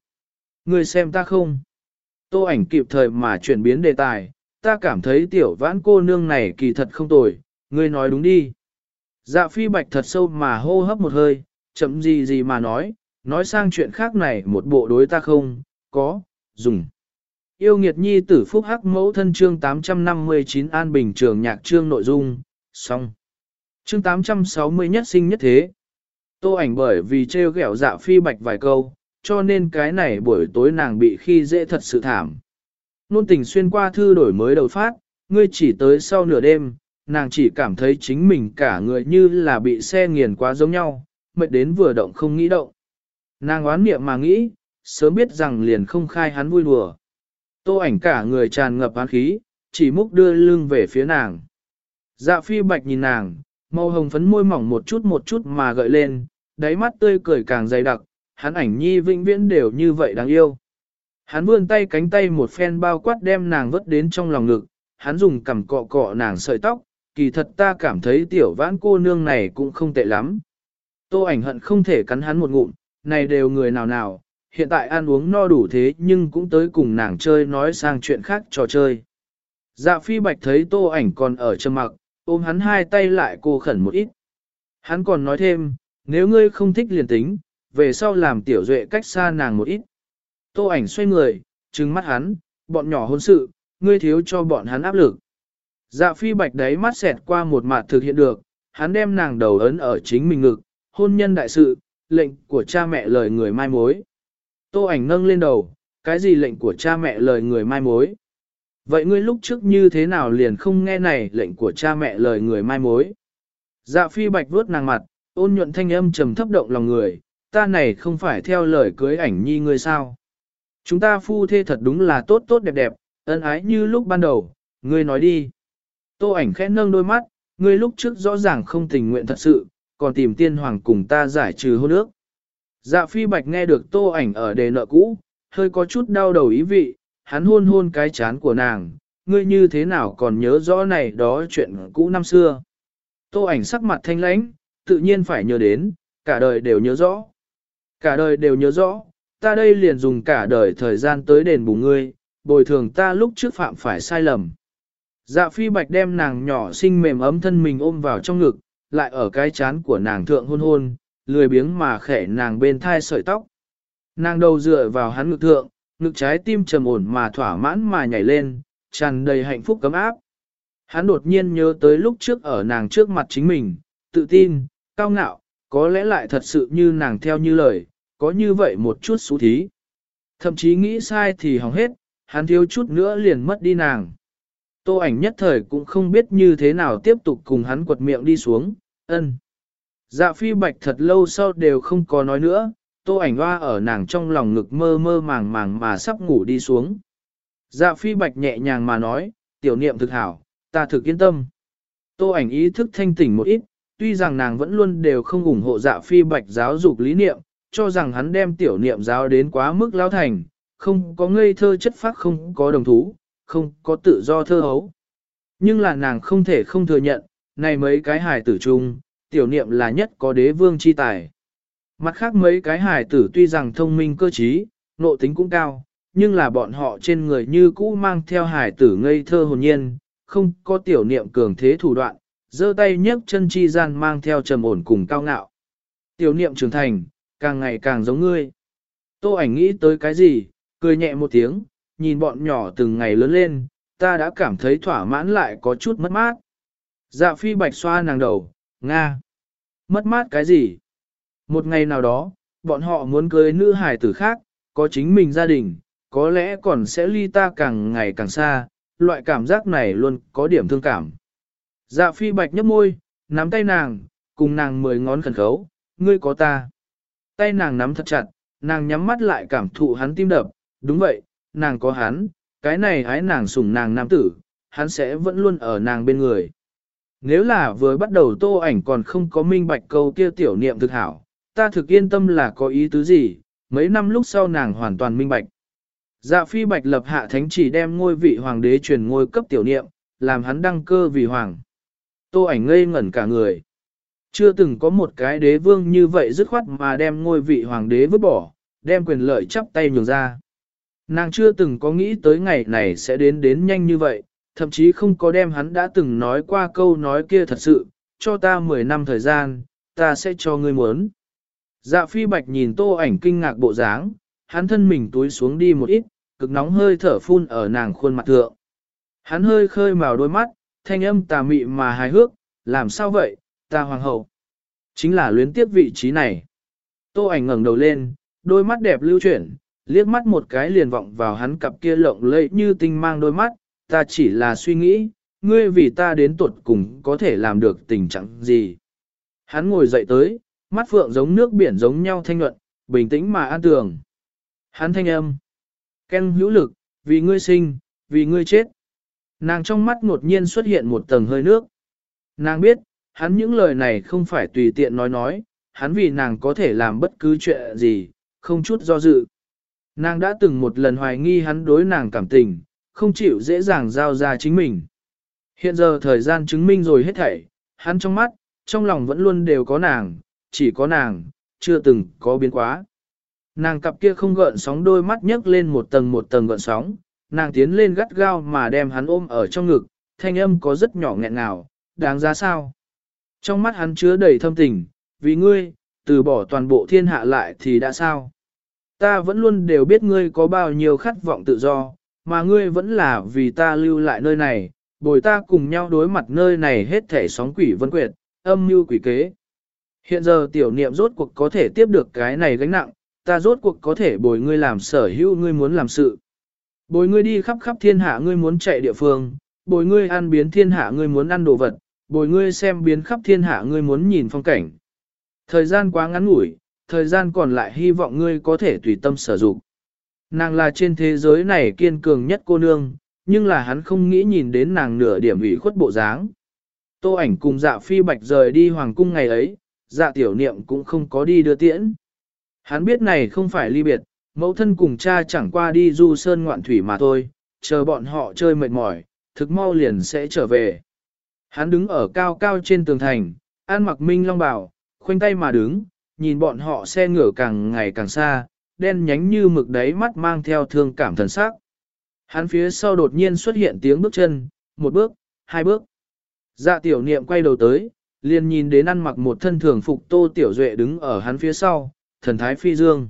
Người xem ta không? Tô ảnh kịp thời mà chuyển biến đề tài, ta cảm thấy tiểu vãn cô nương này kỳ thật không tồi, ngươi nói đúng đi. Dạ phi bạch thật sâu mà hô hấp một hơi, chậm gì gì mà nói, nói sang chuyện khác này một bộ đối ta không, có, dùng. Yêu nghiệt nhi tử phúc hắc mẫu thân chương 859 an bình trường nhạc chương nội dung, xong. Chương 860 nhất sinh nhất thế. Tô ảnh bởi vì treo gẹo dạ phi bạch vài câu, cho nên cái này buổi tối nàng bị khi dễ thật sự thảm. Nôn tình xuyên qua thư đổi mới đầu phát, ngươi chỉ tới sau nửa đêm, nàng chỉ cảm thấy chính mình cả người như là bị xe nghiền quá giống nhau, mệt đến vừa động không nghĩ động. Nàng oán niệm mà nghĩ, sớm biết rằng liền không khai hắn vui đùa. Tô ảnh cả người tràn ngập hán khí, chỉ múc đưa lưng về phía nàng. Dạ phi bạch nhìn nàng, màu hồng phấn môi mỏng một chút một chút mà gợi lên, đáy mắt tươi cười càng dày đặc, hắn ảnh nhi vĩnh viễn đều như vậy đáng yêu. Hắn vươn tay cánh tay một phen bao quát đem nàng vứt đến trong lòng ngực, hắn dùng cằm cọ cọ nàng sợi tóc, kỳ thật ta cảm thấy tiểu vãn cô nương này cũng không tệ lắm. Tô ảnh hận không thể cắn hắn một ngụm, này đều người nào nào, hiện tại ăn uống no đủ thế nhưng cũng tới cùng nàng chơi nói sang chuyện khác trò chơi. Dạ phi bạch thấy tô ảnh còn ở trầm mặc, ôm hắn hai tay lại cô khẩn một ít. Hắn còn nói thêm, nếu ngươi không thích liền tính, về sau làm tiểu duệ cách xa nàng một ít. Tô ảnh xoay người, trừng mắt hắn, bọn nhỏ hôn sự, ngươi thiếu cho bọn hắn áp lực. Dạ phi bạch đấy mắt xẹt qua một mặt thực hiện được, hắn đem nàng đầu ấn ở chính mình ngực, hôn nhân đại sự, lệnh của cha mẹ lời người mai mối. Tô ảnh nâng lên đầu, cái gì lệnh của cha mẹ lời người mai mối? Vậy ngươi lúc trước như thế nào liền không nghe này lệnh của cha mẹ lời người mai mối? Dạ phi bạch vuốt nàng mặt, ôn nhuận thanh âm trầm thấp động lòng người, ta này không phải theo lời cưới ảnh nhi ngươi sao? Chúng ta phu thê thật đúng là tốt tốt đẹp đẹp, ân ái như lúc ban đầu, ngươi nói đi. Tô ảnh khẽ nâng đôi mắt, ngươi lúc trước rõ ràng không tình nguyện thật sự, còn tìm tiên hoàng cùng ta giải trừ hôn ước. Dạ phi bạch nghe được tô ảnh ở đề nợ cũ, hơi có chút đau đầu ý vị, hắn hôn hôn cái chán của nàng, ngươi như thế nào còn nhớ rõ này đó chuyện cũ năm xưa. Tô ảnh sắc mặt thanh lãnh, tự nhiên phải nhớ đến, cả đời đều nhớ rõ. Cả đời đều nhớ rõ, ta đây liền dùng cả đời thời gian tới đền bù ngươi, bồi thường ta lúc trước phạm phải sai lầm. Dạ phi bạch đem nàng nhỏ xinh mềm ấm thân mình ôm vào trong ngực, lại ở cái chán của nàng thượng hôn hôn, lười biếng mà khẽ nàng bên thai sợi tóc. Nàng đầu dựa vào hắn ngực thượng, ngực trái tim trầm ổn mà thỏa mãn mà nhảy lên, tràn đầy hạnh phúc cấm áp. Hắn đột nhiên nhớ tới lúc trước ở nàng trước mặt chính mình, tự tin, cao ngạo, có lẽ lại thật sự như nàng theo như lời, có như vậy một chút xú thí. Thậm chí nghĩ sai thì hỏng hết, hắn thiếu chút nữa liền mất đi nàng. Tô ảnh nhất thời cũng không biết như thế nào tiếp tục cùng hắn quật miệng đi xuống, ân. Dạ phi bạch thật lâu sau đều không có nói nữa, tô ảnh hoa ở nàng trong lòng ngực mơ mơ màng màng mà sắp ngủ đi xuống. Dạ phi bạch nhẹ nhàng mà nói, tiểu niệm thực hảo, ta thực yên tâm. Tô ảnh ý thức thanh tỉnh một ít, tuy rằng nàng vẫn luôn đều không ủng hộ dạ phi bạch giáo dục lý niệm, cho rằng hắn đem tiểu niệm giáo đến quá mức lao thành, không có ngây thơ chất phác không có đồng thú, không có tự do thơ hấu. Nhưng là nàng không thể không thừa nhận, này mấy cái hài tử chung, tiểu niệm là nhất có đế vương chi tài. Mặt khác mấy cái hài tử tuy rằng thông minh cơ trí, nộ tính cũng cao, nhưng là bọn họ trên người như cũ mang theo hài tử ngây thơ hồn nhiên, không có tiểu niệm cường thế thủ đoạn, giơ tay nhấc chân chi gian mang theo trầm ổn cùng cao ngạo. Tiểu niệm trưởng thành, càng ngày càng giống ngươi. Tô ảnh nghĩ tới cái gì, cười nhẹ một tiếng, nhìn bọn nhỏ từng ngày lớn lên, ta đã cảm thấy thỏa mãn lại có chút mất mát. Dạ phi bạch xoa nàng đầu, Nga. Mất mát cái gì? Một ngày nào đó, bọn họ muốn cưới nữ hài tử khác, có chính mình gia đình, có lẽ còn sẽ ly ta càng ngày càng xa, loại cảm giác này luôn có điểm thương cảm. Dạ phi bạch nhấp môi, nắm tay nàng, cùng nàng mười ngón khẩn khấu, ngươi có ta. Tay nàng nắm thật chặt, nàng nhắm mắt lại cảm thụ hắn tim đập, đúng vậy, nàng có hắn, cái này hái nàng sủng nàng nam tử, hắn sẽ vẫn luôn ở nàng bên người. Nếu là vừa bắt đầu tô ảnh còn không có minh bạch câu kia tiểu niệm thực hảo, ta thực yên tâm là có ý tứ gì, mấy năm lúc sau nàng hoàn toàn minh bạch. Dạ phi bạch lập hạ thánh chỉ đem ngôi vị hoàng đế truyền ngôi cấp tiểu niệm, làm hắn đăng cơ vì hoàng. Tô ảnh ngây ngẩn cả người. Chưa từng có một cái đế vương như vậy dứt khoát mà đem ngôi vị hoàng đế vứt bỏ, đem quyền lợi chắp tay nhường ra. Nàng chưa từng có nghĩ tới ngày này sẽ đến đến nhanh như vậy, thậm chí không có đem hắn đã từng nói qua câu nói kia thật sự, cho ta 10 năm thời gian, ta sẽ cho ngươi muốn. Dạ phi bạch nhìn tô ảnh kinh ngạc bộ dáng, hắn thân mình túi xuống đi một ít, cực nóng hơi thở phun ở nàng khuôn mặt thượng. Hắn hơi khơi màu đôi mắt, thanh âm tà mị mà hài hước, làm sao vậy, ta hoàng hậu. Chính là luyến tiếp vị trí này. Tô ảnh ngẩng đầu lên, đôi mắt đẹp lưu chuyển, liếc mắt một cái liền vọng vào hắn cặp kia lộng lẫy như tinh mang đôi mắt, ta chỉ là suy nghĩ, ngươi vì ta đến tuột cùng có thể làm được tình trạng gì. Hắn ngồi dậy tới, mắt phượng giống nước biển giống nhau thanh nhuận, bình tĩnh mà an tường. Hắn thanh âm, ken hữu lực, vì ngươi sinh, vì ngươi chết. Nàng trong mắt ngột nhiên xuất hiện một tầng hơi nước. Nàng biết, hắn những lời này không phải tùy tiện nói nói, hắn vì nàng có thể làm bất cứ chuyện gì, không chút do dự. Nàng đã từng một lần hoài nghi hắn đối nàng cảm tình, không chịu dễ dàng giao ra chính mình. Hiện giờ thời gian chứng minh rồi hết thảy, hắn trong mắt, trong lòng vẫn luôn đều có nàng, chỉ có nàng, chưa từng có biến quá. Nàng cặp kia không gợn sóng đôi mắt nhấc lên một tầng một tầng gợn sóng, nàng tiến lên gắt gao mà đem hắn ôm ở trong ngực, thanh âm có rất nhỏ nghẹn ngào, đáng giá sao. Trong mắt hắn chứa đầy thâm tình, vì ngươi, từ bỏ toàn bộ thiên hạ lại thì đã sao. Ta vẫn luôn đều biết ngươi có bao nhiêu khát vọng tự do, mà ngươi vẫn là vì ta lưu lại nơi này, bồi ta cùng nhau đối mặt nơi này hết thể sóng quỷ vân quyệt, âm mưu quỷ kế. Hiện giờ tiểu niệm rốt cuộc có thể tiếp được cái này gánh nặng, ta rốt cuộc có thể bồi ngươi làm sở hữu ngươi muốn làm sự. Bồi ngươi đi khắp khắp thiên hạ ngươi muốn chạy địa phương, bồi ngươi ăn biến thiên hạ ngươi muốn ăn đồ vật, bồi ngươi xem biến khắp thiên hạ ngươi muốn nhìn phong cảnh. Thời gian quá ngắn ngủi, thời gian còn lại hy vọng ngươi có thể tùy tâm sử dụng. Nàng là trên thế giới này kiên cường nhất cô nương, nhưng là hắn không nghĩ nhìn đến nàng nửa điểm ủy khuất bộ dáng. Tô ảnh cùng dạ phi bạch rời đi hoàng cung ngày ấy, dạ tiểu niệm cũng không có đi đưa tiễn. Hắn biết này không phải ly biệt, mẫu thân cùng cha chẳng qua đi du sơn ngoạn thủy mà thôi, chờ bọn họ chơi mệt mỏi, thực mau liền sẽ trở về. Hắn đứng ở cao cao trên tường thành, an mặc minh long bảo, khoanh tay mà đứng, nhìn bọn họ xe ngửa càng ngày càng xa, đen nhánh như mực đáy mắt mang theo thương cảm thần sắc. Hắn phía sau đột nhiên xuất hiện tiếng bước chân, một bước, hai bước. Dạ tiểu niệm quay đầu tới, liền nhìn đến ăn mặc một thân thường phục tô tiểu duệ đứng ở hắn phía sau, thần thái phi dương.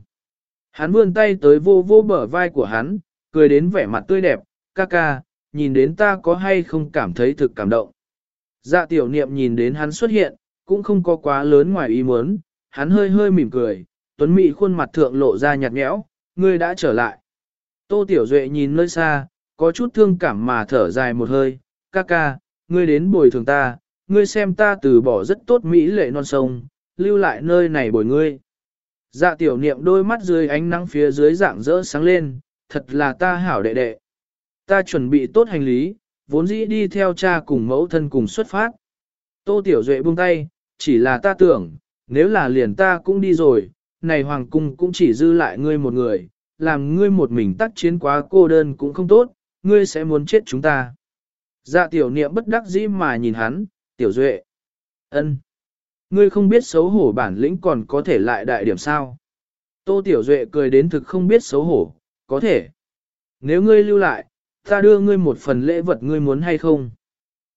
Hắn vươn tay tới vô vô bờ vai của hắn, cười đến vẻ mặt tươi đẹp, ca ca, nhìn đến ta có hay không cảm thấy thực cảm động. Dạ tiểu niệm nhìn đến hắn xuất hiện, cũng không có quá lớn ngoài ý muốn, hắn hơi hơi mỉm cười, tuấn mỹ khuôn mặt thượng lộ ra nhạt nhẽo, ngươi đã trở lại. Tô tiểu duệ nhìn nơi xa, có chút thương cảm mà thở dài một hơi, ca ca, ngươi đến bồi thường ta, ngươi xem ta từ bỏ rất tốt mỹ lệ non sông, lưu lại nơi này bồi ngươi. Dạ tiểu niệm đôi mắt dưới ánh nắng phía dưới dạng rỡ sáng lên, thật là ta hảo đệ đệ. Ta chuẩn bị tốt hành lý, vốn dĩ đi theo cha cùng mẫu thân cùng xuất phát. Tô tiểu duệ buông tay, chỉ là ta tưởng, nếu là liền ta cũng đi rồi, này hoàng cung cũng chỉ dư lại ngươi một người, làm ngươi một mình tác chiến quá cô đơn cũng không tốt, ngươi sẽ muốn chết chúng ta. Dạ tiểu niệm bất đắc dĩ mà nhìn hắn, tiểu duệ. ân, Ngươi không biết xấu hổ bản lĩnh còn có thể lại đại điểm sao. Tô tiểu duệ cười đến thực không biết xấu hổ, có thể. Nếu ngươi lưu lại, ta đưa ngươi một phần lễ vật ngươi muốn hay không.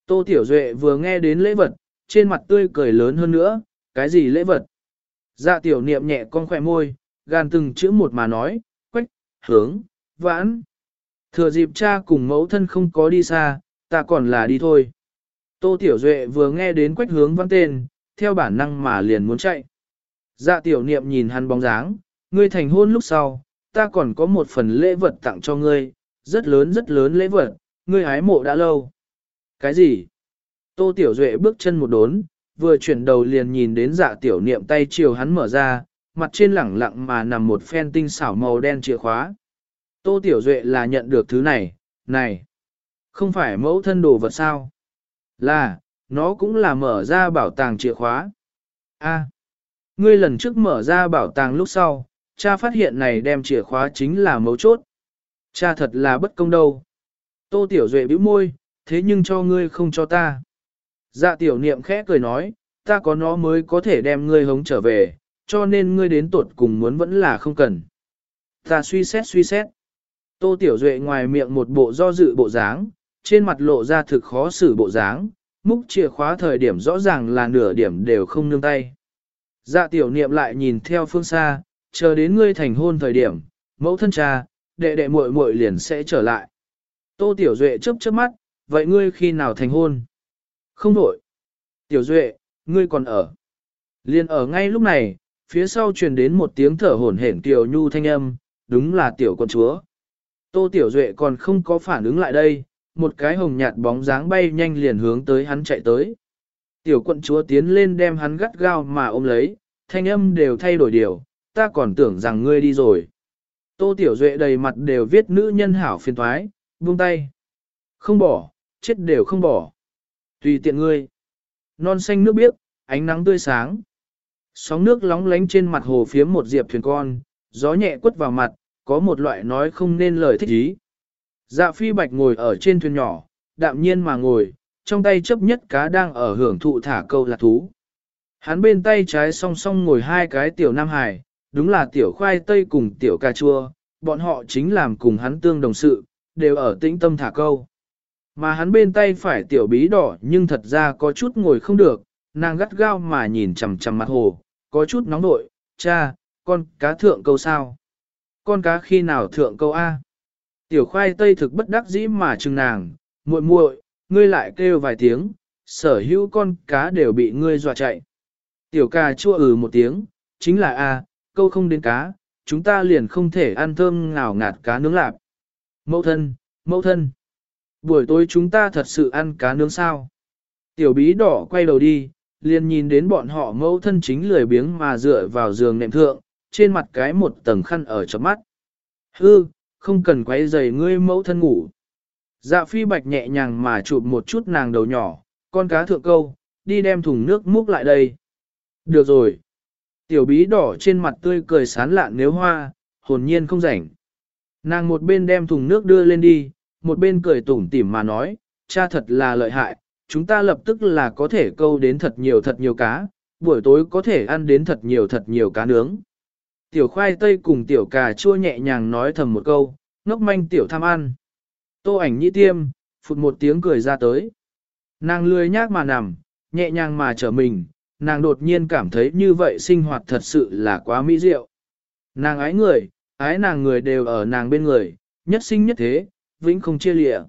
Tô tiểu duệ vừa nghe đến lễ vật, trên mặt tươi cười lớn hơn nữa, cái gì lễ vật. Dạ tiểu niệm nhẹ con khỏe môi, gan từng chữ một mà nói, quách, hướng, vãn. Thừa dịp cha cùng mẫu thân không có đi xa, ta còn là đi thôi. Tô Tiểu Duệ vừa nghe đến quách hướng văn tên, theo bản năng mà liền muốn chạy. Dạ tiểu niệm nhìn hắn bóng dáng, ngươi thành hôn lúc sau, ta còn có một phần lễ vật tặng cho ngươi, rất lớn rất lớn lễ vật, ngươi hái mộ đã lâu. Cái gì? Tô Tiểu Duệ bước chân một đốn, vừa chuyển đầu liền nhìn đến dạ tiểu niệm tay chiều hắn mở ra, mặt trên lẳng lặng mà nằm một phen tinh xảo màu đen chìa khóa. Tô Tiểu Duệ là nhận được thứ này, này, không phải mẫu thân đồ vật sao? Là, nó cũng là mở ra bảo tàng chìa khóa. A, ngươi lần trước mở ra bảo tàng lúc sau, cha phát hiện này đem chìa khóa chính là mấu chốt. Cha thật là bất công đâu. Tô Tiểu Duệ bĩu môi, thế nhưng cho ngươi không cho ta. Dạ tiểu niệm khẽ cười nói, ta có nó mới có thể đem ngươi hống trở về, cho nên ngươi đến tuột cùng muốn vẫn là không cần. Ta suy xét suy xét. Tô Tiểu Duệ ngoài miệng một bộ do dự bộ dáng, trên mặt lộ ra thực khó xử bộ dáng, múc chìa khóa thời điểm rõ ràng là nửa điểm đều không nương tay. Dạ tiểu niệm lại nhìn theo phương xa, chờ đến ngươi thành hôn thời điểm, mẫu thân cha, đệ đệ muội muội liền sẽ trở lại. Tô Tiểu Duệ chớp chớp mắt, vậy ngươi khi nào thành hôn? Không đổi. Tiểu Duệ, ngươi còn ở. Liên ở ngay lúc này, phía sau truyền đến một tiếng thở hổn hển Tiểu Nhu thanh âm, đúng là Tiểu con chúa. Tô Tiểu Duệ còn không có phản ứng lại đây, một cái hồng nhạt bóng dáng bay nhanh liền hướng tới hắn chạy tới. Tiểu quận chúa tiến lên đem hắn gắt gao mà ôm lấy, thanh âm đều thay đổi điều, ta còn tưởng rằng ngươi đi rồi. Tô Tiểu Duệ đầy mặt đều viết nữ nhân hảo phiền thoái, buông tay. Không bỏ, chết đều không bỏ. Tùy tiện ngươi. Non xanh nước biếc, ánh nắng tươi sáng. Sóng nước lóng lánh trên mặt hồ phiếm một diệp thuyền con, gió nhẹ quất vào mặt, có một loại nói không nên lời thích ý. Dạ phi bạch ngồi ở trên thuyền nhỏ, đạm nhiên mà ngồi, trong tay chấp nhất cá đang ở hưởng thụ thả câu lạc thú. Hắn bên tay trái song song ngồi hai cái tiểu nam hải, đúng là tiểu khoai tây cùng tiểu cà chua, bọn họ chính làm cùng hắn tương đồng sự, đều ở tĩnh tâm thả câu. Mà hắn bên tay phải tiểu bí đỏ nhưng thật ra có chút ngồi không được, nàng gắt gao mà nhìn chằm chằm mặt hồ, có chút nóng nội, cha, con cá thượng câu sao? Con cá khi nào thượng câu A? Tiểu khoai tây thực bất đắc dĩ mà chừng nàng, muội muội, ngươi lại kêu vài tiếng, sở hữu con cá đều bị ngươi dọa chạy. Tiểu cà chua ừ một tiếng, chính là A, câu không đến cá, chúng ta liền không thể ăn thơm ngào ngạt cá nướng lạp. Mẫu thân, mẫu thân, buổi tối chúng ta thật sự ăn cá nướng sao? Tiểu bí đỏ quay đầu đi, liền nhìn đến bọn họ mẫu thân chính lười biếng mà dựa vào giường nệm thượng, trên mặt cái một tầng khăn ở chóp mắt. Hư, không cần quấy giày ngươi mẫu thân ngủ. Dạ phi bạch nhẹ nhàng mà chụp một chút nàng đầu nhỏ, con cá thượng câu, đi đem thùng nước múc lại đây. Được rồi. Tiểu bí đỏ trên mặt tươi cười sán lạn nếu hoa, hồn nhiên không rảnh. Nàng một bên đem thùng nước đưa lên đi, một bên cười tủm tỉm mà nói, cha thật là lợi hại, chúng ta lập tức là có thể câu đến thật nhiều thật nhiều cá, buổi tối có thể ăn đến thật nhiều thật nhiều cá nướng. Tiểu khoai tây cùng tiểu cà chua nhẹ nhàng nói thầm một câu, ngốc manh tiểu tham ăn. Tô ảnh nhĩ tiêm, phụt một tiếng cười ra tới. Nàng lười nhác mà nằm, nhẹ nhàng mà trở mình, nàng đột nhiên cảm thấy như vậy sinh hoạt thật sự là quá mỹ diệu. Nàng ái người, ái nàng người đều ở nàng bên người, nhất sinh nhất thế, vĩnh không chia lịa.